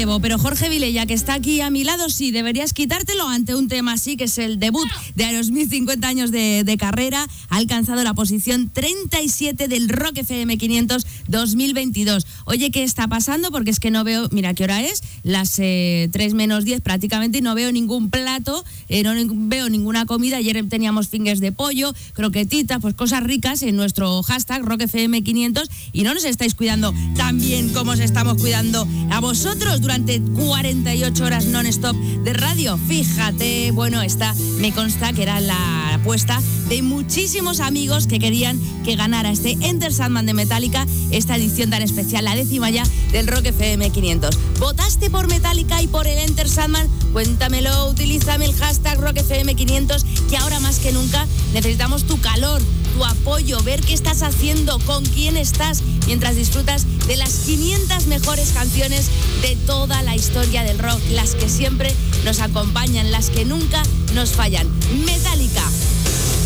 Llevo, pero Jorge Vilella, que está aquí a mi lado, sí, deberías quitártelo ante un tema así, que es el debut de Aerosmith, 50 años de, de carrera, ha alcanzado la posición 37 del Rock FM 500 2022. Oye, ¿qué está pasando? Porque es que no veo, mira qué hora es, las eh, 3 menos 10 prácticamente, y no veo ningún plato, eh, no veo ninguna comida. Ayer teníamos fingers de pollo, croquetitas, pues cosas ricas en nuestro hashtag RockFM500 y no nos estáis cuidando tan bien como os estamos cuidando a vosotros durante 48 horas non-stop de radio. Fíjate, bueno, esta me consta que era la apuesta de muchísimos amigos que querían que ganara este Enter Sandman de Metallica, esta edición tan especial, la décima ya del Rock FM 500. ¿Votaste por Metallica y por el Enter Sandman? Cuéntamelo, utilízame el hashtag Rock FM 500, que ahora más que nunca necesitamos tu calor, tu apoyo, ver qué estás haciendo, con quién estás, mientras disfrutas de las 500 mejores canciones de toda la historia del rock, las que siempre nos acompañan, las que nunca nos fallan. Metallica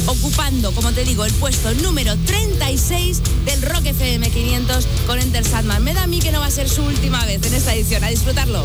ocupando, como te digo, el puesto número 36 del Rock FM 500 con Enter Sandman. Me da a mí que no va a ser su última vez en esta edición. A disfrutarlo.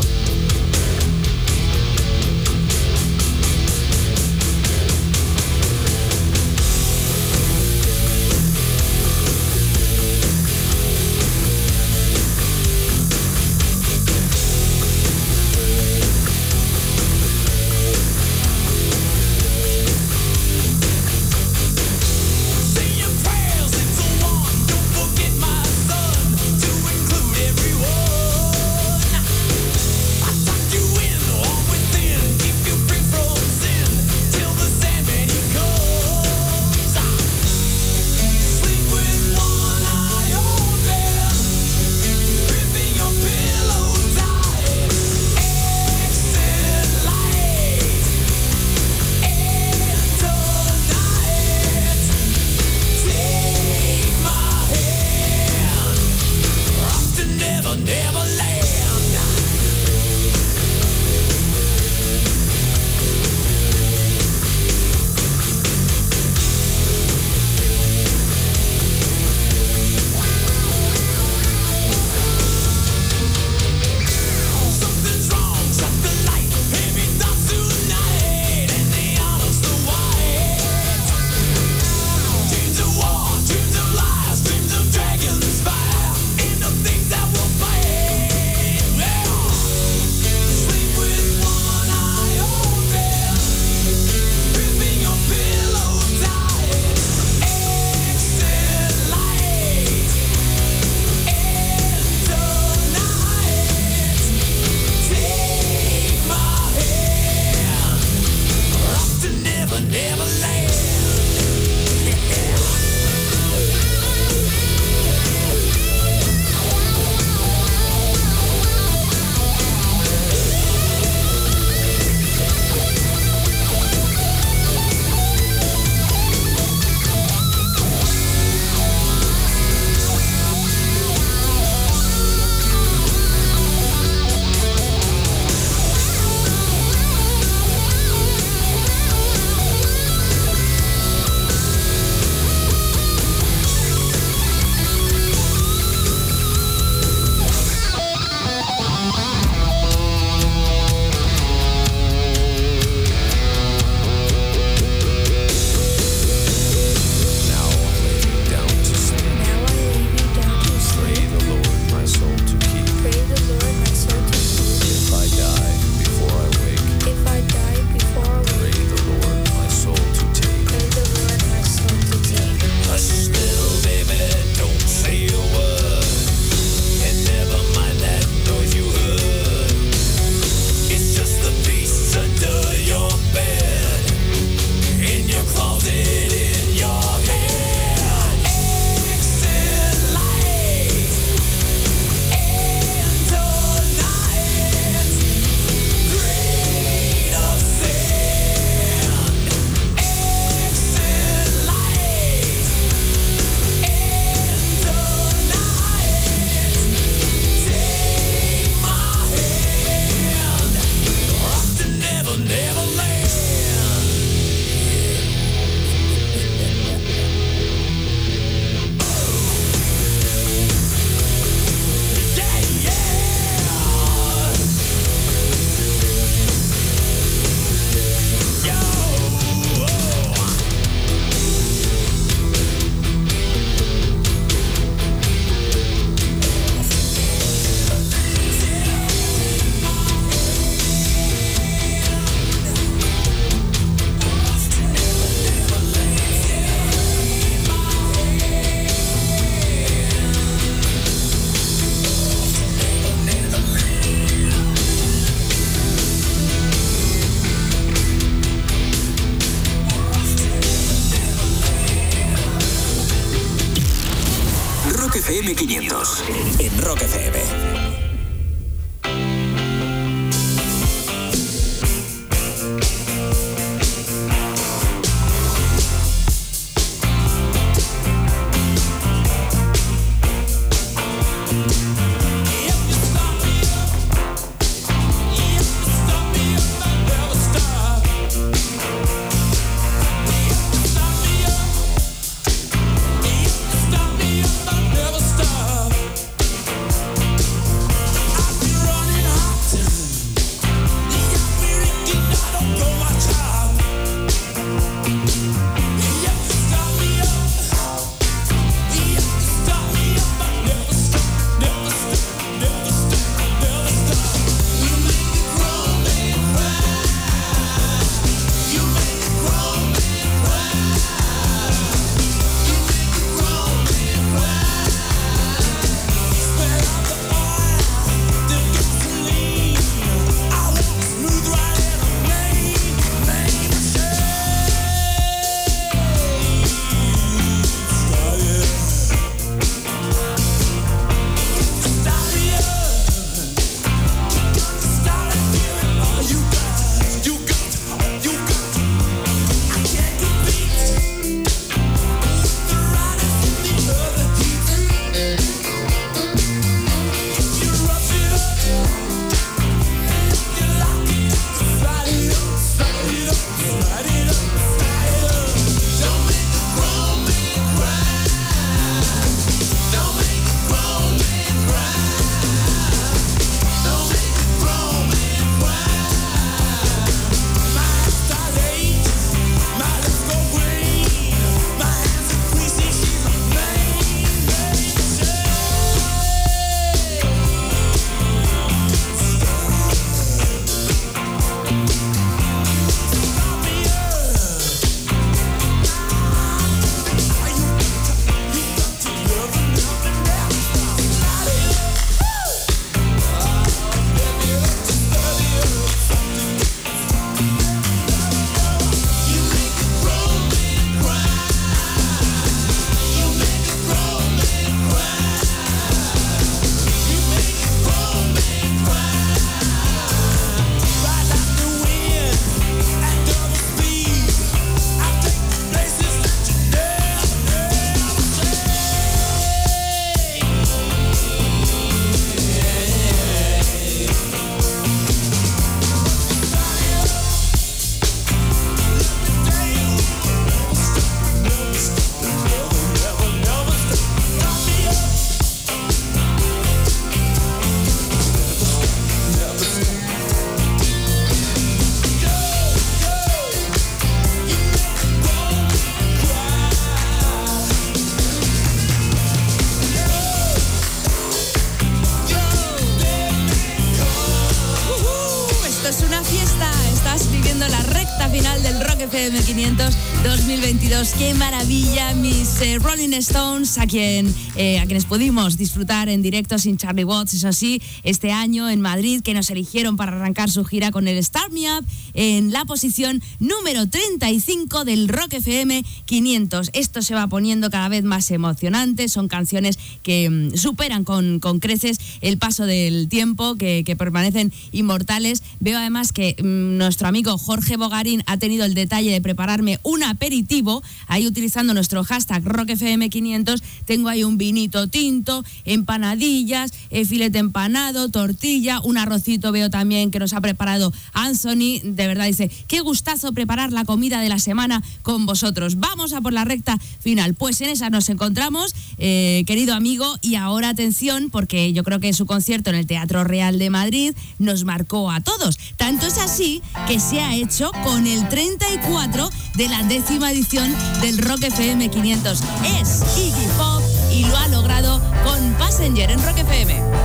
2022. Qué maravilla, mis eh, Rolling Stones, a, eh, a quienes pudimos disfrutar en directo sin Charlie Watts, eso sí, este año en Madrid, que nos eligieron para arrancar su gira con el Start Me Up en la posición número 35 del Rock FM 500. Esto se va poniendo cada vez más emocionante, son canciones que mm, superan con, con creces el paso del tiempo, que permanecen inmortales. Veo además que mm, nuestro amigo Jorge Bogarín ha tenido el detalle de prepararme un aperitivo, ahí utilizando nuestro hashtag RockFM500, tengo ahí un vinito tinto, empanadillas, eh, filete empanado, tortilla, un arrocito veo también que nos ha preparado Anthony, de verdad dice, qué gustazo preparar la comida de la semana con vosotros. Vamos a por la recta final, pues en esa nos encontramos, eh, querido amigo, y ahora atención, porque yo creo que su concierto en el Teatro Real de Madrid nos marcó a todos. Tanto es así que se ha hecho con el 34 de la décima edición del Rock FM 500. Es Iggy Pop y lo ha logrado con Passenger en Rock FM.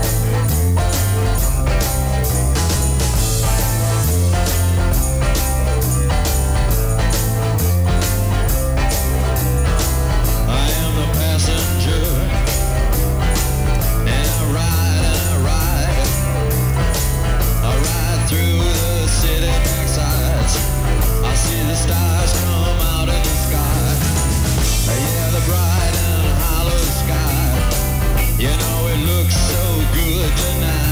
good night.